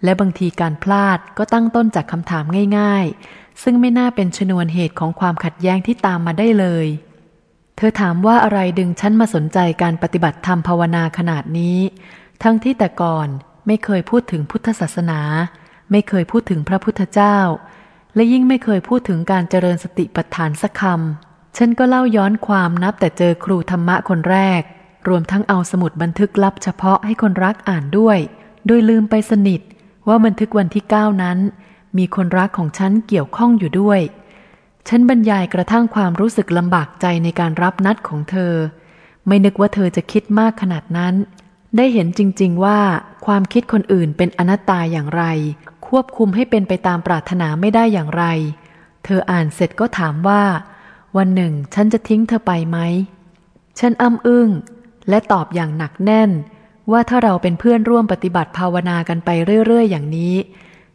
และบางทีการพลาดก็ตั้งต้นจากคำถามง่าย ๆ ซึ่งไม่น่าเป็นชนวนเหตุของความขัดแย้งที่ตามมาได้เลย เธอถามว่าอะไรดึงฉันมาสนใจการปฏิบัติธรรมภาวนาขนาดนี้ ทั้งที่แต่ก่อน ไม่เคยพูดถึงพุทธศาสนา ไม่เคยพูดถึงพระพุทธเจ้า และยิ่งไม่เคยพูดถึงการเจริญสติปัฏฐานสักคำฉันก็เล่าย้อนความนับแต่เจอครูธรรมะคนแรก รวมทั้งเอาสมุดบันทึกลับเฉพาะให้คนรักอ่านด้วย โดยลืมไปสนิทว่าบันทึกวันที่เก้านั้น มีคนรักของฉันเกี่ยวข้องอยู่ด้วย ฉันบรรยายกระทั่งความรู้สึกลำบากใจในการรับนัดของเธอ ไม่นึกว่าเธอจะคิดมากขนาดนั้น ได้เห็นจริง ๆ ว่าความคิดคนอื่นเป็นอนัตตาอย่างไร ควบคุมให้เป็นไปตามปรารถนาไม่ได้อย่างไร เธออ่านเสร็จก็ถามว่า วันหนึ่งฉันจะทิ้งเธอไปไหม ฉันอ้ำอึ้ง และตอบอย่างหนักแน่น ว่าถ้าเราเป็นเพื่อนร่วมปฏิบัติภาวนากันไปเรื่อย ๆ อย่างนี้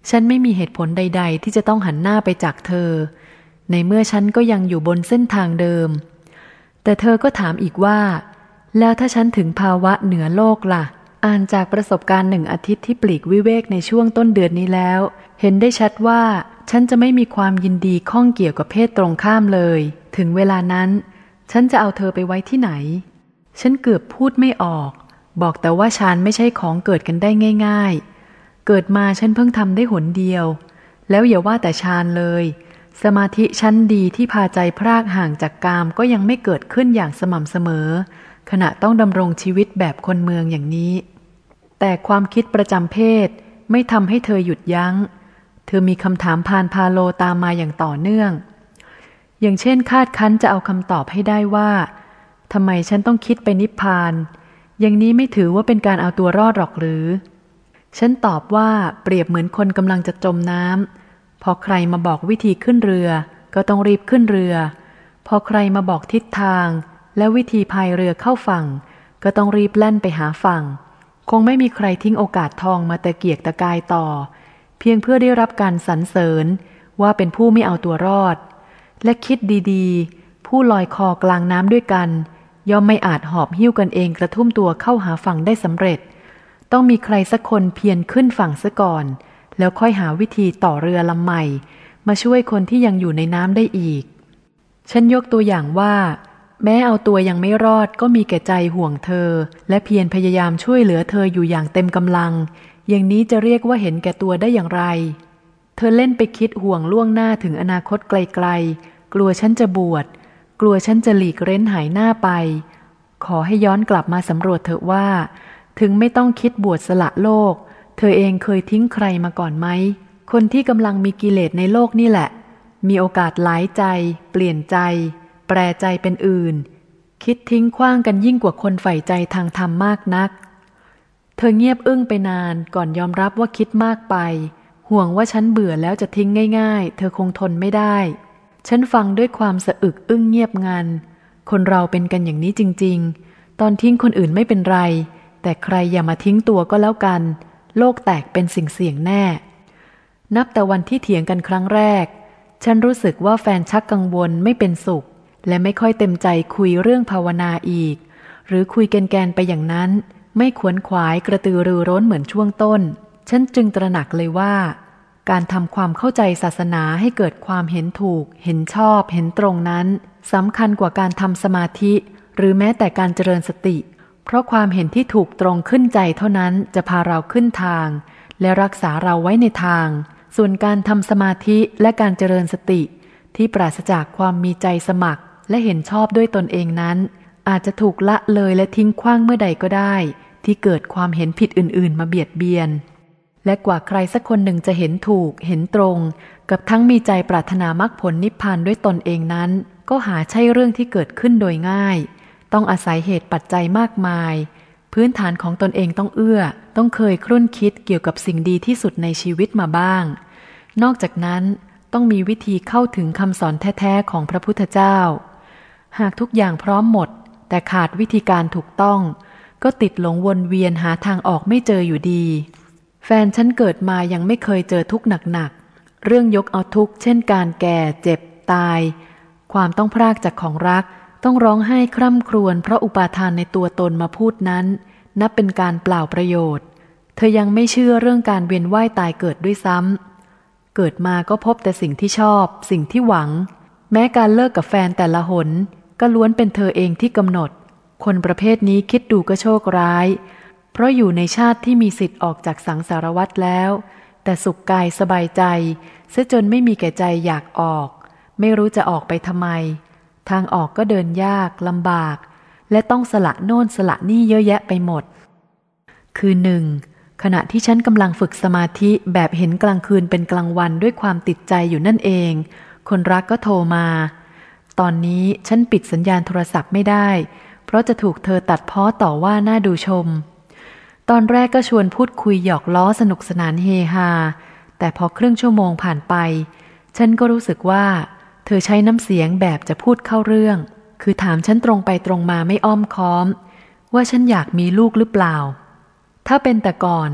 ฉันไม่มีเหตุผลใด ๆ ที่จะต้องหันหน้าไปจากเธอ ในเมื่อฉันก็ยังอยู่บนเส้นทางเดิม แต่เธอก็ถามอีกว่า แล้วถ้าฉันถึงภาวะเหนือโลกละ่ะ อ่านจากประสบการณ์หนึ่งอาทิตย์ที่ปลีกวิเวกในช่วงต้นเดือนนี้แล้ว เห็นได้ชัดว่า ฉันจะไม่มีความยินดีข้องเกี่ยวกับเพศตรงข้ามเลย ถึงเวลานั้น ฉันจะเอาเธอไปไว้ที่ไหน ฉันเกือบพูดไม่ออก บอกแต่ว่าฉันไม่ใช่ของเกิดกันได้ง่าย ๆ เกิดมาฉันเพิ่งทำได้หนเดียว แล้วอย่าว่าแต่ชานเลย สมาธิชั้นดีที่พาใจพรากห่างจากกามก็ยังไม่เกิดขึ้นอย่างสม่ำเสมอ ขณะต้องดำรงชีวิตแบบคนเมืองอย่างนี้ แต่ความคิดประจำเพศไม่ทำให้เธอหยุดยัง้ง เธอมีคำถามพานพาโลตามมาอย่างต่อเนื่อง อย่างเช่นคาดคั้นจะเอาคำตอบให้ได้ว่าทำไมฉันต้องคิดไปนิพพาน อย่างนี้ไม่ถือว่าเป็นการเอาตัวรอดหรอกหรือ ฉันตอบว่าเปรียบเหมือนคนกำลังจะจมน้ำ พอใครมาบอกวิธีขึ้นเรือ ก็ต้องรีบขึ้นเรือ พอใครมาบอกทิศทาง และวิธีพายเรือเข้าฝั่ง ก็ต้องรีบแล่นไปหาฝั่ง คงไม่มีใครทิ้งโอกาสทองมาตะเกียกตะกายต่อ เพียงเพื่อได้รับการสรรเสริญว่าเป็นผู้ไม่เอาตัวรอด และคิดดีๆ ผู้ลอยคอกลางน้ำด้วยกัน ย่อมไม่อาจหอบหิ้วกันเองกระทุ่มตัวเข้าหาฝั่งได้สำเร็จ ต้องมีใครสักคนเพียรขึ้นฝั่งซะก่อน แล้วค่อยหาวิธีต่อเรือลำใหม่ มาช่วยคนที่ยังอยู่ในน้ำได้อีก ฉันยกตัวอย่างว่า แม้เอาตัวยังไม่รอดก็มีแก่ใจห่วงเธอ และเพียรพยายามช่วยเหลือเธออยู่อย่างเต็มกำลัง อย่างนี้จะเรียกว่าเห็นแก่ตัวได้อย่างไร เธอเล่นไปคิดห่วงล่วงหน้าถึงอนาคตไกลๆ กลัวฉันจะบวช กลัวฉันจะหลีกเร้นหายหน้าไป ขอให้ย้อนกลับมาสำรวจเถอะว่า ถึงไม่ต้องคิดบวชสละโลก เธอเองเคยทิ้งใครมาก่อนไหม คนที่กำลังมีกิเลสในโลกนี่แหละ มีโอกาสหลายใจ เปลี่ยนใจ แปรใจเป็นอื่น คิดทิ้งคว้างกันยิ่งกว่าคนใฝ่ใจทางธรรมมากนัก เธอเงียบอึ้งไปนานก่อนยอมรับว่าคิดมากไป ห่วงว่าฉันเบื่อแล้วจะทิ้งง่าย ๆ เธอคงทนไม่ได้ ฉันฟังด้วยความสะอึกอึ้งเงียบงัน คนเราเป็นกันอย่างนี้จริง ๆ ตอนทิ้งคนอื่นไม่เป็นไร แต่ใครอย่ามาทิ้งตัวก็แล้วกัน โลกแตกเป็นสิ่งเสี่ยงแน่ นับแต่วันที่เถียงกันครั้งแรกฉันรู้สึกว่าแฟนชักกังวลไม่เป็นสุข และไม่ค่อยเต็มใจคุยเรื่องภาวนาอีก หรือคุยแกนๆไปอย่างนั้น ไม่ขวนขวายกระตือรือร้นเหมือนช่วงต้น ฉันจึงตระหนักเลยว่า การทำความเข้าใจศาสนาให้เกิดความเห็นถูก เห็นชอบ เห็นตรงนั้นสำคัญกว่าการทำสมาธิ หรือแม้แต่การเจริญสติ เพราะความเห็นที่ถูกตรงขึ้นใจเท่านั้นจะพาเราขึ้นทาง และรักษาเราไว้ในทาง ส่วนการทำสมาธิและการเจริญสติ ที่ปราศจากความมีใจสมัคร และเห็นชอบด้วยตนเองนั้น อาจจะถูกละเลยและทิ้งขว้างเมื่อใดก็ได้ ที่เกิดความเห็นผิดอื่นๆ มาเบียดเบียน และกว่าใครสักคนหนึ่งจะเห็นถูกเห็นตรง กับทั้งมีใจปรารถนามรรคผลนิพพานด้วยตนเองนั้น ก็หาใช่เรื่องที่เกิดขึ้นโดยง่าย ต้องอาศัยเหตุปัจจัยมากมาย พื้นฐานของตนเองต้องเอื้อ ต้องเคยครุ่นคิดเกี่ยวกับสิ่งดีที่สุดในชีวิตมาบ้าง นอกจากนั้นต้องมีวิธีเข้าถึงคำสอนแท้ ๆ ของพระพุทธเจ้า หากทุกอย่างพร้อมหมด แต่ขาดวิธีการถูกต้อง ก็ติดหลงวนเวียนหาทางออกไม่เจออยู่ดี แฟนฉันเกิดมายังไม่เคยเจอทุกข์หนักๆ เรื่องยกเอาทุกข์เช่นการแก่ เจ็บ ตาย ความต้องพรากจากของรัก ต้องร้องไห้คร่ำครวญเพราะอุปาทานในตัวตนมาพูดนั้น นับเป็นการเปล่าประโยชน์ เธอยังไม่เชื่อเรื่องการเวียนว่ายตายเกิดด้วยซ้ำเกิดมาก็พบแต่สิ่งที่ชอบ สิ่งที่หวังแม้การเลิกกับแฟนแต่ละหน ก็ล้วนเป็นเธอเองที่กำหนด คนประเภทนี้คิดดูก็โชคร้าย เพราะอยู่ในชาติที่มีสิทธิ์ออกจากสังสารวัตรแล้ว แต่สุขกายสบายใจเสียจนไม่มีแก่ใจอยากออก ไม่รู้จะออกไปทำไม ทางออกก็เดินยากลำบาก และต้องสละโน่นสละนี่เยอะแยะไปหมด คือหนึ่งขณะที่ฉันกำลังฝึกสมาธิแบบเห็นกลางคืนเป็นกลางวันด้วยความติดใจอยู่นั่นเอง คนรักก็โทรมา ตอนนี้ฉันปิดสัญญาณโทรศัพท์ไม่ได้ เพราะจะถูกเธอตัดพ้อต่อว่าหน้าดูชม ตอนแรกก็ชวนพูดคุยหยอกล้อสนุกสนานเฮฮา แต่พอครึ่งชั่วโมงผ่านไป ฉันก็รู้สึกว่า เธอใช้น้ำเสียงแบบจะพูดเข้าเรื่อง คือถามฉันตรงไปตรงมาไม่อ้อมค้อม ว่าฉันอยากมีลูกหรือเปล่า ถ้าเป็นแต่ก่อน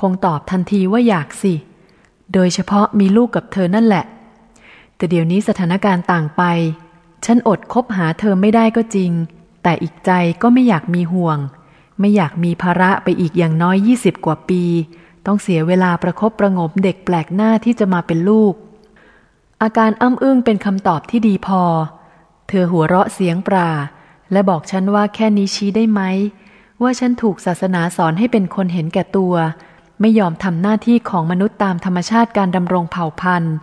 คงตอบทันทีว่าอยากสิ โดยเฉพาะมีลูกกับเธอนั่นแหละ แต่เดี๋ยวนี้สถานการณ์ต่างไป ฉันอดคบหาเธอไม่ได้ก็จริง แต่อีกใจก็ไม่อยากมีห่วง ไม่อยากมีภาระไปอีกอย่างน้อยยี่สิบกว่าปี ต้องเสียเวลาประครบประงมเด็กแปลกหน้าที่จะมาเป็นลูก อาการอ้ำอึ้งเป็นคำตอบที่ดีพอ เธอหัวเราะเสียงปรา และบอกฉันว่าแค่นี้ชี้ได้ไหม ว่าฉันถูกศาสนาสอนให้เป็นคนเห็นแก่ตัว ไม่ยอมทำหน้าที่ของมนุษย์ตามธรรมชาติการดำรงเผ่าพันธุ์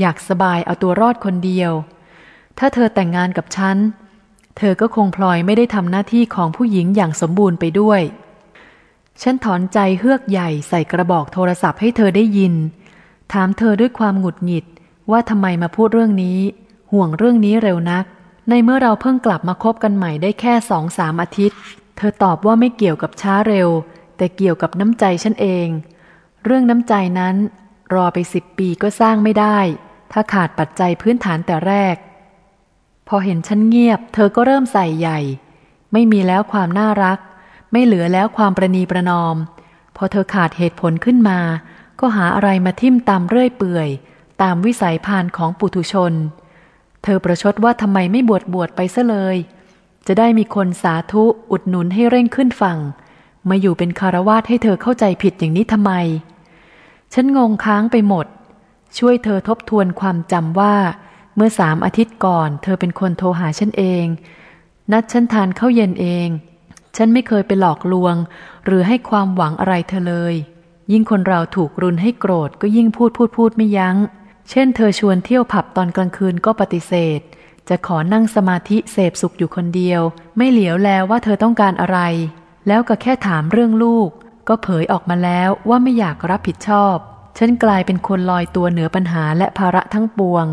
อยากสบายเอาตัวรอดคนเดียว ถ้าเธอแต่งงานกับฉัน เธอก็คงพลอยไม่ได้ทำหน้าที่ของผู้หญิงอย่างสมบูรณ์ไปด้วย ฉันถอนใจเฮือกใหญ่ใส่กระบอกโทรศัพท์ให้เธอได้ยิน ถามเธอด้วยความหงุดหงิดว่าทำไมมาพูดเรื่องนี้ ห่วงเรื่องนี้เร็วนัก ในเมื่อเราเพิ่งกลับมาคบกันใหม่ได้แค่สองสามอาทิตย์ เธอตอบว่าไม่เกี่ยวกับช้าเร็ว แต่เกี่ยวกับน้ำใจฉันเอง เรื่องน้ำใจนั้น รอไปสิบปีก็สร้างไม่ได้ ถ้าขาดปัจจัยพื้นฐานแต่แรก พอเห็นฉันเงียบ เธอก็เริ่มใส่ใหญ่ ไม่มีแล้วความน่ารัก ไม่เหลือแล้วความประนีประนอม พอเธอขาดเหตุผลขึ้นมา ก็หาอะไรมาทิ่มตามเรื่อยเปื่อย ตามวิสัยพานของปุถุชน เธอประชดว่าทำไมไม่บวชบวชไปซะเลย จะได้มีคนสาธุอุดหนุนให้เร่งขึ้นฝั่ง มาอยู่เป็นคารวาสให้เธอเข้าใจผิดอย่างนี้ทำไม ฉันงงค้างไปหมด ช่วยเธอทบทวนความจำว่า เมื่อสามอาทิตย์ก่อน เธอเป็นคนโทรหาฉันเอง นัดฉันทานข้าวเย็นเอง ฉันไม่เคยไปหลอกลวง หรือให้ความหวังอะไรเธอเลย ยิ่งคนเราถูกรุนให้โกรธก็ยิ่งพูดพูดพูดไม่ยัง้ง เช่น เธอชวนเที่ยวผับตอนกลางคืนก็ปฏิเสธ จะขอนั่งสมาธิเสพสุขอยู่คนเดียว ไม่เหลียวแล้วว่าเธอต้องการอะไร แล้วก็แค่ถามเรื่องลูก ก็เผยออกมาแล้วว่าไม่อยากรับผิดชอบ ฉันกลายเป็นคนลอยตัวเหนือปัญหาและภาระทั้งปวง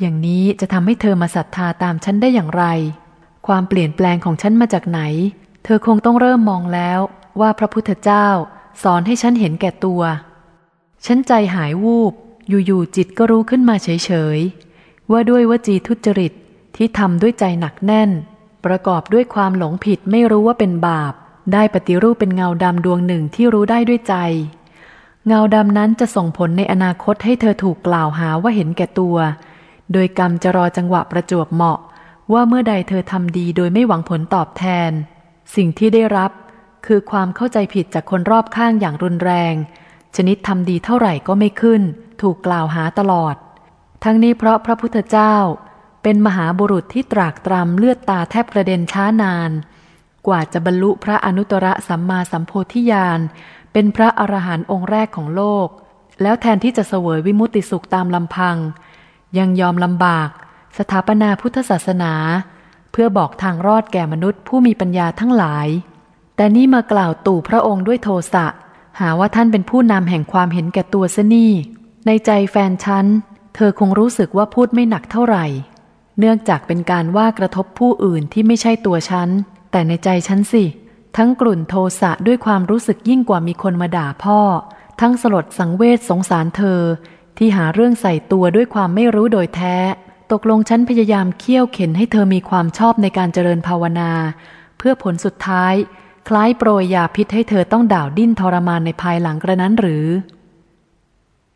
อย่างนี้จะทำให้เธอมาศรัทธาตามฉันได้อย่างไร ความเปลี่ยนแปลงของฉันมาจากไหน เธอคงต้องเริ่มมองแล้วว่าพระพุทธเจ้าสอนให้ฉันเห็นแก่ตัว ฉันใจหายวูบ อยู่ๆจิตก็รู้ขึ้นมาเฉยๆ ว่าด้วยวจีทุจริตที่ทำด้วยใจหนักแน่น ประกอบด้วยความหลงผิดไม่รู้ว่าเป็นบาป ได้ปฏิรูปเป็นเงาดำดวงหนึ่งที่รู้ได้ด้วยใจ เงาดำนั้นจะส่งผลในอนาคตให้เธอถูกกล่าวหาว่าเห็นแก่ตัว โดยกรรมจะรอจังหวะประจวบเหมาะ ว่าเมื่อใดเธอทำดีโดยไม่หวังผลตอบแทน สิ่งที่ได้รับ คือความเข้าใจผิดจากคนรอบข้างอย่างรุนแรง ชนิดทำดีเท่าไหร่ก็ไม่ขึ้น ถูกกล่าวหาตลอด ทั้งนี้เพราะพระพุทธเจ้า เป็นมหาบุรุษที่ตรากตรำเลือดตาแทบกระเด็นช้านาน กว่าจะบรรลุพระอนุตตรสัมมาสัมโพธิญาณเป็นพระอรหันต์องค์แรกของโลก แล้วแทนที่จะเสวยวิมุติสุขตามลำพัง ยังยอมลำบาก สถาปนาพุทธศาสนา เพื่อบอกทางรอดแก่มนุษย์ผู้มีปัญญาทั้งหลาย แต่นี่มากล่าวตู่พระองค์ด้วยโทสะ หาว่าท่านเป็นผู้นำแห่งความเห็นแก่ตัวซะนี่ ในใจแฟนฉัน เธอคงรู้สึกว่าพูดไม่หนักเท่าไหร่ เนื่องจากเป็นการว่ากระทบผู้อื่นที่ไม่ใช่ตัวฉัน แต่ในใจฉันสิ ทั้งกลุ่นโทสะด้วยความรู้สึกยิ่งกว่ามีคนมาด่าพ่อ ทั้งสลดสังเวชสงสารเธอ ที่หาเรื่องใส่ตัวด้วยความไม่รู้โดยแท้ ตกลงฉันพยายามเคี่ยวเข็นให้เธอมีความชอบในการเจริญภาวนา เพื่อผลสุดท้าย คล้ายโปรยยาพิษให้เธอต้องด่าวดิ้นทรมานในภายหลังกระนั้นหรือ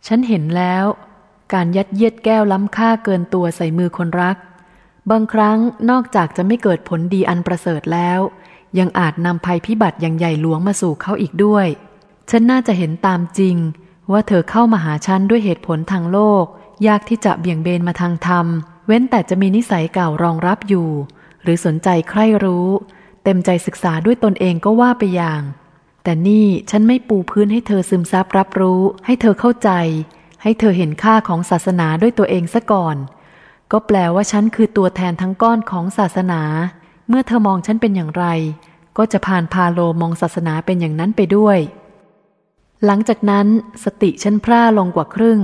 ฉันเห็นแล้ว การยัดเยียดแก้วล้ำค่าเกินตัวใส่มือคนรัก บางครั้งนอกจากจะไม่เกิดผลดีอันประเสริฐแล้ว ยังอาจนำภัยพิบัติอย่างใหญ่หลวงมาสู่เขาอีกด้วย ฉันน่าจะเห็นตามจริง ว่าเธอเข้ามาหาฉันด้วยเหตุผลทางโลก ยากที่จะเบี่ยงเบนมาทางธรรม เว้นแต่จะมีนิสัยเก่ารองรับอยู่ หรือสนใจใคร่รู้ เต็มใจศึกษาด้วยตนเองก็ว่าไปอย่าง แต่นี่ฉันไม่ปูพื้นให้เธอซึมซับรับรู้ ให้เธอเข้าใจ ให้เธอเห็นค่าของศาสนาด้วยตัวเองซะก่อน ก็แปลว่าฉันคือตัวแทนทั้งก้อนของศาสนา เมื่อเธอมองฉันเป็นอย่างไร ก็จะผ่านพาโลมองศาสนาเป็นอย่างนั้นไปด้วย หลังจากนั้นสติฉันพร่าลงกว่าครึ่ง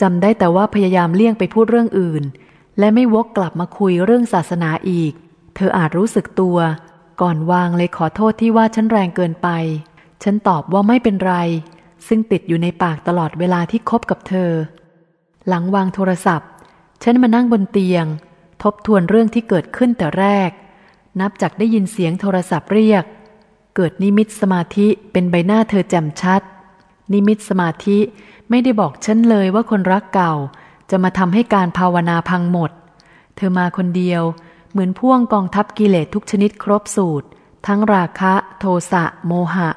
จำได้แต่ว่าพยายามเลี่ยงไปพูดเรื่องอื่น และไม่วกกลับมาคุยเรื่องศาสนาอีก เธออาจรู้สึกตัว ก่อนวางเลยขอโทษที่ว่าฉันแรงเกินไป ฉันตอบว่าไม่เป็นไร ซึ่งติดอยู่ในปากตลอดเวลาที่คบกับเธอ หลังวางโทรศัพท์ ฉันมานั่งบนเตียง ทบทวนเรื่องที่เกิดขึ้นแต่แรก นับจากได้ยินเสียงโทรศัพท์เรียก เกิดนิมิตสมาธิเป็นใบหน้าเธอแจ่มชัด นิมิตสมาธิไม่ได้บอกฉันเลยว่าคนรักเก่า จะมาทำให้การภาวนาพังหมด เธอมาคนเดียว เหมือนพ่วงกองทัพกิเลสทุกชนิดครบสูตร ทั้งราคะ โทสะโมหะ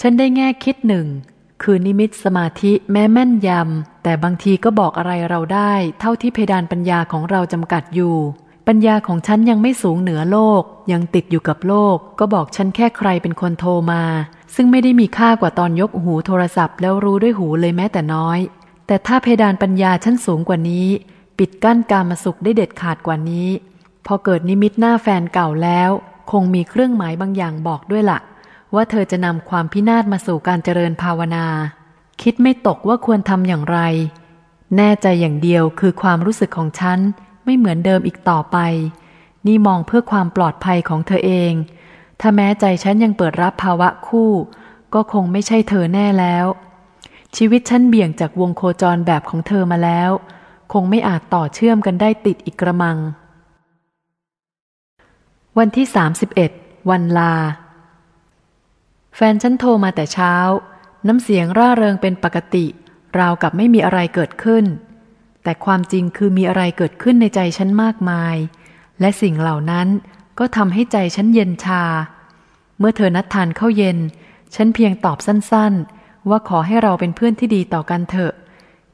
ฉันได้แง่คิดหนึ่ง คือนิมิตสมาธิแม้แม่นยำแต่บางทีก็บอกอะไรเราได้ เท่าที่เพดานปัญญาของเราจำกัดอยู่ ปัญญาของฉันยังไม่สูงเหนือโลก ยังติดอยู่กับโลก ก็บอกฉันแค่ใครเป็นคนโทรมา ซึ่งไม่ได้มีค่ากว่าตอนยกหูโทรศัพท์แล้วรู้ด้วยหูเลยแม้แต่น้อย แต่ถ้าเพดานปัญญาฉันสูงกว่านี้ ปิดกั้นการมาสุขได้เด็ดขาดกว่านี้ พอเกิดนิมิตหน้าแฟนเก่าแล้ว คงมีเครื่องหมายบางอย่างบอกด้วยละ่ะ ว่าเธอจะนำความพินาศมาสู่การเจริญภาวนา คิดไม่ตกว่าควรทำอย่างไร แน่ใจอย่างเดียวคือความรู้สึกของฉัน ไม่เหมือนเดิมอีกต่อไป นี่มองเพื่อความปลอดภัยของเธอเอง ถ้าแม้ใจฉันยังเปิดรับภาวะคู่ ก็คงไม่ใช่เธอแน่แล้ว ชีวิตฉันเบี่ยงจากวงโคจรแบบของเธอมาแล้ว คงไม่อาจต่อเชื่อมกันได้ติดอีกกระมัง วันที่ 31 วันลา แฟนฉันโทรมาแต่เช้า น้ำเสียงร่าเริงเป็นปกติ ราวกับไม่มีอะไรเกิดขึ้น แต่ความจริงคือมีอะไรเกิดขึ้นในใจฉันมากมาย และสิ่งเหล่านั้นก็ทำให้ใจฉันเย็นชา เมื่อเธอนัดทานเข้าเย็น ฉันเพียงตอบสั้นๆ ว่าขอให้เราเป็นเพื่อนที่ดีต่อกันเถอะ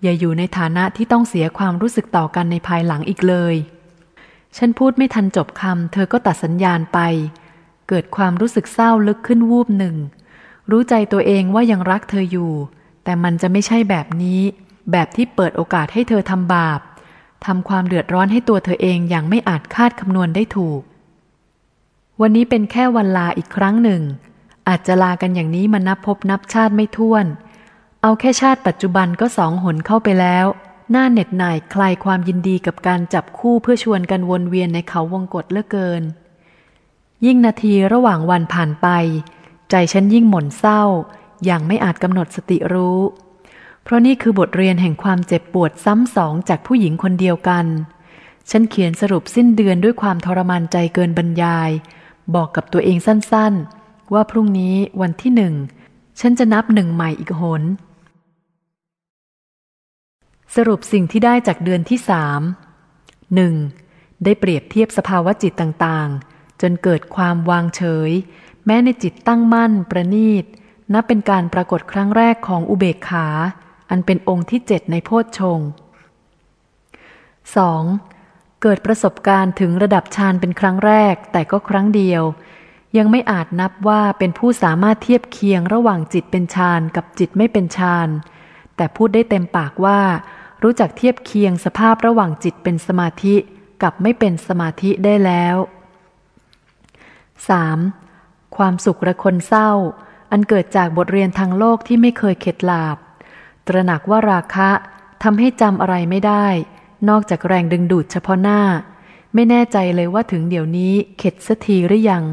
อย่าอยู่ในฐานะที่ต้องเสียความรู้สึกต่อกันในภายหลังอีกเลย ฉันพูดไม่ทันจบคำเธอก็ตัดสัญญาณไป เกิดความรู้สึกเศร้าลึกขึ้นวูบหนึ่ง รู้ใจตัวเองว่ายังรักเธออยู่ แต่มันจะไม่ใช่แบบนี้ แบบที่เปิดโอกาสให้เธอทำบาปทำความเดือดร้อนให้ตัวเธอเองอย่างไม่อาจคาดคำนวณได้ถูก วันนี้เป็นแค่วันลาอีกครั้งหนึ่ง อาจจะลากันอย่างนี้มานับพบนับชาติไม่ท้วน เอาแค่ชาติปัจจุบันก็สองหนเข้าไปแล้ว หน้าเหน็ดหน่ายคลายความยินดีกับการจับคู่เพื่อชวนกันวนเวียนในเขาวงกฏเลือเกิน ยิ่งนาทีระหว่างวันผ่านไป ใจฉันยิ่งหม่นเศร้า อย่างไม่อาจกำหนดสติรู้ เพราะนี่คือบทเรียนแห่งความเจ็บปวดซ้ำสองจากผู้หญิงคนเดียวกัน ฉันเขียนสรุปสิ้นเดือนด้วยความทรมานใจเกินบรรยาย บอกกับตัวเองสั้นๆ ว่าพรุ่งนี้วันที่หนึ่ง ฉันจะนับหนึ่งใหม่อีกหน สรุปสิ่งที่ได้จากเดือนที่สามหนึ่งได้เปรียบเทียบสภาวะจิตต่างๆ จนเกิดความวางเฉย แม้ในจิตตั้งมั่นประณีตนับเป็นการปรากฏครั้งแรกของอุเบกขา อันเป็นองค์ที่เจ็ดในโพชฌงสองเกิดประสบการณ์ถึงระดับฌานเป็นครั้งแรกแต่ก็ครั้งเดียว ยังไม่อาจนับว่าเป็นผู้สามารถเทียบเคียงระหว่างจิตเป็นฌานกับจิตไม่เป็นฌาน แต่พูดได้เต็มปากว่า รู้จักเทียบเคียงสภาพระหว่างจิตเป็นสมาธิกับไม่เป็นสมาธิได้แล้ว 3. ความสุขระคนเศร้า อันเกิดจากบทเรียนทางโลกที่ไม่เคยเข็ดหลาบ ตระหนักว่าราคะทำให้จำอะไรไม่ได้ นอกจากแรงดึงดูดเฉพาะหน้า ไม่แน่ใจเลยว่าถึงเดี๋ยวนี้เข็ดสักทีหรือยัง